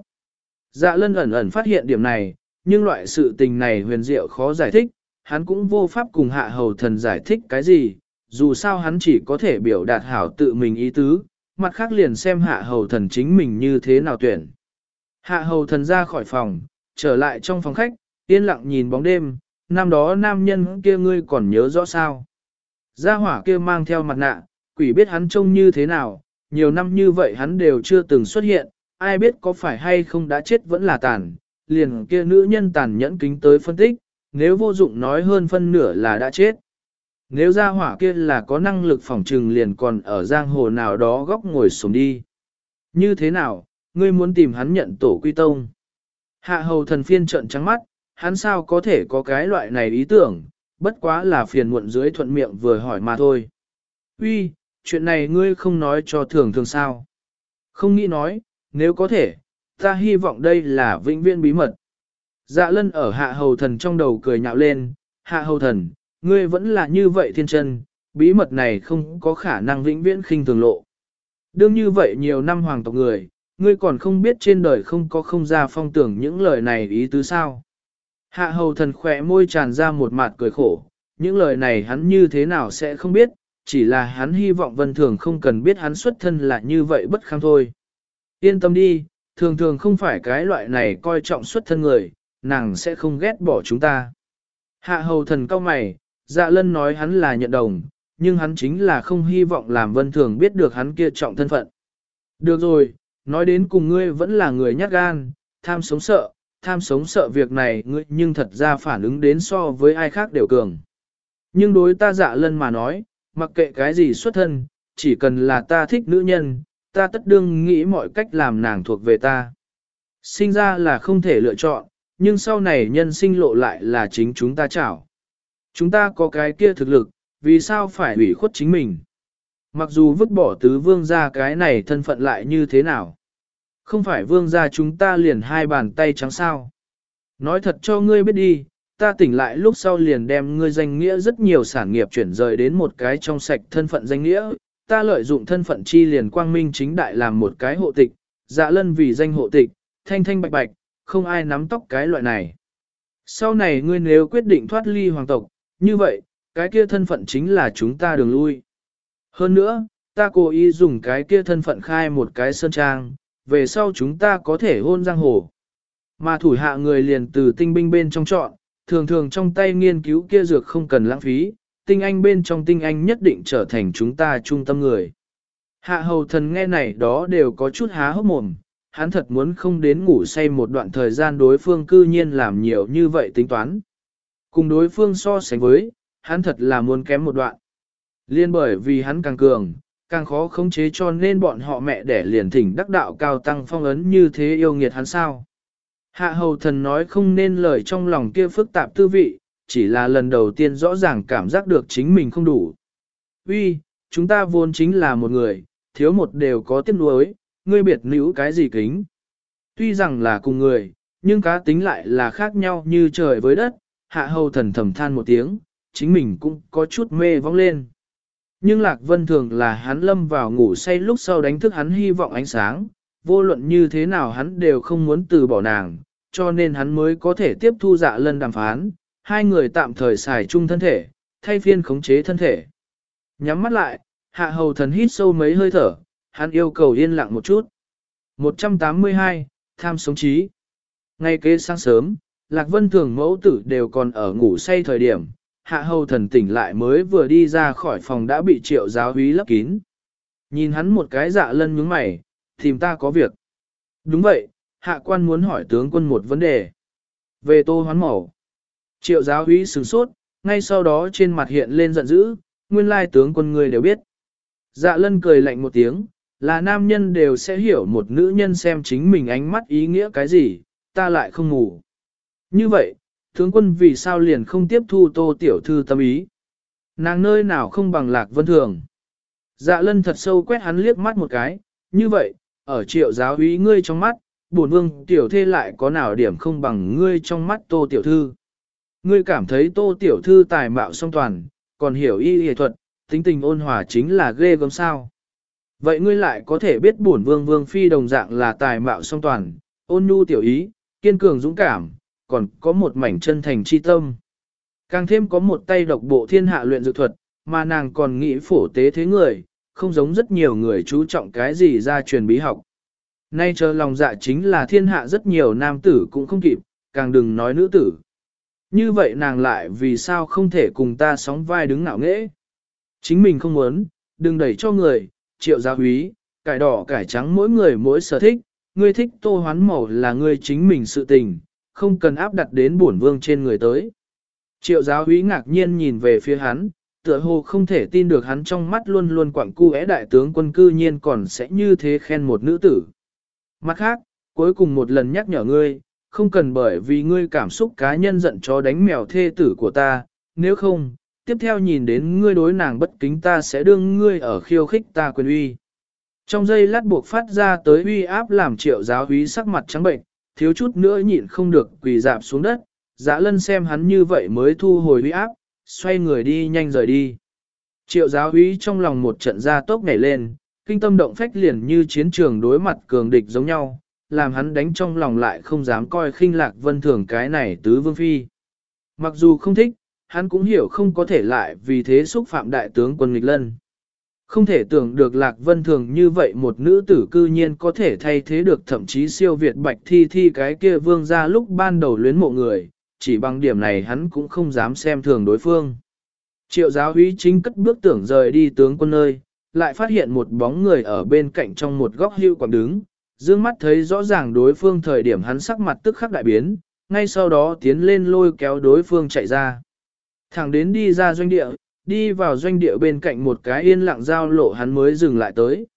Dạ lân ẩn ẩn phát hiện điểm này, nhưng loại sự tình này huyền diệu khó giải thích, hắn cũng vô pháp cùng hạ hầu thần giải thích cái gì, dù sao hắn chỉ có thể biểu đạt hảo tự mình ý tứ, mặt khác liền xem hạ hầu thần chính mình như thế nào tuyển. Hạ hầu thần ra khỏi phòng, trở lại trong phòng khách, yên lặng nhìn bóng đêm, năm đó nam nhân kia ngươi còn nhớ rõ sao. Gia hỏa kia mang theo mặt nạ, quỷ biết hắn trông như thế nào, nhiều năm như vậy hắn đều chưa từng xuất hiện, ai biết có phải hay không đã chết vẫn là tàn, liền kia nữ nhân tàn nhẫn kính tới phân tích, nếu vô dụng nói hơn phân nửa là đã chết. Nếu ra hỏa kia là có năng lực phòng trừng liền còn ở giang hồ nào đó góc ngồi xuống đi. Như thế nào, ngươi muốn tìm hắn nhận tổ quy tông. Hạ hầu thần phiên trận trắng mắt, hắn sao có thể có cái loại này ý tưởng, bất quá là phiền muộn dưới thuận miệng vừa hỏi mà thôi. Uy, chuyện này ngươi không nói cho thường thường sao. Không nghĩ nói, nếu có thể, ta hy vọng đây là vĩnh viễn bí mật. Dạ lân ở hạ hầu thần trong đầu cười nhạo lên, hạ hầu thần, ngươi vẫn là như vậy thiên chân, bí mật này không có khả năng vĩnh viễn khinh thường lộ. Đương như vậy nhiều năm hoàng tộc người, ngươi còn không biết trên đời không có không ra phong tưởng những lời này ý tứ sao. Hạ hầu thần khỏe môi tràn ra một mặt cười khổ, những lời này hắn như thế nào sẽ không biết, chỉ là hắn hy vọng vân thường không cần biết hắn xuất thân là như vậy bất kham thôi. Yên tâm đi, thường thường không phải cái loại này coi trọng xuất thân người, nàng sẽ không ghét bỏ chúng ta. Hạ hầu thần cao mày, dạ lân nói hắn là nhận đồng, nhưng hắn chính là không hy vọng làm vân thường biết được hắn kia trọng thân phận. Được rồi, nói đến cùng ngươi vẫn là người nhát gan, tham sống sợ, tham sống sợ việc này ngươi nhưng thật ra phản ứng đến so với ai khác đều cường. Nhưng đối ta dạ lân mà nói, mặc kệ cái gì xuất thân, chỉ cần là ta thích nữ nhân, ta tất đương nghĩ mọi cách làm nàng thuộc về ta. Sinh ra là không thể lựa chọn, nhưng sau này nhân sinh lộ lại là chính chúng ta chảo. Chúng ta có cái kia thực lực, vì sao phải ủy khuất chính mình? Mặc dù vứt bỏ tứ vương gia cái này thân phận lại như thế nào? Không phải vương gia chúng ta liền hai bàn tay trắng sao? Nói thật cho ngươi biết đi, ta tỉnh lại lúc sau liền đem ngươi danh nghĩa rất nhiều sản nghiệp chuyển rời đến một cái trong sạch thân phận danh nghĩa, ta lợi dụng thân phận chi liền quang minh chính đại làm một cái hộ tịch, dạ lân vì danh hộ tịch, thanh thanh bạch bạch, không ai nắm tóc cái loại này. Sau này ngươi nếu quyết định thoát ly hoàng tộc, như vậy, cái kia thân phận chính là chúng ta đường lui. Hơn nữa, ta cố ý dùng cái kia thân phận khai một cái sơn trang, về sau chúng ta có thể hôn giang hồ. Mà thủ hạ người liền từ tinh binh bên trong chọn, thường thường trong tay nghiên cứu kia dược không cần lãng phí, tinh anh bên trong tinh anh nhất định trở thành chúng ta trung tâm người. Hạ hầu thần nghe này đó đều có chút há hốc mồm, hắn thật muốn không đến ngủ say một đoạn thời gian đối phương cư nhiên làm nhiều như vậy tính toán. Cùng đối phương so sánh với, hắn thật là muốn kém một đoạn. Liên bởi vì hắn càng cường, càng khó khống chế cho nên bọn họ mẹ đẻ liền thỉnh đắc đạo cao tăng phong ấn như thế yêu nghiệt hắn sao. Hạ hầu thần nói không nên lời trong lòng kia phức tạp tư vị, chỉ là lần đầu tiên rõ ràng cảm giác được chính mình không đủ. Uy, chúng ta vốn chính là một người, thiếu một đều có tiếc nuối, ngươi biệt nữ cái gì kính. Tuy rằng là cùng người, nhưng cá tính lại là khác nhau như trời với đất, hạ hầu thần thầm than một tiếng, chính mình cũng có chút mê vong lên. Nhưng Lạc Vân thường là hắn lâm vào ngủ say lúc sau đánh thức hắn hy vọng ánh sáng, vô luận như thế nào hắn đều không muốn từ bỏ nàng, cho nên hắn mới có thể tiếp thu dạ lân đàm phán, hai người tạm thời xài chung thân thể, thay phiên khống chế thân thể. Nhắm mắt lại, hạ hầu thần hít sâu mấy hơi thở, hắn yêu cầu yên lặng một chút. 182, tham sống trí. Ngay kế sáng sớm, Lạc Vân Thường mẫu tử đều còn ở ngủ say thời điểm, hạ hầu thần tỉnh lại mới vừa đi ra khỏi phòng đã bị triệu giáo húy lấp kín. Nhìn hắn một cái dạ lân nhướng mày, tìm ta có việc. Đúng vậy, hạ quan muốn hỏi tướng quân một vấn đề. Về tô hoán mẫu. Triệu giáo úy sửng sốt, ngay sau đó trên mặt hiện lên giận dữ, nguyên lai tướng quân người đều biết. Dạ lân cười lạnh một tiếng, là nam nhân đều sẽ hiểu một nữ nhân xem chính mình ánh mắt ý nghĩa cái gì, ta lại không ngủ. Như vậy, tướng quân vì sao liền không tiếp thu tô tiểu thư tâm ý? Nàng nơi nào không bằng lạc vân thường. Dạ lân thật sâu quét hắn liếc mắt một cái, như vậy, ở triệu giáo úy ngươi trong mắt, bổn vương tiểu thê lại có nào điểm không bằng ngươi trong mắt tô tiểu thư. Ngươi cảm thấy tô tiểu thư tài mạo song toàn, còn hiểu y y thuật, tính tình ôn hòa chính là ghê gớm sao. Vậy ngươi lại có thể biết bổn vương vương phi đồng dạng là tài mạo song toàn, ôn nhu tiểu ý, kiên cường dũng cảm, còn có một mảnh chân thành chi tâm. Càng thêm có một tay độc bộ thiên hạ luyện dược thuật, mà nàng còn nghĩ phổ tế thế người, không giống rất nhiều người chú trọng cái gì ra truyền bí học. Nay chờ lòng dạ chính là thiên hạ rất nhiều nam tử cũng không kịp, càng đừng nói nữ tử. Như vậy nàng lại vì sao không thể cùng ta sóng vai đứng ngạo nghễ? Chính mình không muốn, đừng đẩy cho người, triệu gia húy, cải đỏ cải trắng mỗi người mỗi sở thích, ngươi thích tô hoán màu là ngươi chính mình sự tình, không cần áp đặt đến bổn vương trên người tới. Triệu giáo húy ngạc nhiên nhìn về phía hắn, tựa hồ không thể tin được hắn trong mắt luôn luôn quặng cu é đại tướng quân cư nhiên còn sẽ như thế khen một nữ tử. Mặt khác, cuối cùng một lần nhắc nhở ngươi, không cần bởi vì ngươi cảm xúc cá nhân giận chó đánh mèo thê tử của ta, nếu không, tiếp theo nhìn đến ngươi đối nàng bất kính ta sẽ đương ngươi ở khiêu khích ta quyền uy. Trong giây lát buộc phát ra tới uy áp làm triệu giáo úy sắc mặt trắng bệnh, thiếu chút nữa nhịn không được quỳ dạp xuống đất, dã lân xem hắn như vậy mới thu hồi uy áp, xoay người đi nhanh rời đi. Triệu giáo úy trong lòng một trận ra tốc nhảy lên, kinh tâm động phách liền như chiến trường đối mặt cường địch giống nhau, làm hắn đánh trong lòng lại không dám coi khinh lạc vân thường cái này tứ vương phi. Mặc dù không thích, hắn cũng hiểu không có thể lại vì thế xúc phạm đại tướng quân nghịch lân. Không thể tưởng được Lạc Vân Thường như vậy một nữ tử cư nhiên có thể thay thế được thậm chí siêu việt bạch thi thi cái kia vương ra lúc ban đầu luyến mộ người, chỉ bằng điểm này hắn cũng không dám xem thường đối phương. Triệu giáo úy chính cất bước tưởng rời đi tướng quân nơi, lại phát hiện một bóng người ở bên cạnh trong một góc hưu quảng đứng, dương mắt thấy rõ ràng đối phương thời điểm hắn sắc mặt tức khắc đại biến, ngay sau đó tiến lên lôi kéo đối phương chạy ra. Thẳng đến đi ra doanh địa, đi vào doanh địa bên cạnh một cái yên lặng giao lộ hắn mới dừng lại tới.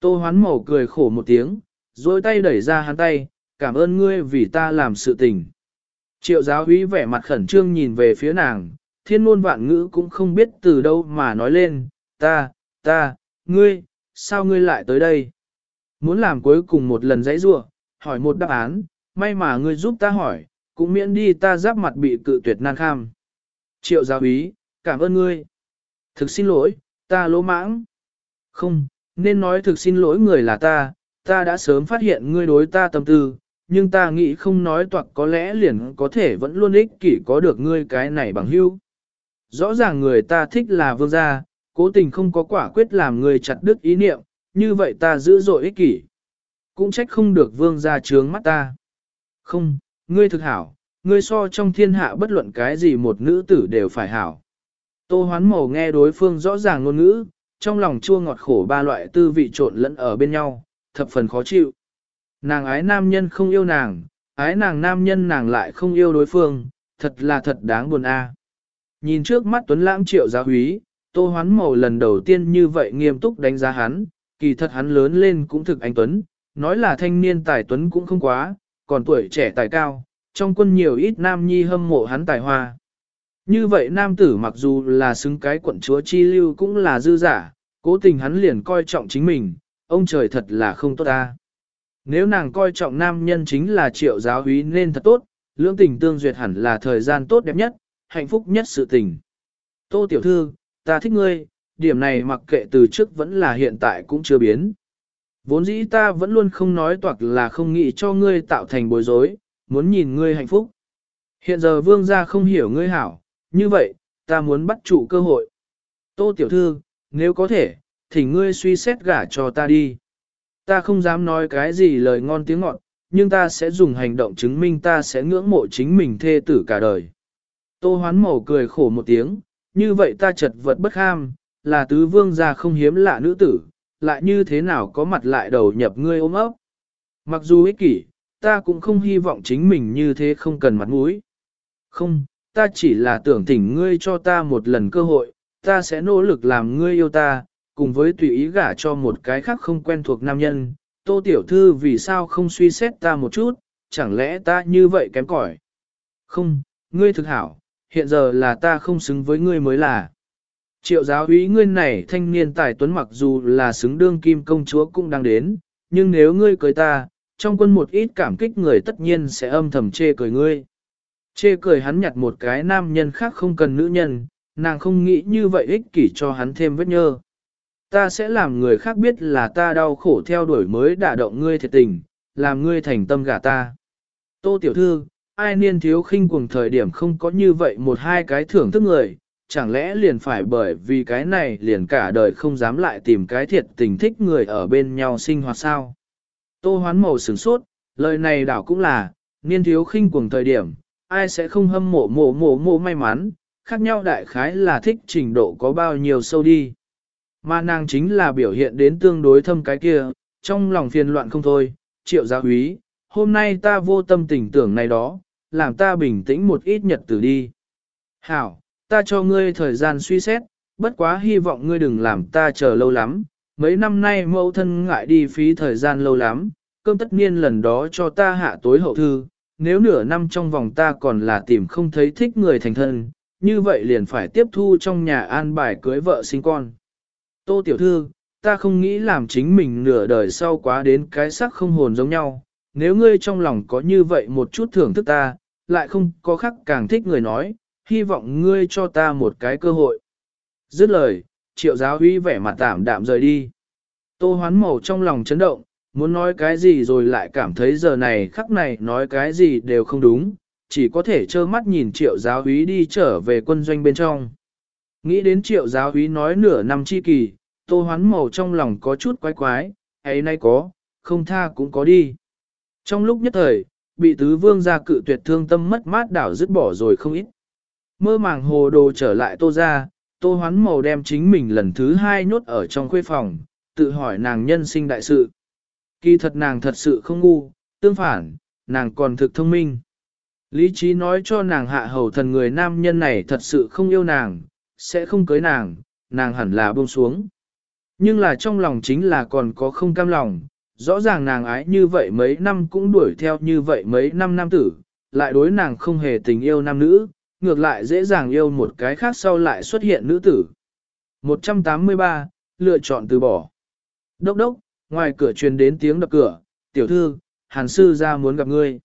Tô hoán màu cười khổ một tiếng, rồi tay đẩy ra hắn tay, cảm ơn ngươi vì ta làm sự tình. Triệu giáo úy vẻ mặt khẩn trương nhìn về phía nàng, thiên ngôn vạn ngữ cũng không biết từ đâu mà nói lên, ta, ta, ngươi, sao ngươi lại tới đây? Muốn làm cuối cùng một lần giấy rua, hỏi một đáp án, may mà ngươi giúp ta hỏi, cũng miễn đi ta giáp mặt bị cự tuyệt nan kham. Triệu giáo úy, cảm ơn ngươi. Thực xin lỗi, ta lỗ mãng. Không, nên nói thực xin lỗi người là ta, ta đã sớm phát hiện ngươi đối ta tâm tư, nhưng ta nghĩ không nói toạc có lẽ liền có thể vẫn luôn ích kỷ có được ngươi cái này bằng hữu. Rõ ràng người ta thích là vương gia, cố tình không có quả quyết làm người chặt đứt ý niệm, như vậy ta giữ dội ích kỷ. Cũng trách không được vương gia trướng mắt ta. Không, ngươi thực hảo, ngươi so trong thiên hạ bất luận cái gì một nữ tử đều phải hảo. Tô hoán màu nghe đối phương rõ ràng ngôn ngữ, trong lòng chua ngọt khổ ba loại tư vị trộn lẫn ở bên nhau, thập phần khó chịu. Nàng ái nam nhân không yêu nàng, ái nàng nam nhân nàng lại không yêu đối phương, thật là thật đáng buồn a. Nhìn trước mắt Tuấn Lãng triệu giáo húy, Tô Hoán Màu lần đầu tiên như vậy nghiêm túc đánh giá hắn, kỳ thật hắn lớn lên cũng thực anh Tuấn, nói là thanh niên tài Tuấn cũng không quá, còn tuổi trẻ tài cao, trong quân nhiều ít nam nhi hâm mộ hắn tài hoa. Như vậy nam tử mặc dù là xứng cái quận chúa chi lưu cũng là dư giả, cố tình hắn liền coi trọng chính mình, ông trời thật là không tốt ta. Nếu nàng coi trọng nam nhân chính là triệu giáo húy nên thật tốt, lưỡng tình tương duyệt hẳn là thời gian tốt đẹp nhất, hạnh phúc nhất sự tình. Tô tiểu thư, ta thích ngươi, điểm này mặc kệ từ trước vẫn là hiện tại cũng chưa biến. Vốn dĩ ta vẫn luôn không nói toạc là không nghĩ cho ngươi tạo thành bối rối, muốn nhìn ngươi hạnh phúc. Hiện giờ vương gia không hiểu ngươi hảo, như vậy, ta muốn bắt chủ cơ hội. Tô tiểu thư, nếu có thể, thì ngươi suy xét gả cho ta đi. Ta không dám nói cái gì lời ngon tiếng ngọt, nhưng ta sẽ dùng hành động chứng minh ta sẽ ngưỡng mộ chính mình thê tử cả đời. Tô hoán màu cười khổ một tiếng, như vậy ta chật vật bất ham, là tứ vương gia không hiếm lạ nữ tử, lại như thế nào có mặt lại đầu nhập ngươi ôm ấp. Mặc dù ích kỷ, ta cũng không hy vọng chính mình như thế không cần mặt mũi. Không, ta chỉ là tưởng thỉnh ngươi cho ta một lần cơ hội, ta sẽ nỗ lực làm ngươi yêu ta, cùng với tùy ý gả cho một cái khác không quen thuộc nam nhân. Tô tiểu thư vì sao không suy xét ta một chút, chẳng lẽ ta như vậy kém cỏi? Không, ngươi thực hảo, hiện giờ là ta không xứng với ngươi mới là. Triệu giáo úy ngươi này thanh niên tài tuấn mặc dù là xứng đương kim công chúa cũng đang đến, nhưng nếu ngươi cười ta, trong quân một ít cảm kích người tất nhiên sẽ âm thầm chê cười ngươi. Chê cười hắn nhặt một cái nam nhân khác không cần nữ nhân, nàng không nghĩ như vậy ích kỷ cho hắn thêm vết nhơ. Ta sẽ làm người khác biết là ta đau khổ theo đuổi mới đả động ngươi thiệt tình, làm ngươi thành tâm gả ta. Tô tiểu thư, ai niên thiếu khinh cuồng thời điểm không có như vậy một hai cái thưởng thức người, chẳng lẽ liền phải bởi vì cái này liền cả đời không dám lại tìm cái thiệt tình thích người ở bên nhau sinh hoạt sao. Tô hoán màu sửng sốt, lời này đảo cũng là, niên thiếu khinh cuồng thời điểm, ai sẽ không hâm mộ mộ mộ mộ may mắn, khác nhau đại khái là thích trình độ có bao nhiêu sâu đi. Mà nàng chính là biểu hiện đến tương đối thâm cái kia, trong lòng phiền loạn không thôi, triệu gia úy, hôm nay ta vô tâm tình tưởng này đó, làm ta bình tĩnh một ít nhật từ đi. Hảo, ta cho ngươi thời gian suy xét, bất quá hy vọng ngươi đừng làm ta chờ lâu lắm, mấy năm nay mẫu thân ngại đi phí thời gian lâu lắm, cơm tất niên lần đó cho ta hạ tối hậu thư, nếu nửa năm trong vòng ta còn là tìm không thấy thích người thành thân, như vậy liền phải tiếp thu trong nhà an bài cưới vợ sinh con. Tô tiểu thư, ta không nghĩ làm chính mình nửa đời sau quá đến cái sắc không hồn giống nhau, nếu ngươi trong lòng có như vậy một chút thưởng thức ta, lại không có khắc càng thích người nói, hy vọng ngươi cho ta một cái cơ hội. Dứt lời, triệu giáo huy vẻ mặt tạm đạm rời đi. Tô hoán màu trong lòng chấn động, muốn nói cái gì rồi lại cảm thấy giờ này khắc này nói cái gì đều không đúng, chỉ có thể trơ mắt nhìn triệu giáo úy đi trở về quân doanh bên trong. Nghĩ đến triệu giáo úy nói nửa năm chi kỳ, tô hoán màu trong lòng có chút quái quái, ấy nay có, không tha cũng có đi. Trong lúc nhất thời, bị tứ vương gia cự tuyệt thương tâm mất mát đảo dứt bỏ rồi không ít. Mơ màng hồ đồ trở lại tô ra, tô hoán màu đem chính mình lần thứ hai nhốt ở trong khuê phòng, tự hỏi nàng nhân sinh đại sự. Kỳ thật nàng thật sự không ngu, tương phản, nàng còn thực thông minh. Lý trí nói cho nàng hạ hầu thần người nam nhân này thật sự không yêu nàng, sẽ không cưới nàng, nàng hẳn là buông xuống. Nhưng là trong lòng chính là còn có không cam lòng, rõ ràng nàng ái như vậy mấy năm cũng đuổi theo như vậy mấy năm nam tử, lại đối nàng không hề tình yêu nam nữ, ngược lại dễ dàng yêu một cái khác sau lại xuất hiện nữ tử. 183, lựa chọn từ bỏ. Đốc đốc, ngoài cửa truyền đến tiếng đập cửa, tiểu thư, hàn sư ra muốn gặp ngươi.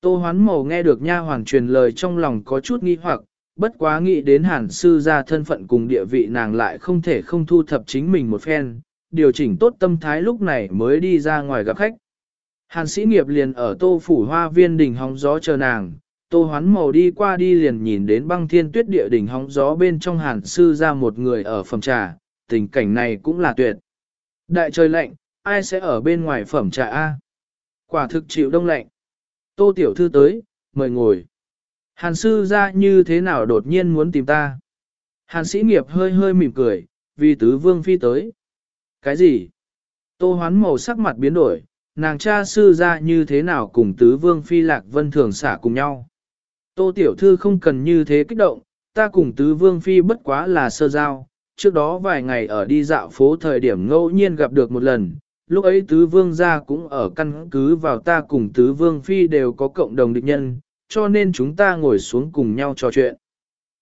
Tô hoán màu nghe được nha hoàng truyền lời trong lòng có chút nghi hoặc, bất quá nghĩ đến hàn sư ra thân phận cùng địa vị nàng lại không thể không thu thập chính mình một phen, điều chỉnh tốt tâm thái lúc này mới đi ra ngoài gặp khách. Hàn sĩ nghiệp liền ở tô phủ hoa viên đỉnh hóng gió chờ nàng, tô hoán màu đi qua đi liền nhìn đến băng thiên tuyết địa đỉnh hóng gió bên trong hàn sư ra một người ở phòng trà, tình cảnh này cũng là tuyệt. Đại trời lạnh, ai sẽ ở bên ngoài phẩm trà A? Quả thực chịu đông lạnh. Tô tiểu thư tới, mời ngồi. Hàn sư ra như thế nào đột nhiên muốn tìm ta? Hàn sĩ nghiệp hơi hơi mỉm cười, vì tứ vương phi tới. Cái gì? Tô hoán màu sắc mặt biến đổi, nàng cha sư ra như thế nào cùng tứ vương phi lạc vân thường xả cùng nhau. Tô tiểu thư không cần như thế kích động, ta cùng tứ vương phi bất quá là sơ giao, trước đó vài ngày ở đi dạo phố thời điểm ngẫu nhiên gặp được một lần, lúc ấy tứ vương gia cũng ở căn cứ vào ta cùng tứ vương phi đều có cộng đồng địch nhân, cho nên chúng ta ngồi xuống cùng nhau trò chuyện.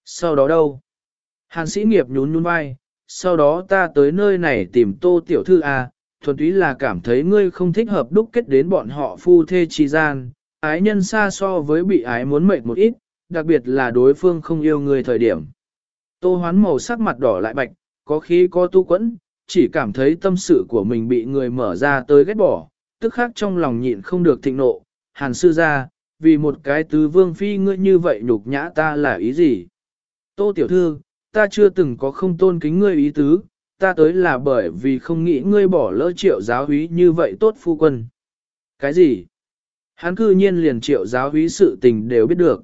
Sau đó đâu? Hàn sĩ nghiệp nhún nhún vai, sau đó ta tới nơi này tìm tô tiểu thư à, thuần túy là cảm thấy ngươi không thích hợp đúc kết đến bọn họ phu thê chi gian, ái nhân xa so với bị ái muốn mệt một ít, đặc biệt là đối phương không yêu ngươi thời điểm. Tô hoán màu sắc mặt đỏ lại bạch, có khí có tu quẫn, chỉ cảm thấy tâm sự của mình bị người mở ra tới ghét bỏ, tức khác trong lòng nhịn không được thịnh nộ, hàn sư ra, vì một cái tứ vương phi ngươi như vậy nhục nhã ta là ý gì? Tô tiểu thư, ta chưa từng có không tôn kính ngươi ý tứ, ta tới là bởi vì không nghĩ ngươi bỏ lỡ triệu giáo húy như vậy tốt phu quân. Cái gì? Hắn cư nhiên liền triệu giáo húy sự tình đều biết được.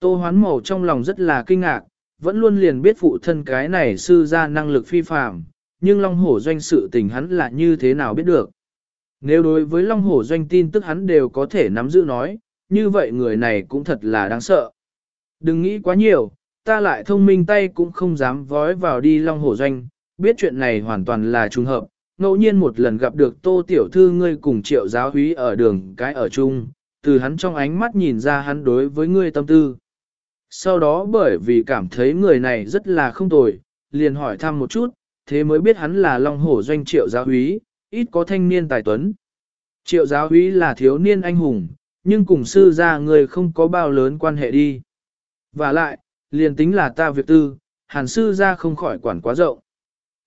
Tô hoán màu trong lòng rất là kinh ngạc, vẫn luôn liền biết phụ thân cái này sư ra năng lực phi phàm, nhưng Long Hổ Doanh sự tình hắn là như thế nào biết được. Nếu đối với Long Hổ Doanh tin tức hắn đều có thể nắm giữ nói, như vậy người này cũng thật là đáng sợ. Đừng nghĩ quá nhiều, ta lại thông minh tay cũng không dám vói vào đi Long Hổ Doanh, biết chuyện này hoàn toàn là trùng hợp, ngẫu nhiên một lần gặp được tô tiểu thư ngươi cùng triệu giáo húy ở đường cái ở chung, từ hắn trong ánh mắt nhìn ra hắn đối với ngươi tâm tư. Sau đó bởi vì cảm thấy người này rất là không tồi, liền hỏi thăm một chút, thế mới biết hắn là Long Hổ doanh triệu giáo húy, ít có thanh niên tài tuấn. Triệu giáo húy là thiếu niên anh hùng, nhưng cùng sư gia người không có bao lớn quan hệ đi. Và lại, liền tính là ta việc tư, hàn sư gia không khỏi quản quá rộng.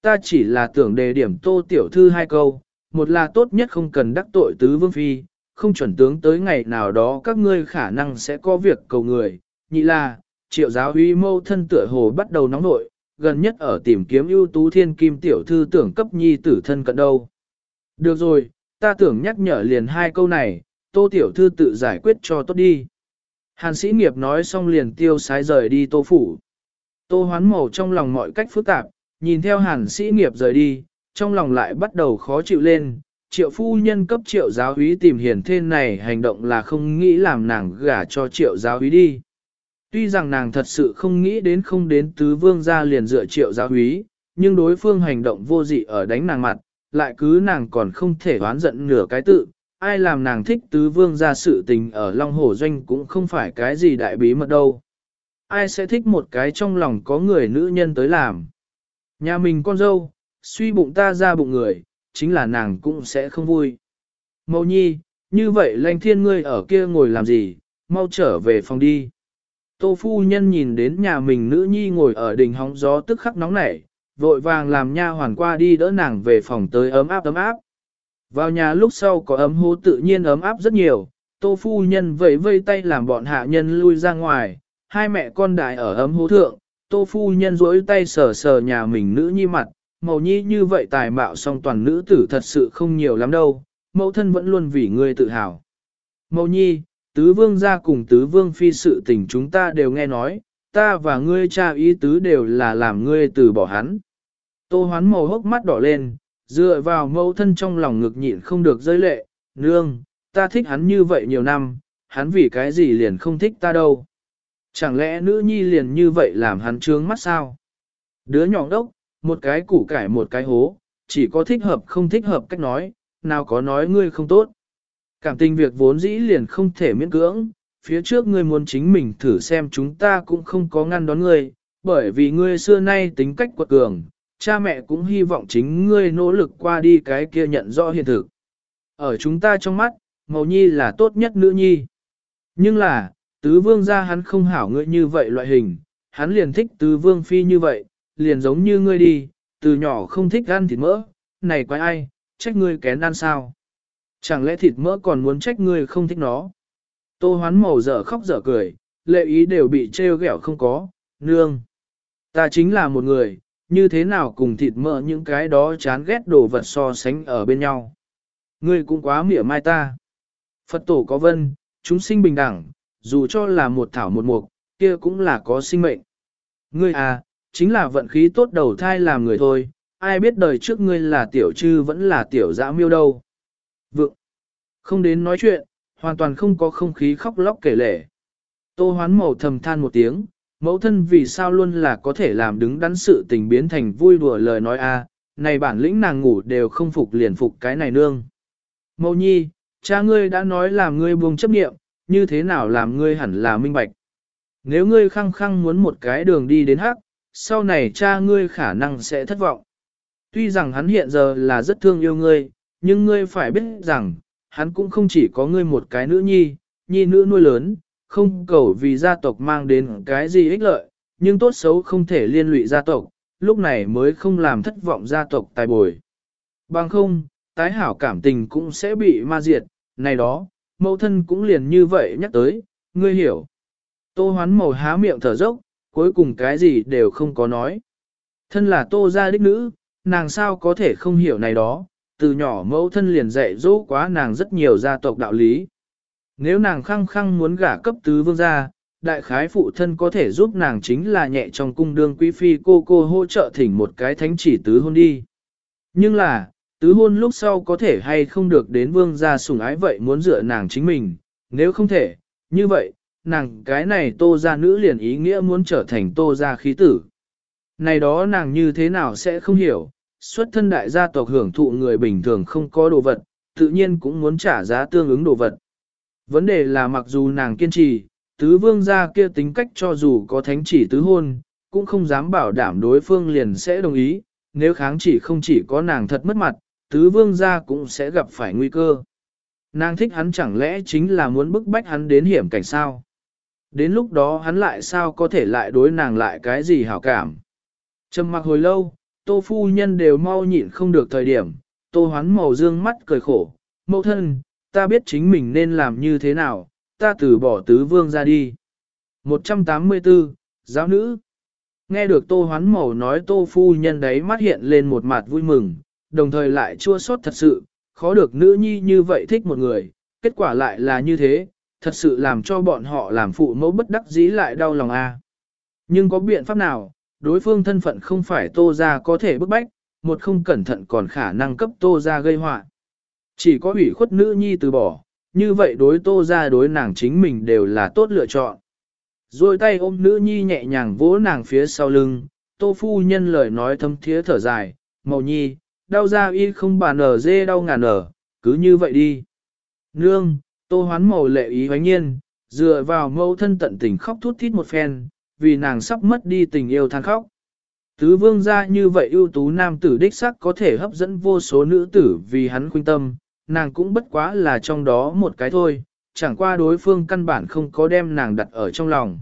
Ta chỉ là tưởng đề điểm tô tiểu thư hai câu, một là tốt nhất không cần đắc tội tứ vương phi, không chuẩn tướng tới ngày nào đó các ngươi khả năng sẽ có việc cầu người, nhị là, triệu giáo uy mâu thân tựa hồ bắt đầu nóng nội, gần nhất ở tìm kiếm ưu tú thiên kim tiểu thư tưởng cấp nhi tử thân cận đâu. Được rồi, ta tưởng nhắc nhở liền hai câu này, tô tiểu thư tự giải quyết cho tốt đi. Hàn sĩ nghiệp nói xong liền tiêu sái rời đi tô phủ. Tô hoán màu trong lòng mọi cách phức tạp, nhìn theo hàn sĩ nghiệp rời đi, trong lòng lại bắt đầu khó chịu lên. Triệu phu nhân cấp triệu giáo úy tìm hiền thên này hành động là không nghĩ làm nàng gả cho triệu giáo úy đi. Tuy rằng nàng thật sự không nghĩ đến không đến tứ vương gia liền dựa triệu giáo úy, nhưng đối phương hành động vô dị ở đánh nàng mặt, lại cứ nàng còn không thể oán giận nửa cái tự, ai làm nàng thích tứ vương ra sự tình ở Long Hổ Doanh cũng không phải cái gì đại bí mật đâu. Ai sẽ thích một cái trong lòng có người nữ nhân tới làm. Nhà mình con dâu, suy bụng ta ra bụng người, chính là nàng cũng sẽ không vui. Mậu nhi, như vậy lanh thiên ngươi ở kia ngồi làm gì, mau trở về phòng đi. Tô phu nhân nhìn đến nhà mình nữ nhi ngồi ở đỉnh hóng gió tức khắc nóng nảy, vội vàng làm nha hoàn qua đi đỡ nàng về phòng tới ấm áp ấm áp. Vào nhà lúc sau có ấm hố tự nhiên ấm áp rất nhiều, tô phu nhân vẫy vây tay làm bọn hạ nhân lui ra ngoài, hai mẹ con đại ở ấm hố thượng, tô phu nhân duỗi tay sờ sờ nhà mình nữ nhi mặt, màu nhi như vậy tài mạo song toàn nữ tử thật sự không nhiều lắm đâu, mẫu thân vẫn luôn vì ngươi tự hào. Mẫu nhi, tứ vương gia cùng tứ vương phi sự tình chúng ta đều nghe nói, ta và ngươi cha ý tứ đều là làm ngươi từ bỏ hắn. Tô hoán màu hốc mắt đỏ lên, dựa vào mẫu thân trong lòng ngực nhịn không được rơi lệ, nương, ta thích hắn như vậy nhiều năm, hắn vì cái gì liền không thích ta đâu. Chẳng lẽ nữ nhi liền như vậy làm hắn trướng mắt sao? Đứa nhỏ đốc, một cái củ cải một cái hố, chỉ có thích hợp không thích hợp cách nói, nào có nói ngươi không tốt. Cảm tình việc vốn dĩ liền không thể miễn cưỡng, phía trước ngươi muốn chính mình thử xem chúng ta cũng không có ngăn đón ngươi, bởi vì ngươi xưa nay tính cách quật cường, cha mẹ cũng hy vọng chính ngươi nỗ lực qua đi cái kia nhận rõ hiện thực. Ở chúng ta trong mắt, mầu Nhi là tốt nhất nữ nhi. Nhưng là, tứ vương gia hắn không hảo ngươi như vậy loại hình, hắn liền thích tứ vương phi như vậy, liền giống như ngươi đi, từ nhỏ không thích ăn thịt mỡ, này quái ai, trách ngươi kén ăn sao. Chẳng lẽ thịt mỡ còn muốn trách ngươi không thích nó. Tô hoán màu dở khóc dở cười, lệ ý đều bị trêu ghẹo không có, nương. Ta chính là một người, như thế nào cùng thịt mỡ những cái đó chán ghét đồ vật so sánh ở bên nhau. Ngươi cũng quá mỉa mai ta. Phật tổ có vân, chúng sinh bình đẳng, dù cho là một thảo một mục, kia cũng là có sinh mệnh. Ngươi à, chính là vận khí tốt đầu thai làm người thôi, ai biết đời trước ngươi là tiểu trư vẫn là tiểu dã miêu đâu. Vượng, không đến nói chuyện, hoàn toàn không có không khí khóc lóc kể lể. Tô hoán màu thầm than một tiếng, mẫu thân vì sao luôn là có thể làm đứng đắn sự tình biến thành vui đùa lời nói a này bản lĩnh nàng ngủ đều không phục liền phục cái này nương. Mẫu nhi, cha ngươi đã nói làm ngươi buông chấp niệm, như thế nào làm ngươi hẳn là minh bạch. Nếu ngươi khăng khăng muốn một cái đường đi đến hắc, sau này cha ngươi khả năng sẽ thất vọng. Tuy rằng hắn hiện giờ là rất thương yêu ngươi, nhưng ngươi phải biết rằng, hắn cũng không chỉ có ngươi một cái nữ nhi, nhi nữ nuôi lớn, không cầu vì gia tộc mang đến cái gì ích lợi, nhưng tốt xấu không thể liên lụy gia tộc, lúc này mới không làm thất vọng gia tộc tài bồi. Bằng không, tái hảo cảm tình cũng sẽ bị ma diệt, này đó, mẫu thân cũng liền như vậy nhắc tới, ngươi hiểu. Tô hoán màu há miệng thở dốc, cuối cùng cái gì đều không có nói. Thân là tô gia đích nữ, nàng sao có thể không hiểu này đó, từ nhỏ mẫu thân liền dạy dỗ quá nàng rất nhiều gia tộc đạo lý. Nếu nàng khăng khăng muốn gả cấp tứ vương gia, đại khái phụ thân có thể giúp nàng chính là nhẹ trong cung đương quý phi cô cô hỗ trợ thỉnh một cái thánh chỉ tứ hôn đi. Nhưng là, tứ hôn lúc sau có thể hay không được đến vương gia sủng ái vậy muốn dựa nàng chính mình, nếu không thể, như vậy, nàng cái này tô gia nữ liền ý nghĩa muốn trở thành tô gia khí tử. Này đó nàng như thế nào sẽ không hiểu, xuất thân đại gia tộc hưởng thụ người bình thường không có đồ vật, tự nhiên cũng muốn trả giá tương ứng đồ vật. Vấn đề là mặc dù nàng kiên trì, tứ vương gia kia tính cách cho dù có thánh chỉ tứ hôn, cũng không dám bảo đảm đối phương liền sẽ đồng ý, nếu kháng chỉ không chỉ có nàng thật mất mặt, tứ vương gia cũng sẽ gặp phải nguy cơ. Nàng thích hắn chẳng lẽ chính là muốn bức bách hắn đến hiểm cảnh sao? Đến lúc đó hắn lại sao có thể lại đối nàng lại cái gì hảo cảm? Trầm mặc hồi lâu, tô phu nhân đều mau nhịn không được thời điểm, tô hoán màu dương mắt cười khổ, mẫu thân, ta biết chính mình nên làm như thế nào, ta từ bỏ tứ vương ra đi. 184, giáo nữ. Nghe được tô hoán màu nói tô phu nhân đấy mắt hiện lên một mặt vui mừng, đồng thời lại chua xót thật sự, khó được nữ nhi như vậy thích một người, kết quả lại là như thế, thật sự làm cho bọn họ làm phụ mẫu bất đắc dĩ lại đau lòng a. Nhưng có biện pháp nào, đối phương thân phận không phải tô ra có thể bức bách, một không cẩn thận còn khả năng cấp tô ra gây họa chỉ có ủy khuất nữ nhi từ bỏ, như vậy đối tô ra đối nàng chính mình đều là tốt lựa chọn. Rồi tay ôm nữ nhi nhẹ nhàng vỗ nàng phía sau lưng, tô phu nhân lời nói thâm thiế thở dài, màu nhi, đau ra y không bà nở dê đau ngàn nở, cứ như vậy đi. Nương, tô hoán màu lệ ý hoánh nhiên, dựa vào mâu thân tận tình khóc thút thít một phen, vì nàng sắp mất đi tình yêu than khóc. Tứ vương gia như vậy ưu tú nam tử đích sắc có thể hấp dẫn vô số nữ tử vì hắn khuyên tâm, nàng cũng bất quá là trong đó một cái thôi, chẳng qua đối phương căn bản không có đem nàng đặt ở trong lòng.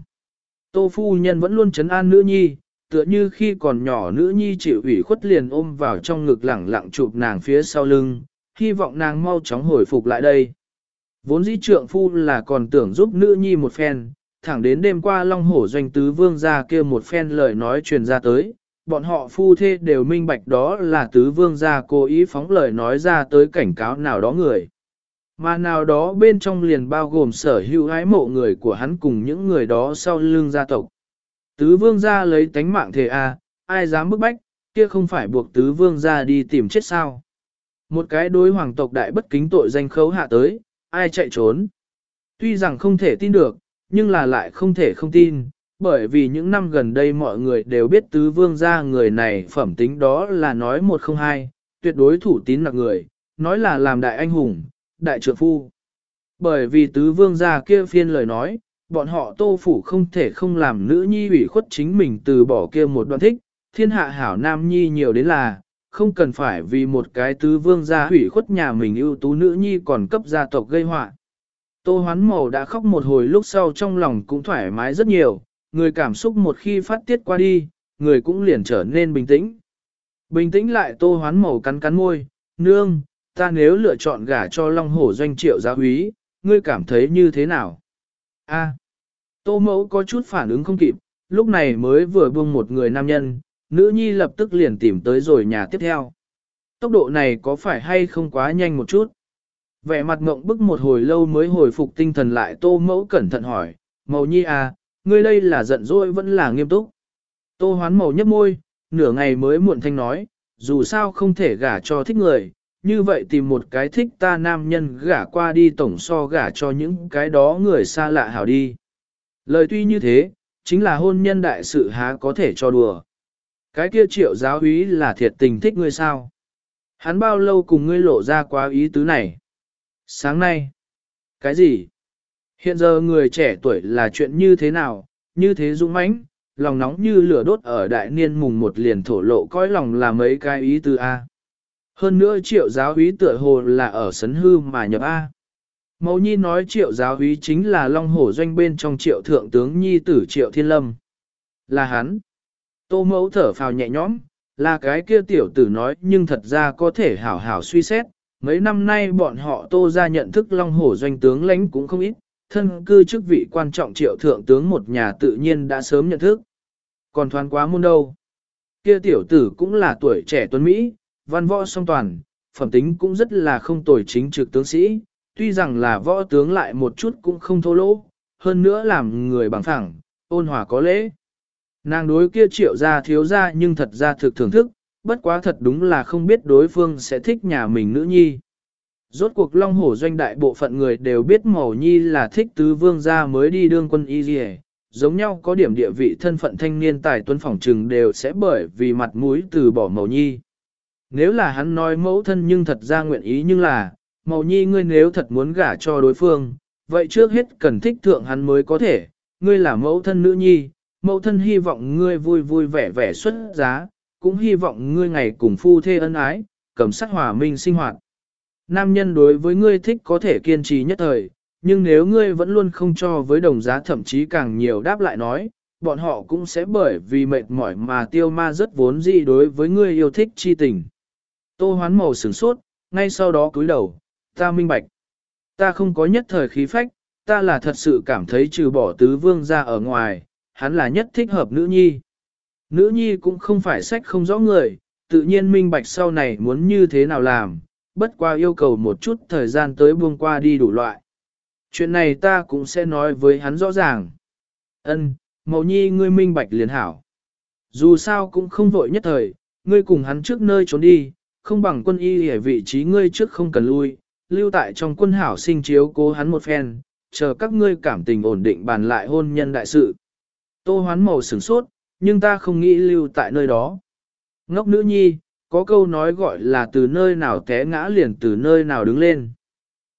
Tô phu nhân vẫn luôn chấn an nữ nhi, tựa như khi còn nhỏ nữ nhi chịu ủy khuất liền ôm vào trong ngực lẳng lặng chụp nàng phía sau lưng, hy vọng nàng mau chóng hồi phục lại đây. Vốn dĩ trượng phu là còn tưởng giúp nữ nhi một phen, thẳng đến đêm qua long hổ doanh tứ vương ra kia một phen lời nói truyền ra tới, bọn họ phu thê đều minh bạch đó là tứ vương gia cố ý phóng lời nói ra tới cảnh cáo nào đó người. Mà nào đó bên trong liền bao gồm sở hữu ái mộ người của hắn cùng những người đó sau lưng gia tộc. Tứ vương gia lấy tánh mạng thề a, ai dám bức bách, kia không phải buộc tứ vương gia đi tìm chết sao. Một cái đối hoàng tộc đại bất kính tội danh khấu hạ tới, ai chạy trốn. Tuy rằng không thể tin được, nhưng là lại không thể không tin, bởi vì những năm gần đây mọi người đều biết tứ vương gia người này phẩm tính đó là nói một không hai, tuyệt đối thủ tín là người, nói là làm đại anh hùng, đại trượng phu. Bởi vì tứ vương gia kia phiên lời nói, bọn họ tô phủ không thể không làm nữ nhi ủy khuất chính mình từ bỏ kia một đoạn thích, thiên hạ hảo nam nhi nhiều đến là, không cần phải vì một cái tứ vương gia ủy khuất nhà mình ưu tú nữ nhi còn cấp gia tộc gây họa. Tô hoán màu đã khóc một hồi lúc sau trong lòng cũng thoải mái rất nhiều, người cảm xúc một khi phát tiết qua đi, người cũng liền trở nên bình tĩnh. Bình tĩnh lại tô hoán màu cắn cắn môi, nương, ta nếu lựa chọn gả cho Long Hổ doanh triệu gia húy, ngươi cảm thấy như thế nào? A. tô mẫu có chút phản ứng không kịp, lúc này mới vừa buông một người nam nhân, nữ nhi lập tức liền tìm tới rồi nhà tiếp theo. Tốc độ này có phải hay không quá nhanh một chút? Vẻ mặt ngộng bức một hồi lâu mới hồi phục tinh thần lại tô mẫu cẩn thận hỏi, màu nhi à, ngươi đây là giận dỗi vẫn là nghiêm túc. Tô hoán màu nhấp môi, nửa ngày mới muộn thanh nói, dù sao không thể gả cho thích người, như vậy tìm một cái thích ta nam nhân gả qua đi tổng so gả cho những cái đó người xa lạ hảo đi. Lời tuy như thế, chính là hôn nhân đại sự há có thể cho đùa. Cái kia triệu giáo úy là thiệt tình thích ngươi sao? Hắn bao lâu cùng ngươi lộ ra quá ý tứ này? Sáng nay. Cái gì? Hiện giờ người trẻ tuổi là chuyện như thế nào, như thế dũng mãnh, lòng nóng như lửa đốt ở đại niên mùng một liền thổ lộ coi lòng là mấy cái ý từ A. Hơn nữa triệu giáo úy tựa hồ là ở sấn hư mà nhập A. Mẫu nhi nói triệu giáo úy chính là long hổ doanh bên trong triệu thượng tướng nhi tử triệu thiên lâm. Là hắn. Tô mẫu thở phào nhẹ nhõm, là cái kia tiểu tử nói nhưng thật ra có thể hảo hảo suy xét. Mấy năm nay bọn họ tô ra nhận thức long hổ doanh tướng lãnh cũng không ít, thân cư chức vị quan trọng triệu thượng tướng một nhà tự nhiên đã sớm nhận thức. Còn thoáng quá môn đâu. Kia tiểu tử cũng là tuổi trẻ tuấn Mỹ, văn võ song toàn, phẩm tính cũng rất là không tồi chính trực tướng sĩ, tuy rằng là võ tướng lại một chút cũng không thô lỗ, hơn nữa làm người bằng phẳng, ôn hòa có lễ. Nàng đối kia triệu ra thiếu ra nhưng thật ra thực thưởng thức, bất quá thật đúng là không biết đối phương sẽ thích nhà mình nữ nhi. Rốt cuộc Long Hổ doanh đại bộ phận người đều biết Màu Nhi là thích tứ vương gia mới đi đương quân y dì giống nhau có điểm địa vị thân phận thanh niên tài tuân phỏng trừng đều sẽ bởi vì mặt mũi từ bỏ Màu Nhi. Nếu là hắn nói mẫu thân nhưng thật ra nguyện ý nhưng là, Màu Nhi ngươi nếu thật muốn gả cho đối phương, vậy trước hết cần thích thượng hắn mới có thể, ngươi là mẫu thân nữ nhi, mẫu thân hy vọng ngươi vui vui vẻ vẻ xuất giá, cũng hy vọng ngươi ngày cùng phu thê ân ái, cầm sắc hòa minh sinh hoạt. Nam nhân đối với ngươi thích có thể kiên trì nhất thời, nhưng nếu ngươi vẫn luôn không cho với đồng giá thậm chí càng nhiều đáp lại nói, bọn họ cũng sẽ bởi vì mệt mỏi mà tiêu ma rất vốn dị đối với ngươi yêu thích chi tình. Tô hoán màu sửng sốt, ngay sau đó cúi đầu, ta minh bạch. Ta không có nhất thời khí phách, ta là thật sự cảm thấy trừ bỏ tứ vương ra ở ngoài, hắn là nhất thích hợp nữ nhi. Nữ nhi cũng không phải sách không rõ người, tự nhiên minh bạch sau này muốn như thế nào làm, bất qua yêu cầu một chút thời gian tới buông qua đi đủ loại. Chuyện này ta cũng sẽ nói với hắn rõ ràng. Ân, mẫu nhi ngươi minh bạch liền hảo. Dù sao cũng không vội nhất thời, ngươi cùng hắn trước nơi trốn đi, không bằng quân y ở vị trí ngươi trước không cần lui, lưu tại trong quân hảo sinh chiếu cố hắn một phen, chờ các ngươi cảm tình ổn định bàn lại hôn nhân đại sự. Tô hoán màu sửng sốt, nhưng ta không nghĩ lưu tại nơi đó. Ngốc nữ nhi, có câu nói gọi là từ nơi nào té ngã liền từ nơi nào đứng lên.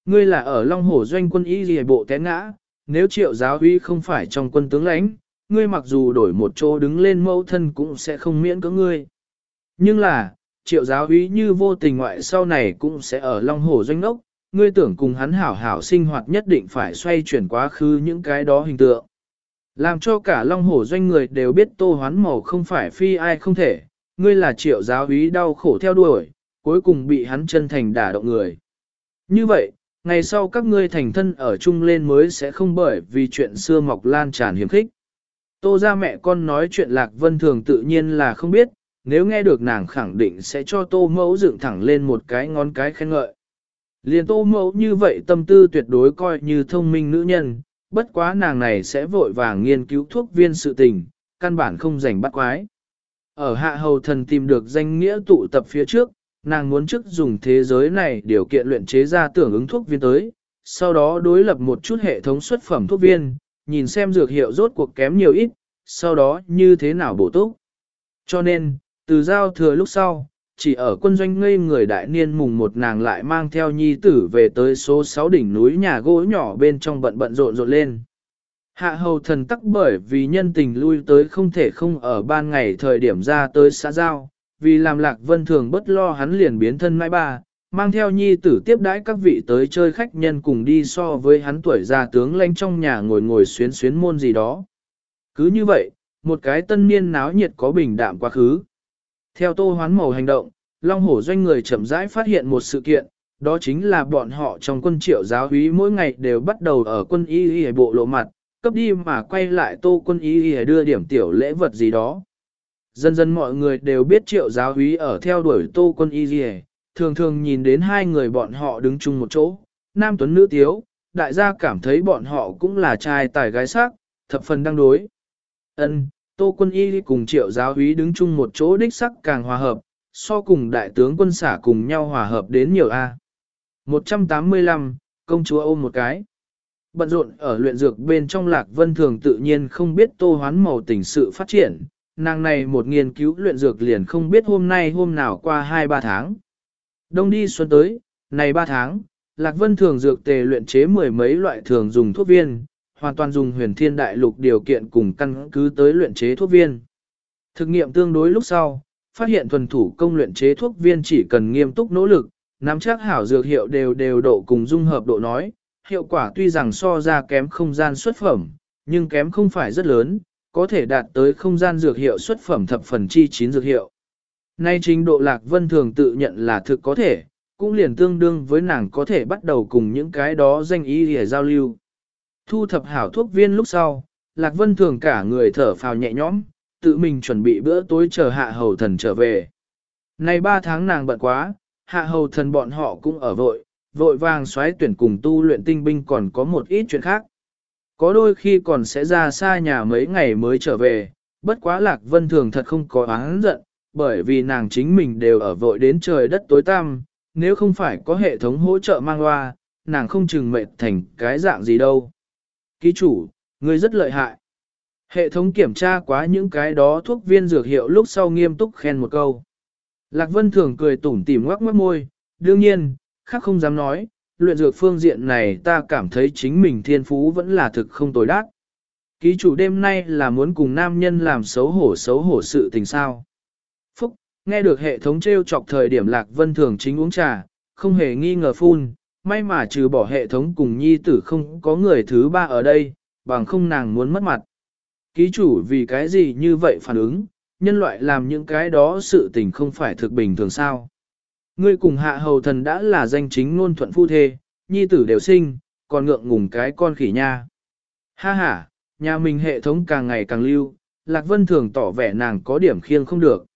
Ngươi là ở Long Hổ doanh quân y gì bộ té ngã, nếu triệu giáo huy không phải trong quân tướng lãnh, ngươi mặc dù đổi một chỗ đứng lên mẫu thân cũng sẽ không miễn cưỡng ngươi. Nhưng là, triệu giáo úy như vô tình ngoại sau này cũng sẽ ở Long Hổ doanh ốc, ngươi tưởng cùng hắn hảo hảo sinh hoạt nhất định phải xoay chuyển quá khứ những cái đó hình tượng. Làm cho cả Long Hổ doanh người đều biết tô hoán màu không phải phi ai không thể, ngươi là triệu giáo úy đau khổ theo đuổi, cuối cùng bị hắn chân thành đả động người. Như vậy, ngày sau các ngươi thành thân ở chung lên mới sẽ không bởi vì chuyện xưa mọc lan tràn hiếm khích. Tô ra mẹ con nói chuyện Lạc Vân Thường tự nhiên là không biết, nếu nghe được nàng khẳng định sẽ cho tô mẫu dựng thẳng lên một cái ngón cái khen ngợi. Liền tô mẫu như vậy tâm tư tuyệt đối coi như thông minh nữ nhân, bất quá nàng này sẽ vội vàng nghiên cứu thuốc viên sự tình, căn bản không rảnh bắt quái. Ở hạ hầu thần tìm được danh nghĩa tụ tập phía trước, nàng muốn trước dùng thế giới này điều kiện luyện chế ra tưởng ứng thuốc viên tới, sau đó đối lập một chút hệ thống xuất phẩm thuốc viên, nhìn xem dược hiệu rốt cuộc kém nhiều ít, sau đó như thế nào bổ túc. Cho nên, từ giao thừa lúc sau, chỉ ở quân doanh ngây người đại niên mùng một nàng lại mang theo nhi tử về tới số 6 đỉnh núi nhà gỗ nhỏ bên trong bận bận rộn rộn lên. Hạ hầu thần tắc bởi vì nhân tình lui tới không thể không ở ban ngày thời điểm ra tới xã giao, vì làm lạc vân thường bất lo hắn liền biến thân mai ba, mang theo nhi tử tiếp đãi các vị tới chơi khách nhân cùng đi so với hắn tuổi già tướng lanh trong nhà ngồi ngồi xuyến xuyến môn gì đó. Cứ như vậy, một cái tân niên náo nhiệt có bình đạm quá khứ. Theo tô hoán màu hành động, Long Hổ doanh người chậm rãi phát hiện một sự kiện, đó chính là bọn họ trong quân triệu giáo úy mỗi ngày đều bắt đầu ở quân y y bộ lộ mặt, cấp đi mà quay lại tô quân y y đưa điểm tiểu lễ vật gì đó. Dần dần mọi người đều biết triệu giáo úy ở theo đuổi tô quân y y, thường thường nhìn đến hai người bọn họ đứng chung một chỗ, nam tuấn nữ tiếu, đại gia cảm thấy bọn họ cũng là trai tài gái sắc, thập phần đang đối. Ân, Tô quân y cùng triệu giáo úy đứng chung một chỗ đích sắc càng hòa hợp, so cùng đại tướng quân xả cùng nhau hòa hợp đến nhiều A. 185, công chúa ôm một cái. Bận rộn ở luyện dược bên trong lạc vân thường tự nhiên không biết tô hoán màu tình sự phát triển, nàng này một nghiên cứu luyện dược liền không biết hôm nay hôm nào qua 2-3 tháng. Đông đi xuân tới, này 3 tháng, lạc vân thường dược tề luyện chế mười mấy loại thường dùng thuốc viên, hoàn toàn dùng huyền thiên đại lục điều kiện cùng căn cứ tới luyện chế thuốc viên. Thực nghiệm tương đối lúc sau, phát hiện thuần thủ công luyện chế thuốc viên chỉ cần nghiêm túc nỗ lực, nắm chắc hảo dược hiệu đều đều độ cùng dung hợp độ nói, hiệu quả tuy rằng so ra kém không gian xuất phẩm, nhưng kém không phải rất lớn, có thể đạt tới không gian dược hiệu xuất phẩm thập phần chi chín dược hiệu. Nay trình độ lạc vân thường tự nhận là thực có thể, cũng liền tương đương với nàng có thể bắt đầu cùng những cái đó danh ý để giao lưu. Thu thập hảo thuốc viên lúc sau, Lạc Vân thường cả người thở phào nhẹ nhõm, tự mình chuẩn bị bữa tối chờ hạ hầu thần trở về. Nay ba tháng nàng bận quá, hạ hầu thần bọn họ cũng ở vội, vội vàng xoáy tuyển cùng tu luyện tinh binh còn có một ít chuyện khác. Có đôi khi còn sẽ ra xa nhà mấy ngày mới trở về, bất quá Lạc Vân thường thật không có oán giận, bởi vì nàng chính mình đều ở vội đến trời đất tối tăm, nếu không phải có hệ thống hỗ trợ mang loa, nàng không chừng mệt thành cái dạng gì đâu. Ký chủ, ngươi rất lợi hại. Hệ thống kiểm tra quá những cái đó thuốc viên dược hiệu lúc sau nghiêm túc khen một câu. Lạc Vân thường cười tủm tỉm ngoắc ngoắc môi, đương nhiên, khác không dám nói, luyện dược phương diện này ta cảm thấy chính mình thiên phú vẫn là thực không tồi đắc. Ký chủ đêm nay là muốn cùng nam nhân làm xấu hổ xấu hổ sự tình sao. Phúc, nghe được hệ thống treo chọc thời điểm Lạc Vân thường chính uống trà, không hề nghi ngờ phun, may mà trừ bỏ hệ thống cùng nhi tử không có người thứ ba ở đây, bằng không nàng muốn mất mặt. Ký chủ vì cái gì như vậy phản ứng, nhân loại làm những cái đó sự tình không phải thực bình thường sao. Ngươi cùng hạ hầu thần đã là danh chính ngôn thuận phu thê, nhi tử đều sinh, còn ngượng ngùng cái con khỉ nha. Ha ha, nhà mình hệ thống càng ngày càng lưu, Lạc Vân thường tỏ vẻ nàng có điểm khiêng không được.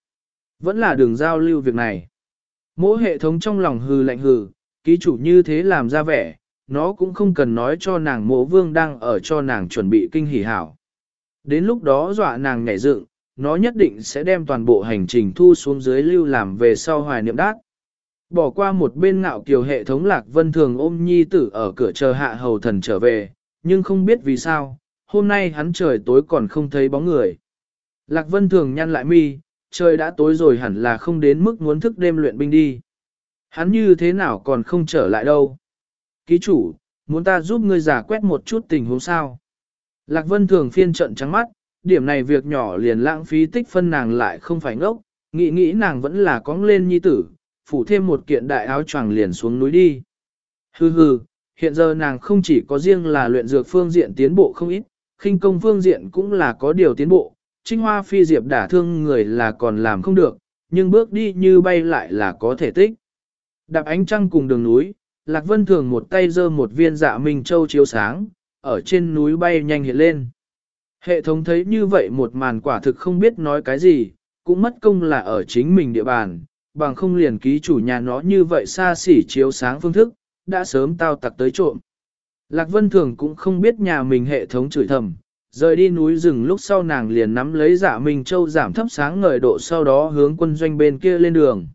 Vẫn là đường giao lưu việc này. Mỗi hệ thống trong lòng hừ lạnh hừ, ký chủ như thế làm ra vẻ, nó cũng không cần nói cho nàng mộ vương đang ở cho nàng chuẩn bị kinh hỉ hảo. Đến lúc đó dọa nàng nhảy dựng, nó nhất định sẽ đem toàn bộ hành trình thu xuống dưới lưu làm về sau hoài niệm đát. Bỏ qua một bên ngạo kiều hệ thống lạc vân thường ôm nhi tử ở cửa chờ hạ hầu thần trở về, nhưng không biết vì sao, hôm nay hắn trời tối còn không thấy bóng người. Lạc vân thường nhăn lại mi, trời đã tối rồi hẳn là không đến mức muốn thức đêm luyện binh đi. Hắn như thế nào còn không trở lại đâu. Ký chủ, muốn ta giúp ngươi giả quét một chút tình huống sao? Lạc Vân thường phiên trận trắng mắt, điểm này việc nhỏ liền lãng phí tích phân nàng lại không phải ngốc, nghĩ nghĩ nàng vẫn là cóng lên nhi tử, phủ thêm một kiện đại áo choàng liền xuống núi đi. Hừ hừ, hiện giờ nàng không chỉ có riêng là luyện dược phương diện tiến bộ không ít, khinh công phương diện cũng là có điều tiến bộ, trinh hoa phi diệp đả thương người là còn làm không được, nhưng bước đi như bay lại là có thể tích. Đạp ánh trăng cùng đường núi, Lạc Vân Thường một tay giơ một viên dạ minh châu chiếu sáng, ở trên núi bay nhanh hiện lên. Hệ thống thấy như vậy một màn quả thực không biết nói cái gì, cũng mất công là ở chính mình địa bàn, bằng không liền ký chủ nhà nó như vậy xa xỉ chiếu sáng phương thức, đã sớm tao tặc tới trộm. Lạc Vân Thường cũng không biết nhà mình hệ thống chửi thầm, rời đi núi rừng lúc sau nàng liền nắm lấy dạ Minh Châu giảm thấp sáng ngời độ sau đó hướng quân doanh bên kia lên đường.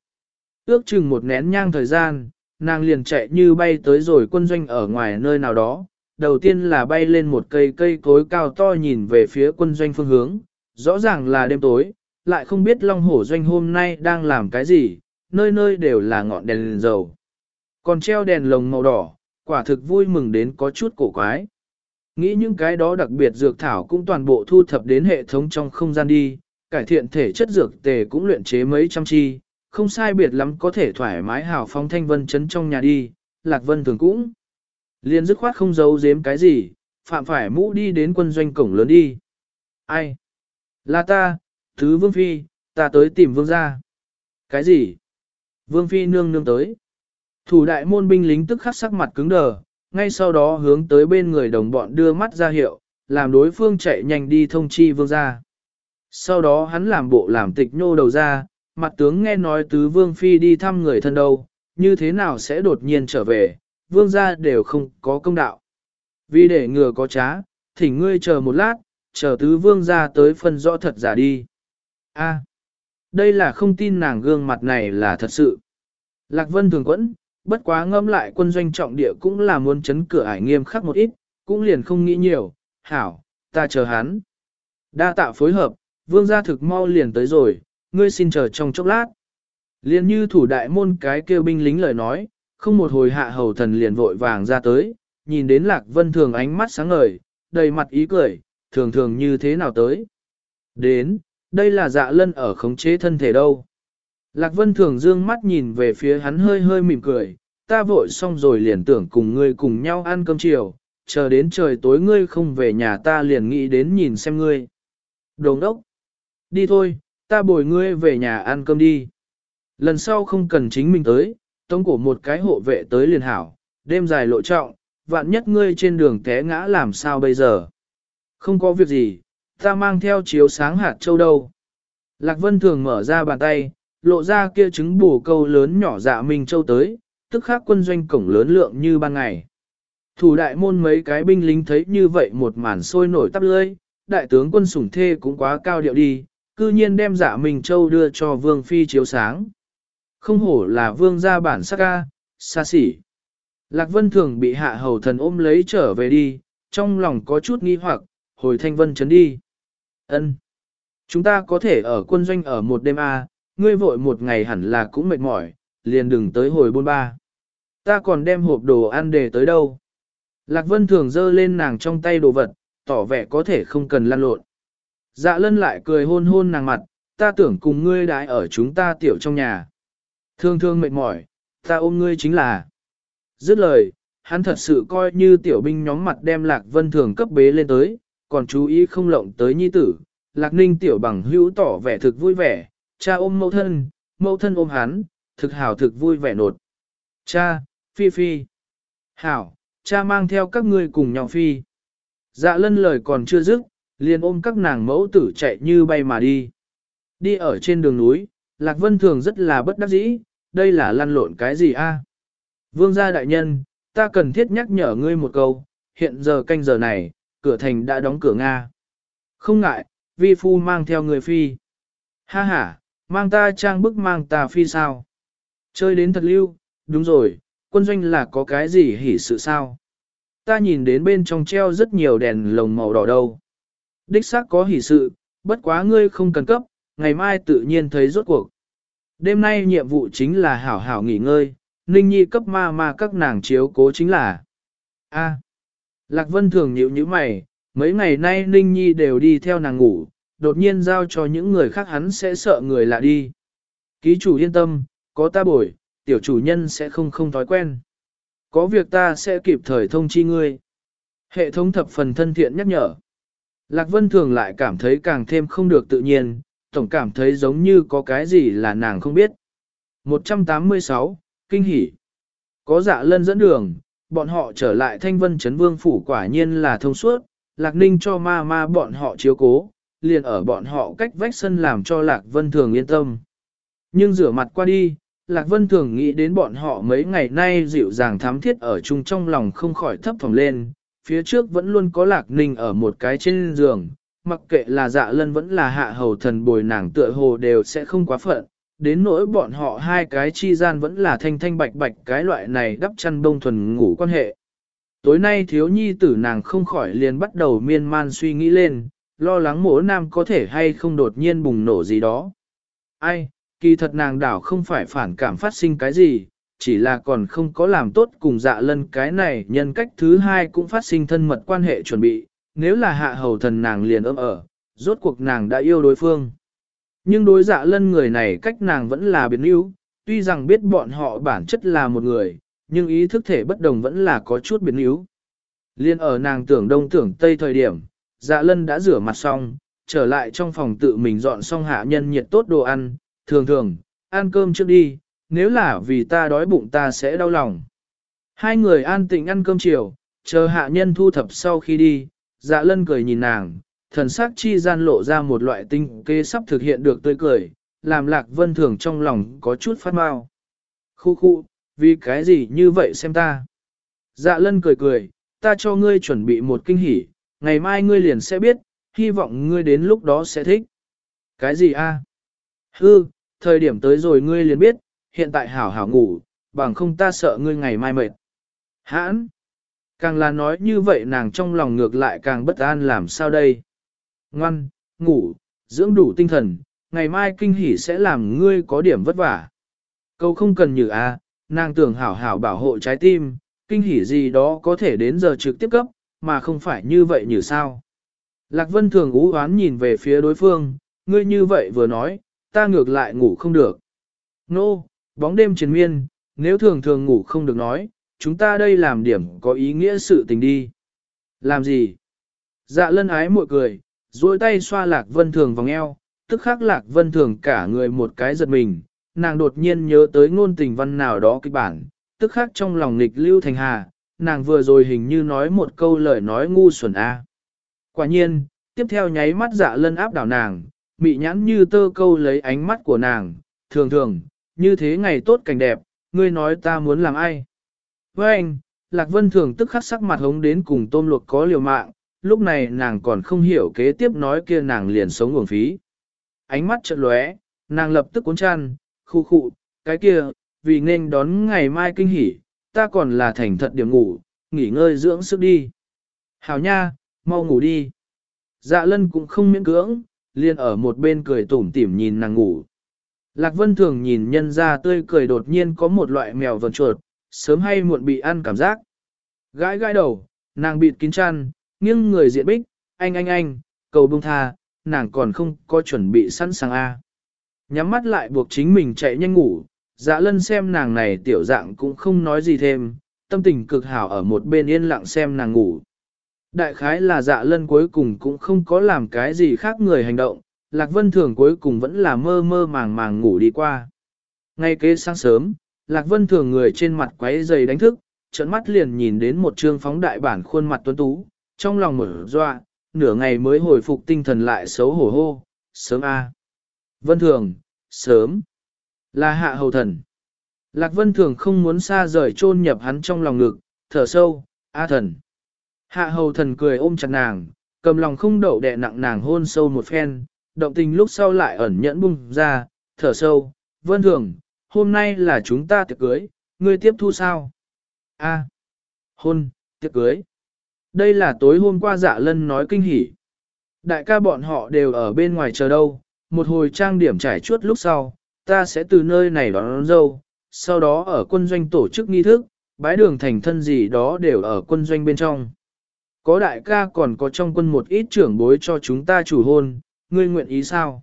Ước chừng một nén nhang thời gian, nàng liền chạy như bay tới rồi quân doanh ở ngoài nơi nào đó. Đầu tiên là bay lên một cây cây cối cao to nhìn về phía quân doanh phương hướng, rõ ràng là đêm tối, lại không biết Long Hổ doanh hôm nay đang làm cái gì, nơi nơi đều là ngọn đèn, đèn dầu. Còn treo đèn lồng màu đỏ, quả thực vui mừng đến có chút cổ quái. Nghĩ những cái đó đặc biệt dược thảo cũng toàn bộ thu thập đến hệ thống trong không gian đi, cải thiện thể chất dược tề cũng luyện chế mấy trăm chi, không sai biệt lắm có thể thoải mái hào phóng thanh vân chấn trong nhà đi, lạc vân thường cũng. Liên dứt khoát không giấu giếm cái gì, phạm phải mũ đi đến quân doanh cổng lớn đi. Ai? Là ta, Thứ Vương Phi, ta tới tìm Vương gia. Cái gì? Vương Phi nương nương tới. Thủ đại môn binh lính tức khắc sắc mặt cứng đờ, ngay sau đó hướng tới bên người đồng bọn đưa mắt ra hiệu, làm đối phương chạy nhanh đi thông chi vương gia. Sau đó hắn làm bộ làm tịch nhô đầu ra, mặt tướng nghe nói tứ vương phi đi thăm người thân đâu, như thế nào sẽ đột nhiên trở về, vương gia đều không có công đạo. Vì để ngừa có trá, thỉnh ngươi chờ một lát, chờ tứ vương gia tới phân rõ thật giả đi. A, đây là không tin nàng gương mặt này là thật sự. Lạc Vân thường quẫn, bất quá ngâm lại quân doanh trọng địa cũng là muốn chấn cửa ải nghiêm khắc một ít, cũng liền không nghĩ nhiều, hảo, ta chờ hắn. Đa tạ phối hợp, vương gia thực mau liền tới rồi, ngươi xin chờ trong chốc lát. Liền như thủ đại môn cái kêu binh lính lời nói, không một hồi hạ hầu thần liền vội vàng ra tới, nhìn đến lạc vân thường ánh mắt sáng ngời, đầy mặt ý cười, thường thường như thế nào tới. Đến, đây là dạ lân ở khống chế thân thể đâu. Lạc Vân Thường dương mắt nhìn về phía hắn hơi hơi mỉm cười, ta vội xong rồi liền tưởng cùng ngươi cùng nhau ăn cơm chiều, chờ đến trời tối ngươi không về nhà ta liền nghĩ đến nhìn xem ngươi. Đồng đốc! Đi thôi, ta bồi ngươi về nhà ăn cơm đi. Lần sau không cần chính mình tới, tống cổ một cái hộ vệ tới liền hảo, đêm dài lộ trọng, vạn nhất ngươi trên đường té ngã làm sao bây giờ. Không có việc gì, ta mang theo chiếu sáng hạt châu đâu. Lạc Vân thường mở ra bàn tay, lộ ra kia trứng bù câu lớn nhỏ dạ mình Châu tới, tức khắc quân doanh cổng lớn lượng như ban ngày. Thủ đại môn mấy cái binh lính thấy như vậy một màn sôi nổi tắp lưỡi, đại tướng quân sủng thê cũng quá cao điệu đi, cư nhiên đem dạ mình Châu đưa cho vương phi chiếu sáng. Không hổ là vương gia bản sắc ca, xa xỉ. Lạc Vân thường bị hạ hầu thần ôm lấy trở về đi, trong lòng có chút nghi hoặc, hồi thanh vân chấn đi ân Chúng ta có thể ở quân doanh ở một đêm A, ngươi vội một ngày hẳn là cũng mệt mỏi, liền đừng tới hồi buôn ba. Ta còn đem hộp đồ ăn để tới đâu. Lạc Vân thường dơ lên nàng trong tay đồ vật, tỏ vẻ có thể không cần lăn lộn. Dạ lân lại cười hôn hôn nàng mặt, ta tưởng cùng ngươi đãi ở chúng ta tiểu trong nhà. Thương thương mệt mỏi, ta ôm ngươi chính là. Dứt lời, hắn thật sự coi như tiểu binh nhóm mặt đem Lạc Vân thường cấp bế lên tới, còn chú ý không lộng tới nhi tử. Lạc ninh tiểu bằng hữu tỏ vẻ thực vui vẻ, cha ôm mẫu thân, mẫu thân ôm hắn, thực hảo thực vui vẻ nột. Cha, phi phi. Hảo, cha mang theo các ngươi cùng nhau phi. Dạ lân lời còn chưa dứt, liền ôm các nàng mẫu tử chạy như bay mà đi. Đi ở trên đường núi, Lạc Vân Thường rất là bất đắc dĩ, đây là lăn lộn cái gì a? Vương gia đại nhân, ta cần thiết nhắc nhở ngươi một câu, hiện giờ canh giờ này, cửa thành đã đóng cửa Nga. Không ngại, vi phu mang theo người phi. Ha ha, mang ta trang bức mang ta phi sao? Chơi đến thật lưu, đúng rồi, quân doanh là có cái gì hỉ sự sao? Ta nhìn đến bên trong treo rất nhiều đèn lồng màu đỏ đâu. Đích xác có hỉ sự, bất quá ngươi không cần cấp, ngày mai tự nhiên thấy rốt cuộc. Đêm nay nhiệm vụ chính là hảo hảo nghỉ ngơi, Ninh Nhi cấp ma ma các nàng chiếu cố chính là. A. Lạc Vân thường nhịu như mày, mấy ngày nay Ninh Nhi đều đi theo nàng ngủ, đột nhiên giao cho những người khác hắn sẽ sợ người lạ đi. Ký chủ yên tâm, có ta bồi, tiểu chủ nhân sẽ không không thói quen. Có việc ta sẽ kịp thời thông chi ngươi. Hệ thống thập phần thân thiện nhắc nhở. Lạc Vân thường lại cảm thấy càng thêm không được tự nhiên, tổng cảm thấy giống như có cái gì là nàng không biết. 186, Kinh hỉ. Có dạ lân dẫn đường, bọn họ trở lại thanh vân chấn vương phủ quả nhiên là thông suốt, Lạc Ninh cho ma ma bọn họ chiếu cố, liền ở bọn họ cách vách sân làm cho Lạc Vân Thường yên tâm. Nhưng rửa mặt qua đi, Lạc Vân Thường nghĩ đến bọn họ mấy ngày nay dịu dàng thám thiết ở chung trong lòng không khỏi thấp thỏm lên, phía trước vẫn luôn có Lạc Ninh ở một cái trên giường, mặc kệ là dạ lân vẫn là hạ hầu thần bồi nàng tựa hồ đều sẽ không quá phận, đến nỗi bọn họ hai cái chi gian vẫn là thanh thanh bạch bạch cái loại này đắp chăn bông thuần ngủ quan hệ. Tối nay thiếu nhi tử nàng không khỏi liền bắt đầu miên man suy nghĩ lên, lo lắng mỗi nam có thể hay không đột nhiên bùng nổ gì đó. Ai, kỳ thật nàng đảo không phải phản cảm phát sinh cái gì, chỉ là còn không có làm tốt cùng dạ lân cái này nhân cách thứ hai cũng phát sinh thân mật quan hệ chuẩn bị, nếu là hạ hầu thần nàng liền ấm ở, rốt cuộc nàng đã yêu đối phương. Nhưng đối dạ lân người này cách nàng vẫn là biến yếu, tuy rằng biết bọn họ bản chất là một người, nhưng ý thức thể bất đồng vẫn là có chút biến yếu. Liên ở nàng tưởng đông tưởng tây thời điểm, dạ lân đã rửa mặt xong, trở lại trong phòng tự mình dọn xong hạ nhân nhiệt tốt đồ ăn, thường thường, ăn cơm trước đi, nếu là vì ta đói bụng ta sẽ đau lòng. Hai người an tịnh ăn cơm chiều, chờ hạ nhân thu thập sau khi đi, dạ lân cười nhìn nàng, thần sắc chi gian lộ ra một loại tinh kê sắp thực hiện được tươi cười, làm lạc vân thường trong lòng có chút phát mau. Khu khu, vì cái gì như vậy xem ta. Dạ lân cười cười, ta cho ngươi chuẩn bị một kinh hỉ, ngày mai ngươi liền sẽ biết, hy vọng ngươi đến lúc đó sẽ thích. Cái gì a? Hư, thời điểm tới rồi ngươi liền biết, hiện tại hảo hảo ngủ, bằng không ta sợ ngươi ngày mai mệt. Hãn! Càng là nói như vậy nàng trong lòng ngược lại càng bất an làm sao đây. Ngoan, ngủ, dưỡng đủ tinh thần, ngày mai kinh hỉ sẽ làm ngươi có điểm vất vả. Câu không cần như a, à, nàng tưởng hảo hảo bảo hộ trái tim, kinh hỉ gì đó có thể đến giờ trực tiếp cấp, mà không phải như vậy như sao. Lạc Vân thường ú oán nhìn về phía đối phương, ngươi như vậy vừa nói, ta ngược lại ngủ không được. Nô, no, bóng đêm triền miên, nếu thường thường ngủ không được nói, chúng ta đây làm điểm có ý nghĩa sự tình đi. Làm gì? Dạ lân ái mội cười, duỗi tay xoa lạc vân thường vòng eo, tức khắc lạc vân thường cả người một cái giật mình, nàng đột nhiên nhớ tới ngôn tình văn nào đó kịch bản, tức khắc trong lòng nghịch lưu thành hà, nàng vừa rồi hình như nói một câu lời nói ngu xuẩn a. Quả nhiên, tiếp theo nháy mắt dạ lân áp đảo nàng, mị nhãn như tơ câu lấy ánh mắt của nàng, thường thường, như thế ngày tốt cảnh đẹp, ngươi nói ta muốn làm ai. Với anh, Lạc Vân thường tức khắc sắc mặt hống đến cùng tôm luộc có liều mạng, lúc này nàng còn không hiểu kế tiếp nói kia nàng liền sống uổng phí. Ánh mắt chợt lóe, nàng lập tức cuốn chăn, khu khụ, cái kia, vì nên đón ngày mai kinh hỉ, ta còn là thành thật điểm ngủ, nghỉ ngơi dưỡng sức đi. Hảo nha, mau ngủ đi. Dạ lân cũng không miễn cưỡng, liền ở một bên cười tủm tỉm nhìn nàng ngủ. Lạc Vân thường nhìn nhân ra tươi cười đột nhiên có một loại mèo vần chuột, sớm hay muộn bị ăn cảm giác. Gãi gãi đầu, nàng bịt kín chăn, nghiêng người diện bích, anh anh anh, cầu bông tha, nàng còn không có chuẩn bị sẵn sàng A. Nhắm mắt lại buộc chính mình chạy nhanh ngủ, dạ lân xem nàng này tiểu dạng cũng không nói gì thêm, tâm tình cực hảo ở một bên yên lặng xem nàng ngủ. Đại khái là dạ lân cuối cùng cũng không có làm cái gì khác người hành động, Lạc Vân Thường cuối cùng vẫn là mơ mơ màng màng ngủ đi qua. Ngay kế sáng sớm, Lạc Vân Thường người trên mặt quấy dày đánh thức, trận mắt liền nhìn đến một trương phóng đại bản khuôn mặt tuấn tú, trong lòng mở dọa, nửa ngày mới hồi phục tinh thần lại xấu hổ hô, sớm a. Vân Thường, sớm, là hạ hầu thần. Lạc Vân Thường không muốn xa rời chôn nhập hắn trong lòng ngực, thở sâu, a thần. Hạ hầu thần cười ôm chặt nàng, cầm lòng không đậu đè nặng nàng hôn sâu một phen, động tình lúc sau lại ẩn nhẫn bung ra, thở sâu, vân thường, hôm nay là chúng ta tiệc cưới, ngươi tiếp thu sao? A. hôn, tiệc cưới. Đây là tối hôm qua dạ lân nói kinh hỉ. Đại ca bọn họ đều ở bên ngoài chờ đâu, một hồi trang điểm trải chuốt lúc sau, ta sẽ từ nơi này đón, đón dâu, sau đó ở quân doanh tổ chức nghi thức, bái đường thành thân gì đó đều ở quân doanh bên trong. Có đại ca còn có trong quân một ít trưởng bối cho chúng ta chủ hôn, ngươi nguyện ý sao?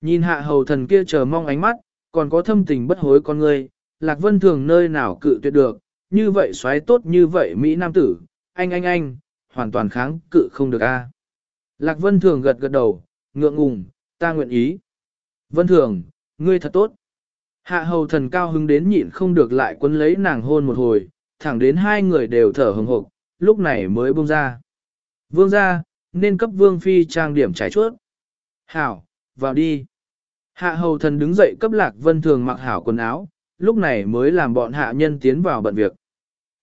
Nhìn hạ hầu thần kia chờ mong ánh mắt, còn có thâm tình bất hối con ngươi, Lạc Vân Thường nơi nào cự tuyệt được, như vậy xoáy tốt như vậy Mỹ Nam tử, anh anh anh, hoàn toàn kháng cự không được a. À. Lạc Vân Thường gật gật đầu, ngượng ngùng, ta nguyện ý. Vân Thường, ngươi thật tốt. Hạ hầu thần cao hứng đến nhịn không được lại quấn lấy nàng hôn một hồi, thẳng đến hai người đều thở hừng hộp, lúc này mới buông ra. Vương ra, nên cấp vương phi trang điểm trải chuốt. Hảo, vào đi. Hạ hầu thần đứng dậy cấp lạc vân thường mặc hảo quần áo, lúc này mới làm bọn hạ nhân tiến vào bận việc.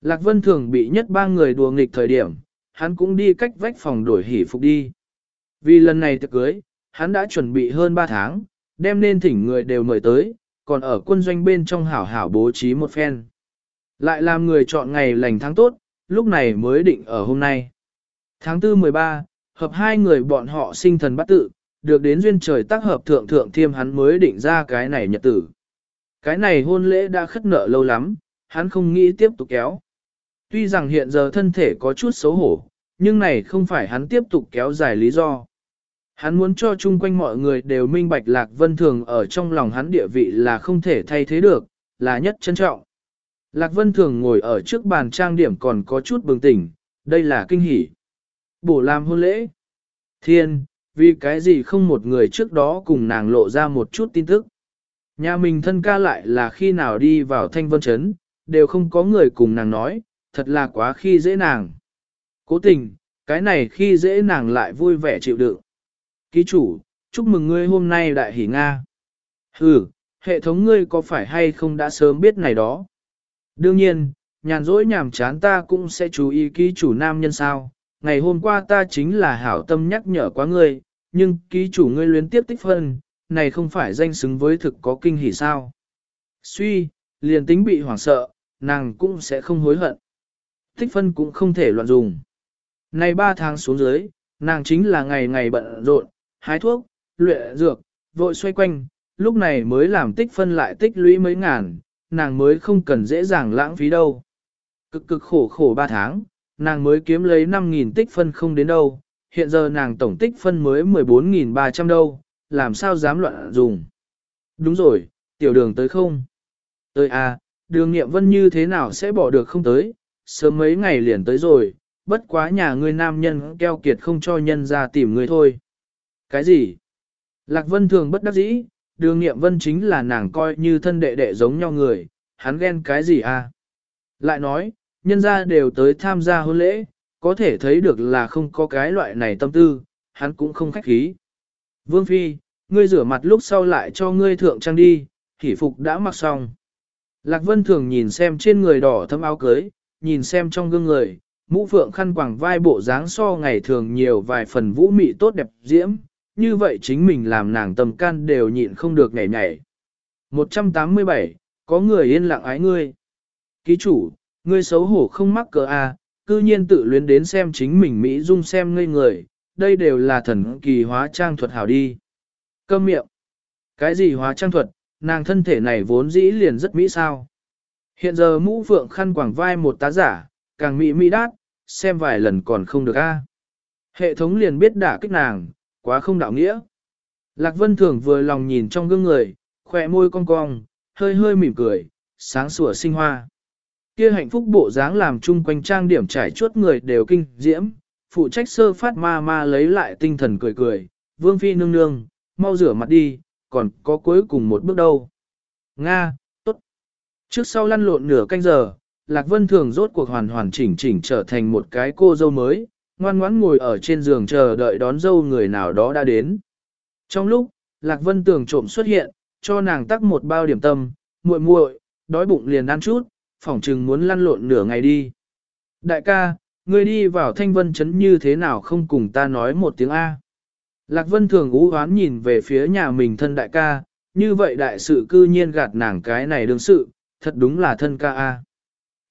Lạc vân thường bị nhất ba người đùa nghịch thời điểm, hắn cũng đi cách vách phòng đổi hỉ phục đi. Vì lần này tiệc cưới, hắn đã chuẩn bị hơn 3 tháng, đem nên thỉnh người đều mời tới, còn ở quân doanh bên trong hảo hảo bố trí một phen. Lại làm người chọn ngày lành tháng tốt, lúc này mới định ở hôm nay. Tháng 4 13, hợp hai người bọn họ sinh thần bắt tự, được đến duyên trời tác hợp thượng thượng thiêm hắn mới định ra cái này nhật tử. Cái này hôn lễ đã khất nợ lâu lắm, hắn không nghĩ tiếp tục kéo. Tuy rằng hiện giờ thân thể có chút xấu hổ, nhưng này không phải hắn tiếp tục kéo dài lý do. Hắn muốn cho chung quanh mọi người đều minh bạch Lạc Vân Thường ở trong lòng hắn địa vị là không thể thay thế được, là nhất trân trọng. Lạc Vân Thường ngồi ở trước bàn trang điểm còn có chút bừng tỉnh, đây là kinh hỷ. Bổ làm hôn lễ. Thiên, vì cái gì không một người trước đó cùng nàng lộ ra một chút tin tức. Nhà mình thân ca lại là khi nào đi vào thanh vân chấn, đều không có người cùng nàng nói, thật là quá khi dễ nàng. Cố tình, cái này khi dễ nàng lại vui vẻ chịu đựng. Ký chủ, chúc mừng ngươi hôm nay đại hỉ Nga. Ừ, hệ thống ngươi có phải hay không đã sớm biết này đó? Đương nhiên, nhàn rỗi nhàm chán ta cũng sẽ chú ý ký chủ nam nhân sao. Ngày hôm qua ta chính là hảo tâm nhắc nhở quá ngươi, nhưng ký chủ ngươi luyến tiếp tích phân, này không phải danh xứng với thực có kinh hỉ sao. Suy, liền tính bị hoảng sợ, nàng cũng sẽ không hối hận. Tích phân cũng không thể loạn dùng. Này 3 tháng xuống dưới, nàng chính là ngày ngày bận rộn, hái thuốc, luyện dược, vội xoay quanh, lúc này mới làm tích phân lại tích lũy mấy ngàn, nàng mới không cần dễ dàng lãng phí đâu. Cực cực khổ khổ 3 tháng, nàng mới kiếm lấy 5.000 tích phân không đến đâu, hiện giờ nàng tổng tích phân mới 14.300 đâu, làm sao dám loạn dùng. Đúng rồi, tiểu đường tới không? Tới à, đường nghiệm vân như thế nào sẽ bỏ được không tới, sớm mấy ngày liền tới rồi, bất quá nhà ngươi nam nhân keo kiệt không cho nhân ra tìm người thôi. Cái gì? Lạc Vân thường bất đắc dĩ, đường nghiệm vân chính là nàng coi như thân đệ đệ giống nhau người, hắn ghen cái gì à? Lại nói, nhân ra đều tới tham gia hôn lễ, có thể thấy được là không có cái loại này tâm tư, hắn cũng không khách khí. Vương Phi, ngươi rửa mặt lúc sau lại cho ngươi thượng trang đi, hỷ phục đã mặc xong. Lạc Vân thường nhìn xem trên người đỏ thâm áo cưới, nhìn xem trong gương người, mũ phượng khăn quàng vai bộ dáng so ngày thường nhiều vài phần vũ mị tốt đẹp diễm, như vậy chính mình làm nàng tầm can đều nhịn không được nhảy nhảy. 187, có người yên lặng ái ngươi. Ký chủ, ngươi xấu hổ không mắc cỡ a, à, cư nhiên tự luyến đến xem chính mình Mỹ dung xem ngây người, đây đều là thần kỳ hóa trang thuật hảo đi. Câm miệng. Cái gì hóa trang thuật, nàng thân thể này vốn dĩ liền rất mỹ sao. Hiện giờ mũ phượng khăn quảng vai một tá giả, càng mỹ mỹ đát, xem vài lần còn không được a. Hệ thống liền biết đả kích nàng, quá không đạo nghĩa. Lạc Vân Thường vừa lòng nhìn trong gương người, khỏe môi cong cong, hơi hơi mỉm cười, sáng sủa sinh hoa. Kia hạnh phúc bộ dáng làm chung quanh trang điểm trải chuốt người đều kinh diễm, phụ trách sơ phát ma ma lấy lại tinh thần cười cười, vương phi nương nương, mau rửa mặt đi, còn có cuối cùng một bước đâu. Nga. Trước sau lăn lộn nửa canh giờ, Lạc Vân Thường rốt cuộc hoàn hoàn chỉnh chỉnh trở thành một cái cô dâu mới, ngoan ngoãn ngồi ở trên giường chờ đợi đón dâu người nào đó đã đến. Trong lúc, Lạc Vân Tường trộm xuất hiện, cho nàng tắc một bao điểm tâm, muội muội, đói bụng liền ăn chút, phỏng chừng muốn lăn lộn nửa ngày đi. Đại ca, ngươi đi vào thanh vân chấn như thế nào không cùng ta nói một tiếng A. Lạc Vân thường ú hoán nhìn về phía nhà mình thân đại ca, như vậy đại sự cư nhiên gạt nàng cái này đương sự, thật đúng là thân ca A.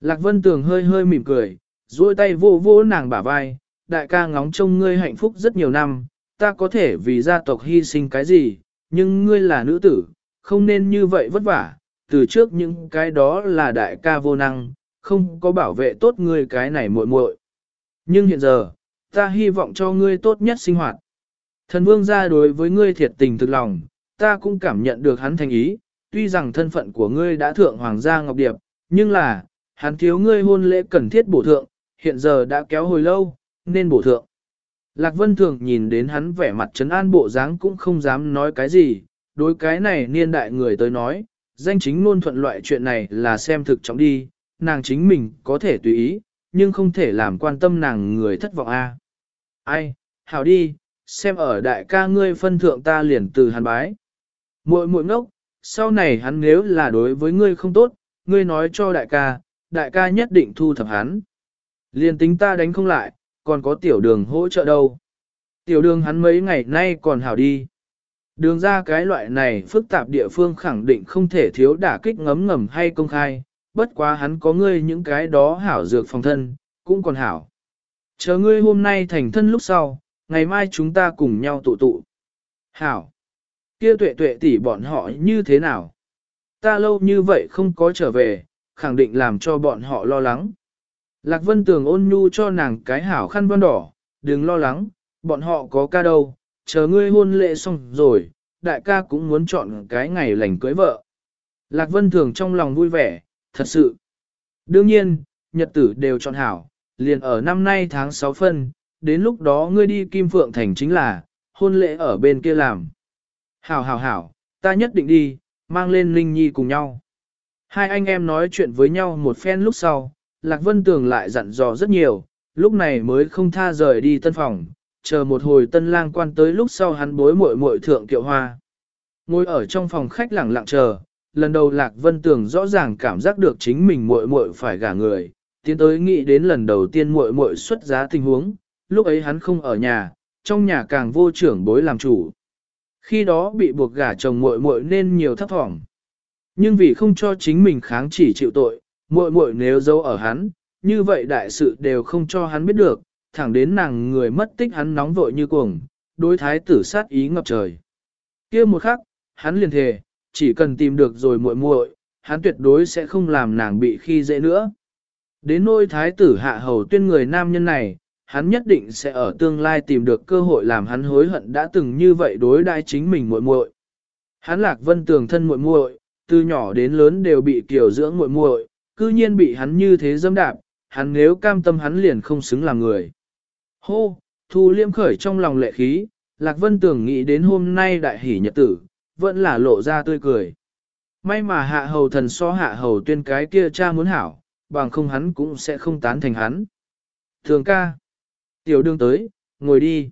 Lạc Vân Tường hơi hơi mỉm cười, duỗi tay vô vô nàng bả vai, đại ca ngóng trông ngươi hạnh phúc rất nhiều năm, ta có thể vì gia tộc hy sinh cái gì, nhưng ngươi là nữ tử, không nên như vậy vất vả, từ trước những cái đó là đại ca vô năng, không có bảo vệ tốt ngươi cái này muội muội. Nhưng hiện giờ, ta hy vọng cho ngươi tốt nhất sinh hoạt. Thần vương gia đối với ngươi thiệt tình thực lòng, ta cũng cảm nhận được hắn thành ý, tuy rằng thân phận của ngươi đã thượng hoàng gia ngọc điệp, nhưng là, hắn thiếu ngươi hôn lễ cần thiết bổ thượng, hiện giờ đã kéo hồi lâu, nên bổ thượng. Lạc Vân Thường nhìn đến hắn vẻ mặt trấn an bộ dáng cũng không dám nói cái gì, đối cái này niên đại người tới nói, danh chính luôn thuận loại chuyện này là xem thực trọng đi, nàng chính mình có thể tùy ý, nhưng không thể làm quan tâm nàng người thất vọng a. Ai, hảo đi, xem ở đại ca ngươi phân thượng ta liền từ hàn bái. Muội muội ngốc, sau này hắn nếu là đối với ngươi không tốt, ngươi nói cho đại ca, đại ca nhất định thu thập hắn. Liên tính ta đánh không lại, còn có tiểu đường hỗ trợ đâu. Tiểu đường hắn mấy ngày nay còn hảo đi. Đường ra cái loại này phức tạp địa phương khẳng định không thể thiếu đả kích ngấm ngầm hay công khai, bất quá hắn có ngươi những cái đó hảo dược phòng thân, cũng còn hảo. Chờ ngươi hôm nay thành thân lúc sau, ngày mai chúng ta cùng nhau tụ tụ. Hảo! Kia tuệ tuệ tỷ bọn họ như thế nào? Ta lâu như vậy không có trở về, khẳng định làm cho bọn họ lo lắng. Lạc Vân Tường ôn nhu cho nàng cái hảo khăn văn đỏ, đừng lo lắng, bọn họ có ca đâu, chờ ngươi hôn lễ xong rồi, đại ca cũng muốn chọn cái ngày lành cưới vợ. Lạc Vân Thường trong lòng vui vẻ, thật sự. Đương nhiên, nhật tử đều chọn hảo, liền ở năm nay tháng 6 phân, đến lúc đó ngươi đi Kim Phượng Thành chính là, hôn lễ ở bên kia làm. Hảo hảo hảo, ta nhất định đi, mang lên Linh Nhi cùng nhau. Hai anh em nói chuyện với nhau một phen lúc sau, Lạc Vân Tường lại dặn dò rất nhiều, lúc này mới không tha rời đi tân phòng, chờ một hồi tân lang quan tới lúc sau hắn bối muội muội thượng kiệu hoa. Ngồi ở trong phòng khách lặng lặng chờ, lần đầu Lạc Vân Tường rõ ràng cảm giác được chính mình muội muội phải gả người, tiến tới nghĩ đến lần đầu tiên muội muội xuất giá tình huống, lúc ấy hắn không ở nhà, trong nhà càng vô trưởng bối làm chủ. Khi đó bị buộc gả chồng muội muội nên nhiều thấp thỏm. Nhưng vì không cho chính mình kháng chỉ chịu tội, muội muội nếu giấu ở hắn, như vậy đại sự đều không cho hắn biết được, thẳng đến nàng người mất tích hắn nóng vội như cuồng, đối thái tử sát ý ngập trời. kia một khắc, hắn liền thề, chỉ cần tìm được rồi muội muội, hắn tuyệt đối sẽ không làm nàng bị khi dễ nữa. Đến nỗi thái tử hạ hầu tuyên người nam nhân này, hắn nhất định sẽ ở tương lai tìm được cơ hội làm hắn hối hận đã từng như vậy đối đãi chính mình muội muội. Hắn lạc vân tường thân muội muội, từ nhỏ đến lớn đều bị kiểu dưỡng muội muội, cư nhiên bị hắn như thế dâm đạp, hắn nếu cam tâm hắn liền không xứng làm người. Hô, thu liêm khởi trong lòng lệ khí, Lạc Vân tường nghĩ đến hôm nay đại hỷ nhật tử, vẫn là lộ ra tươi cười. May mà hạ hầu thần so hạ hầu tuyên cái kia cha muốn hảo, bằng không hắn cũng sẽ không tán thành hắn. Thường ca. Tiểu đương tới, ngồi đi.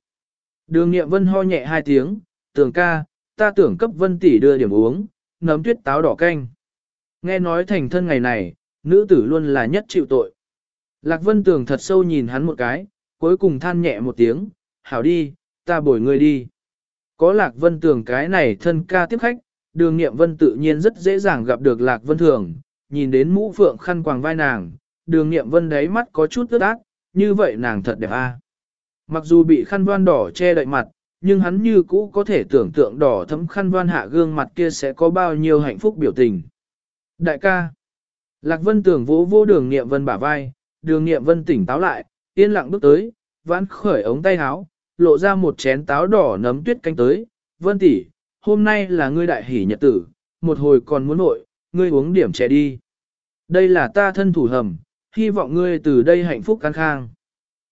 Đường nghiệm vân ho nhẹ hai tiếng, tưởng ca, ta tưởng cấp vân tỷ đưa điểm uống, nấm tuyết táo đỏ canh. Nghe nói thành thân ngày này, nữ tử luôn là nhất chịu tội. Lạc vân Tưởng thật sâu nhìn hắn một cái, cuối cùng than nhẹ một tiếng, hảo đi, ta bồi ngươi đi. Có lạc vân Tưởng cái này thân ca tiếp khách, đường nghiệm vân tự nhiên rất dễ dàng gặp được lạc vân thường, nhìn đến mũ phượng khăn quàng vai nàng, đường nghiệm vân đáy mắt có chút ướt át, như vậy nàng thật đẹp a. Mặc dù bị khăn voan đỏ che đậy mặt, nhưng hắn như cũ có thể tưởng tượng đỏ thấm khăn voan hạ gương mặt kia sẽ có bao nhiêu hạnh phúc biểu tình. Đại ca, Lạc Vân tưởng vỗ vô đường nghiệm vân bả vai, đường nghiệm vân tỉnh táo lại, yên lặng bước tới, vãn khởi ống tay háo, lộ ra một chén táo đỏ nấm tuyết canh tới, vân tỷ, hôm nay là ngươi đại hỷ nhật tử, một hồi còn muốn nội, ngươi uống điểm trẻ đi. Đây là ta thân thủ hầm, hy vọng ngươi từ đây hạnh phúc căng khang.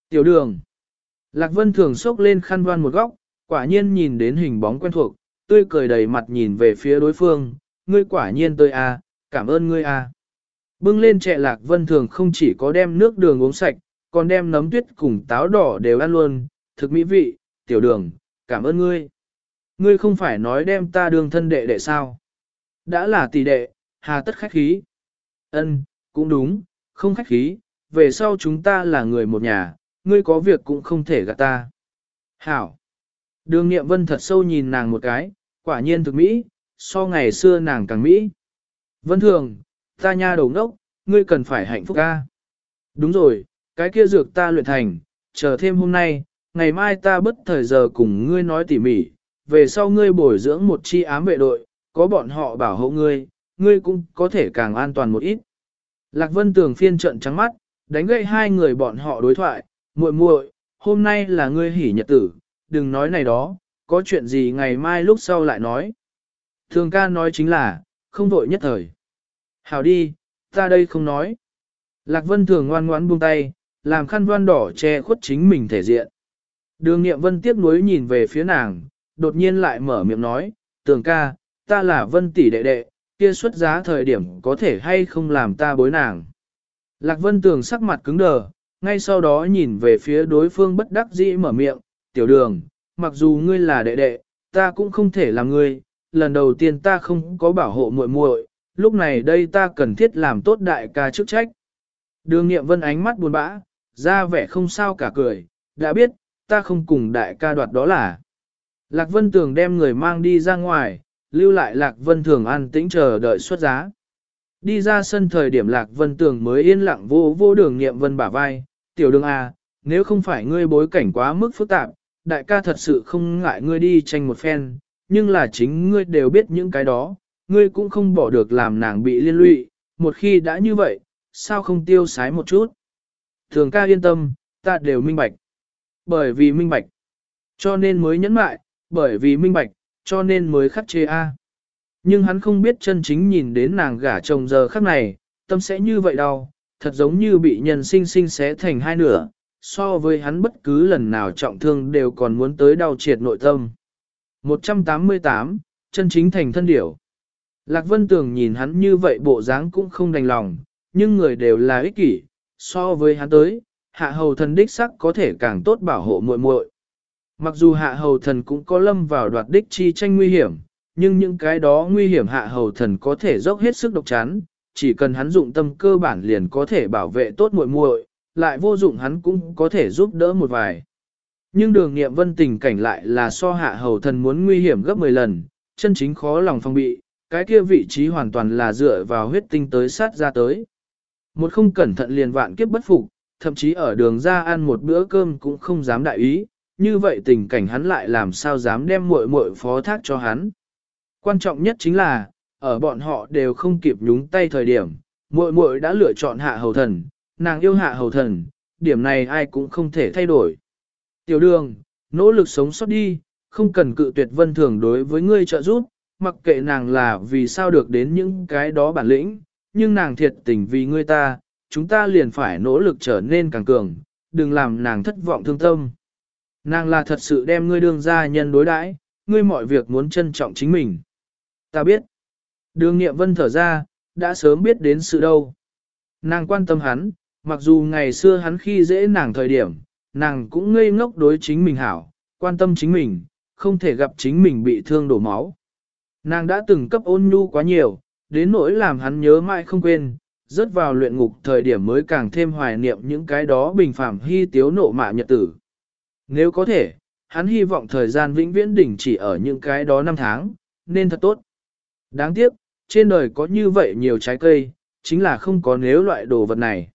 Tiểu đường. Lạc Vân thường xốc lên khăn voan một góc, quả nhiên nhìn đến hình bóng quen thuộc, tươi cười đầy mặt nhìn về phía đối phương, ngươi quả nhiên tôi a, à, cảm ơn ngươi a. À. Bưng lên trẻ Lạc Vân thường không chỉ có đem nước đường uống sạch, còn đem nấm tuyết cùng táo đỏ đều ăn luôn, thực mỹ vị, tiểu đường, cảm ơn ngươi. Ngươi không phải nói đem ta đường thân đệ đệ sao? Đã là tỷ đệ, hà tất khách khí. Ân, cũng đúng, không khách khí, về sau chúng ta là người một nhà, ngươi có việc cũng không thể gạt ta. Hảo. Đường nghiệm vân thật sâu nhìn nàng một cái, quả nhiên thực mỹ, so ngày xưa nàng càng mỹ. Vân thường, ta nha đầu ngốc, ngươi cần phải hạnh phúc ca. Đúng rồi, cái kia dược ta luyện thành, chờ thêm hôm nay, ngày mai ta bất thời giờ cùng ngươi nói tỉ mỉ, về sau ngươi bồi dưỡng một chi ám vệ đội, có bọn họ bảo hộ ngươi, ngươi cũng có thể càng an toàn một ít. Lạc Vân Tường phiên trận trắng mắt, đánh gậy hai người bọn họ đối thoại, muội muội, hôm nay là ngươi hỉ nhật tử, đừng nói này đó, có chuyện gì ngày mai lúc sau lại nói. Thường ca nói chính là, không vội nhất thời. Hảo đi, ta đây không nói. Lạc Vân Thường ngoan ngoãn buông tay, làm khăn voan đỏ che khuất chính mình thể diện. Đường Nghiệm Vân tiếc nuối nhìn về phía nàng, đột nhiên lại mở miệng nói, Tường ca, ta là Vân tỷ đệ đệ, kia xuất giá thời điểm có thể hay không làm ta bối nàng. Lạc Vân Tường sắc mặt cứng đờ, ngay sau đó nhìn về phía đối phương bất đắc dĩ mở miệng, tiểu đường, mặc dù ngươi là đệ đệ, ta cũng không thể làm ngươi, lần đầu tiên ta không có bảo hộ muội muội, lúc này đây ta cần thiết làm tốt đại ca chức trách. Đường nghiệm vân ánh mắt buồn bã, ra vẻ không sao cả cười, đã biết, ta không cùng đại ca đoạt đó là. Lạc Vân Tường đem người mang đi ra ngoài, lưu lại Lạc Vân Thường an tĩnh chờ đợi xuất giá. Đi ra sân thời điểm Lạc Vân Tường mới yên lặng vô vô đường nghiệm vân bả vai, tiểu đường à, nếu không phải ngươi bối cảnh quá mức phức tạp, đại ca thật sự không ngại ngươi đi tranh một phen, nhưng là chính ngươi đều biết những cái đó, ngươi cũng không bỏ được làm nàng bị liên lụy, một khi đã như vậy, sao không tiêu sái một chút. Thường ca yên tâm, ta đều minh bạch. Bởi vì minh bạch, cho nên mới nhẫn mại, bởi vì minh bạch, cho nên mới khắc chê A. Nhưng hắn không biết chân chính nhìn đến nàng gả chồng giờ khắc này, tâm sẽ như vậy đâu, thật giống như bị nhân sinh sinh xé thành hai nửa, so với hắn bất cứ lần nào trọng thương đều còn muốn tới đau triệt nội tâm. 188, chân chính thành thân điểu. Lạc Vân Tường nhìn hắn như vậy bộ dáng cũng không đành lòng, nhưng người đều là ích kỷ, so với hắn tới, hạ hầu thần đích sắc có thể càng tốt bảo hộ muội muội. Mặc dù hạ hầu thần cũng có lâm vào đoạt đích chi tranh nguy hiểm, nhưng những cái đó nguy hiểm hạ hầu thần có thể dốc hết sức độc chán, chỉ cần hắn dụng tâm cơ bản liền có thể bảo vệ tốt muội muội, lại vô dụng hắn cũng có thể giúp đỡ một vài. Nhưng đường nghiệm vân tình cảnh lại là so hạ hầu thần muốn nguy hiểm gấp 10 lần, chân chính khó lòng phong bị, cái kia vị trí hoàn toàn là dựa vào huyết tinh tới sát ra tới. Một không cẩn thận liền vạn kiếp bất phục, thậm chí ở đường ra ăn một bữa cơm cũng không dám đại ý, như vậy tình cảnh hắn lại làm sao dám đem muội muội phó thác cho hắn. Quan trọng nhất chính là, ở bọn họ đều không kịp nhúng tay thời điểm, muội muội đã lựa chọn hạ hầu thần, nàng yêu hạ hầu thần, điểm này ai cũng không thể thay đổi. Tiểu đường, nỗ lực sống sót đi, không cần cự tuyệt vân thường đối với ngươi trợ giúp, mặc kệ nàng là vì sao được đến những cái đó bản lĩnh, nhưng nàng thiệt tình vì ngươi ta, chúng ta liền phải nỗ lực trở nên càng cường, đừng làm nàng thất vọng thương tâm. Nàng là thật sự đem ngươi đương ra nhân đối đãi, ngươi mọi việc muốn trân trọng chính mình. Ta biết. Đường nghiệm vân thở ra, đã sớm biết đến sự đâu. Nàng quan tâm hắn, mặc dù ngày xưa hắn khi dễ nàng thời điểm, nàng cũng ngây ngốc đối chính mình hảo, quan tâm chính mình, không thể gặp chính mình bị thương đổ máu. Nàng đã từng cấp ôn nhu quá nhiều, đến nỗi làm hắn nhớ mãi không quên, rớt vào luyện ngục thời điểm mới càng thêm hoài niệm những cái đó bình phạm hy tiếu nộ mạ nhật tử. Nếu có thể, hắn hy vọng thời gian vĩnh viễn đỉnh chỉ ở những cái đó năm tháng, nên thật tốt. Đáng tiếc, trên đời có như vậy nhiều trái cây, chính là không có nếu loại đồ vật này.